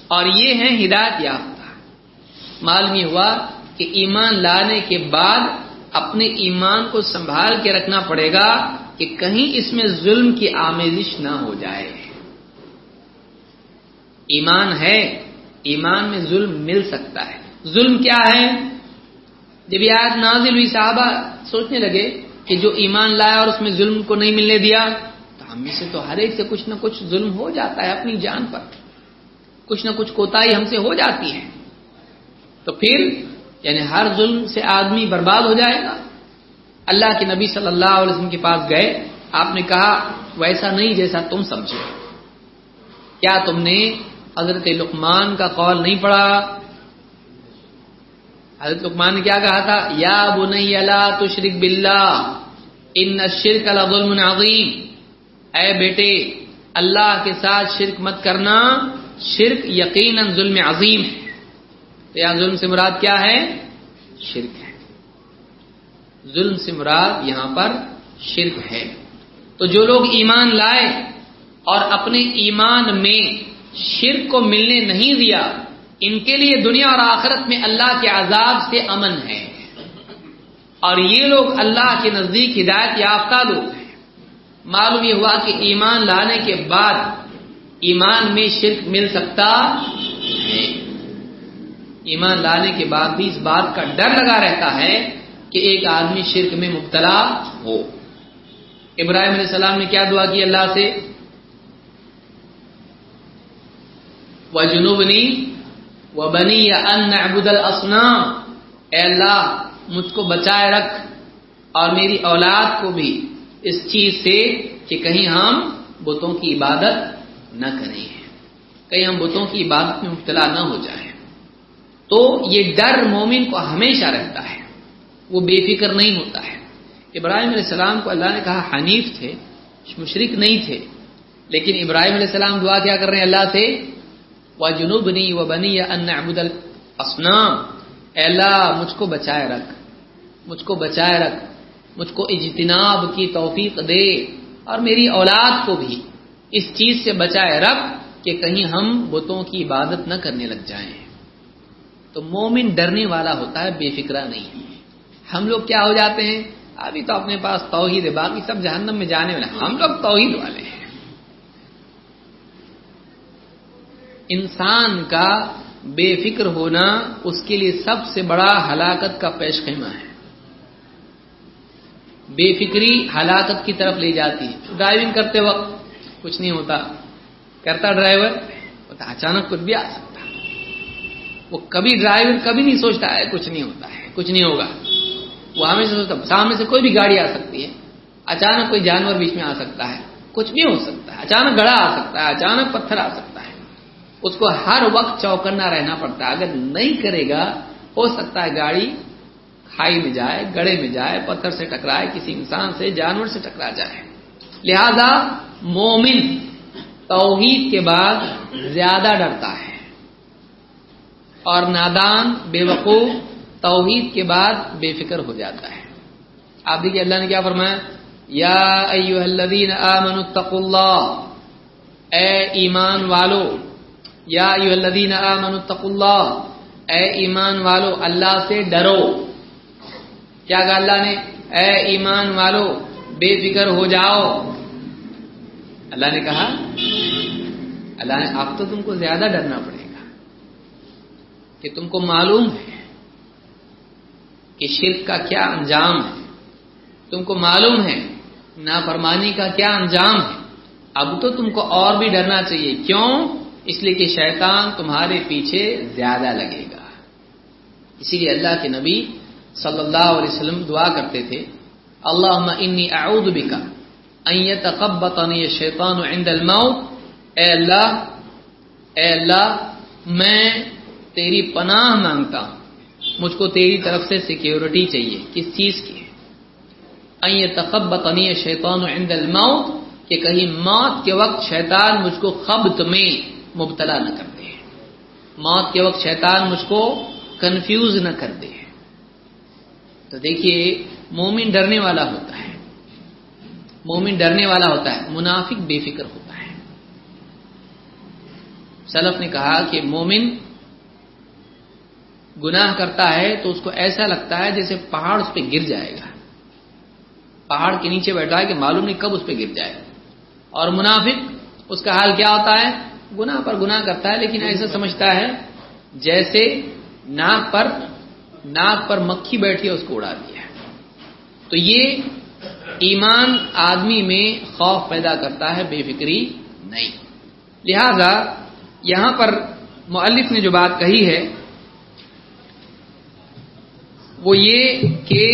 اور یہ ہیں ہدایت یافتہ۔ معلوم یہ ہوا کہ ایمان لانے کے بعد اپنے ایمان کو سنبھال کے رکھنا پڑے گا کہ کہیں اس میں ظلم کی آمیزش نہ ہو جائے۔ ایمان ہے، ایمان میں ظلم مل سکتا ہے۔ ظلم کیا ہے؟ جب یہ آیت نازل ہوئی، صحابہ سوچنے لگے کہ جو ایمان لایا اور اس میں ظلم کو نہیں ملنے دیا، تو ہم میں سے تو ہر ایک سے کچھ نہ کچھ ظلم ہو جاتا ہے اپنی جان پر۔ کچھ نہ کچھ کوتاہی ہم سے ہو جاتی ہے۔ تو پھر یعنی ہر ظلم سے آدمی برباد ہو جائے گا۔ اللہ کے نبی صلی اللہ علیہ وسلم کے پاس گئے، آپ نے کہا، ویسا نہیں جیسا تم سمجھو کیا تم نے حضرت لقمان کا قول نہیں پڑھا حضرت لقمان نے کیا کہا تھا؟ یا بنی لا تشرک باللہ، ان الشرک لظلم عظیم۔ اے بیٹے، اللہ کے ساتھ شرک مت کرنا۔ شرک یقینا ظلم عظیم ہے۔ تو یہاں ظلم سے مراد کیا ہے؟ شرک ہے۔ ظلم سے مراد یہاں پر شرک ہے۔ تو جو لوگ ایمان لائے اور اپنے ایمان میں شرک کو ملنے نہیں دیا، ان کے لیے دنیا اور آخرت میں اللہ کے عذاب سے امن ہے۔ اور یہ لوگ اللہ کے نزدیک ہدایت یافتہ لوگ ہیں۔ معلوم یہ ہوا کہ ایمان لانے کے بعد ایمان میں شرک مل سکتا ہے۔ ایمان لانے کے بعد بھی اس بات کا ڈر لگا رہتا ہے کہ ایک آدمی شرک میں مبتلا ہو۔ ابراہیم علیہ السلام نے کیا دعا کی اللہ سے؟ وہ جنوبنی وہ بنی یا ان ابود اے اللہ، مجھ کو بچائے رکھ اور میری اولاد کو بھی اس چیز سے کہ کہیں ہم بتوں کی عبادت نہ کریں۔ کہیں ہم بتوں کی عبادت میں مبتلا نہ ہو جائیں۔ تو یہ ڈر مومن کو ہمیشہ رہتا ہے۔ وہ بے فکر نہیں ہوتا ہے۔ ابراہیم علیہ السلام کو اللہ نے کہا، حنیف تھے مشرق نہیں تھے۔ لیکن ابراہیم علیہ السلام دعا کیا کر رہے ہیں اللہ سے؟ وہ جنوب و بنی یا ان ابود السنام اللہ، مجھ کو بچائے رکھ، مجھ کو بچائے رکھ، مجھ کو اجتناب کی توفیق دے اور میری اولاد کو بھی اس چیز سے بچائے رکھ کہ کہیں ہم بتوں کی عبادت نہ کرنے لگ جائیں۔ تو مومن ڈرنے والا ہوتا ہے، بے فکرہ نہیں ہم لوگ کیا ہو جاتے ہیں؟ ابھی تو اپنے پاس توحید ہے باقی سب جہنم میں جانے والے ہم لوگ توحید والے ہیں انسان کا بے فکر ہونا اس کے لیے سب سے بڑا ہلاکت کا پیش خیمہ ہے۔ بے فکری ہلاکت کی طرف لے جاتی ہے۔ ڈرائیونگ کرتے وقت کچھ نہیں ہوتا۔ کرتا ڈرائیور اچانک کچھ بھی آ سکتا۔ وہ کبھی ڈرائیور کبھی نہیں سوچتا ہے کچھ نہیں ہوتا ہے، کچھ نہیں ہوگا۔ وہ ہمیشہ سوچتا سامنے سے کوئی بھی گاڑی آ سکتی ہے۔ اچانک کوئی جانور بیچ میں آ سکتا ہے۔ کچھ بھی ہو سکتا ہے۔ اچانک گڑا آ سکتا ہے، اچانک پتھر آ سکتا ہے۔ اس کو ہر وقت چوکنا رہنا پڑتا ہے۔ اگر نہیں کرے گا، ہو سکتا ہے گاڑی کھائی میں جائے گڑے میں جائے، پتھر سے ٹکرائے، کسی انسان سے، جانور سے ٹکرا جائے۔ لہذا مومن توحید کے بعد زیادہ ڈرتا ہے۔ اور نادان، بے وقوف، توحید کے بعد بے فکر ہو جاتا ہے۔ آپ دیکھیے اللہ نے کیا فرمایا؟ یا ایوہ الذین آمنوا اتقوا اللہ۔ اے ایمان والو یا ایوہ الذین آمنوا اتقوا اللہ۔ اے ایمان والو، اللہ سے ڈرو۔ کیا کہا اللہ نے؟ اے ایمان والو، بے فکر ہو جاؤ۔ اللہ نے کہا، اللہ نے، اب تو تم کو زیادہ ڈرنا پڑے گا کہ تم کو معلوم ہے کہ شرک کا کیا انجام ہے۔ تم کو معلوم ہے، نافرمانی کا کیا انجام ہے۔ اب تو تم کو اور بھی ڈرنا چاہیے۔ کیوں؟ اس لیے کہ شیطان تمہارے پیچھے زیادہ لگے گا۔ اسی لیے اللہ کے نبی صلی اللہ علیہ وسلم دعا کرتے تھے اللہ انی اعوذ بکا ان يتقبطني الشیطان عند الموت. اے اللہ اے اللہ، میں تیری پناہ مانگتا ہوں۔ مجھ کو تیری طرف سے سیکیورٹی چاہیے۔ کس چیز کی؟ این تقبطنی الشیطان عند الموت، کہ کہیں موت کے وقت شیطان مجھ کو خبط میں مبتلا نہ کر دے۔ موت کے وقت شیطان مجھ کو کنفیوز نہ کر دے۔ تو دیکھیے، مومن ڈرنے والا ہوتا ہے۔ مومن ڈرنے والا ہوتا ہے، منافق بے فکر ہوتا ہے۔ سلف نے کہا کہ مومن گناہ کرتا ہے تو اس کو ایسا لگتا ہے جیسے پہاڑ اس پہ گر جائے گا۔ پہاڑ کے نیچے بیٹھا ہے کہ معلوم نہیں کب اس پہ گر جائے۔ اور منافق، اس کا حال کیا ہوتا ہے؟ گناہ پر گناہ کرتا ہے، لیکن ایسا سمجھتا ہے جیسے ناک پر ناک پر مکھی بیٹھی ہے، اس کو اڑا دیا ہے۔ تو یہ ایمان آدمی میں خوف پیدا کرتا ہے، بے فکری نہیں۔ لہذا یہاں پر مؤلف نے جو بات کہی ہے، وہ یہ کہ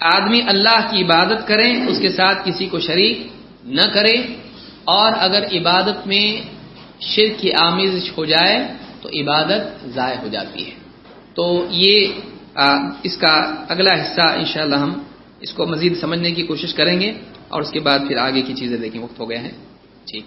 آدمی اللہ کی عبادت کریں، اس کے ساتھ کسی کو شریک نہ کرے اور اگر عبادت میں شرک کی آمیزش ہو جائے تو عبادت ضائع ہو جاتی ہے۔ تو یہ اس کا اگلا حصہ انشاءاللہ ہم اس کو مزید سمجھنے کی کوشش کریں گے اور اس کے بعد پھر آگے کی چیزیں دیکھیں، وقت ہو گئے ہیں ٹھیک۔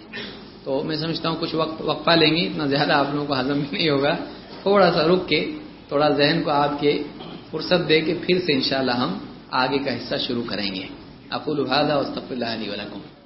تو میں سمجھتا ہوں کچھ وقت وقفہ لیں گے، اتنا زیادہ آپ لوگوں کو ہضم بھی نہیں ہوگا۔ تھوڑا سا رک کے، تھوڑا ذہن کو آپ کے فرصت دے کے پھر سے انشاءاللہ ہم آگے کا حصہ شروع کریں گے۔ اقول هذا واستغفر الله لي ولكم۔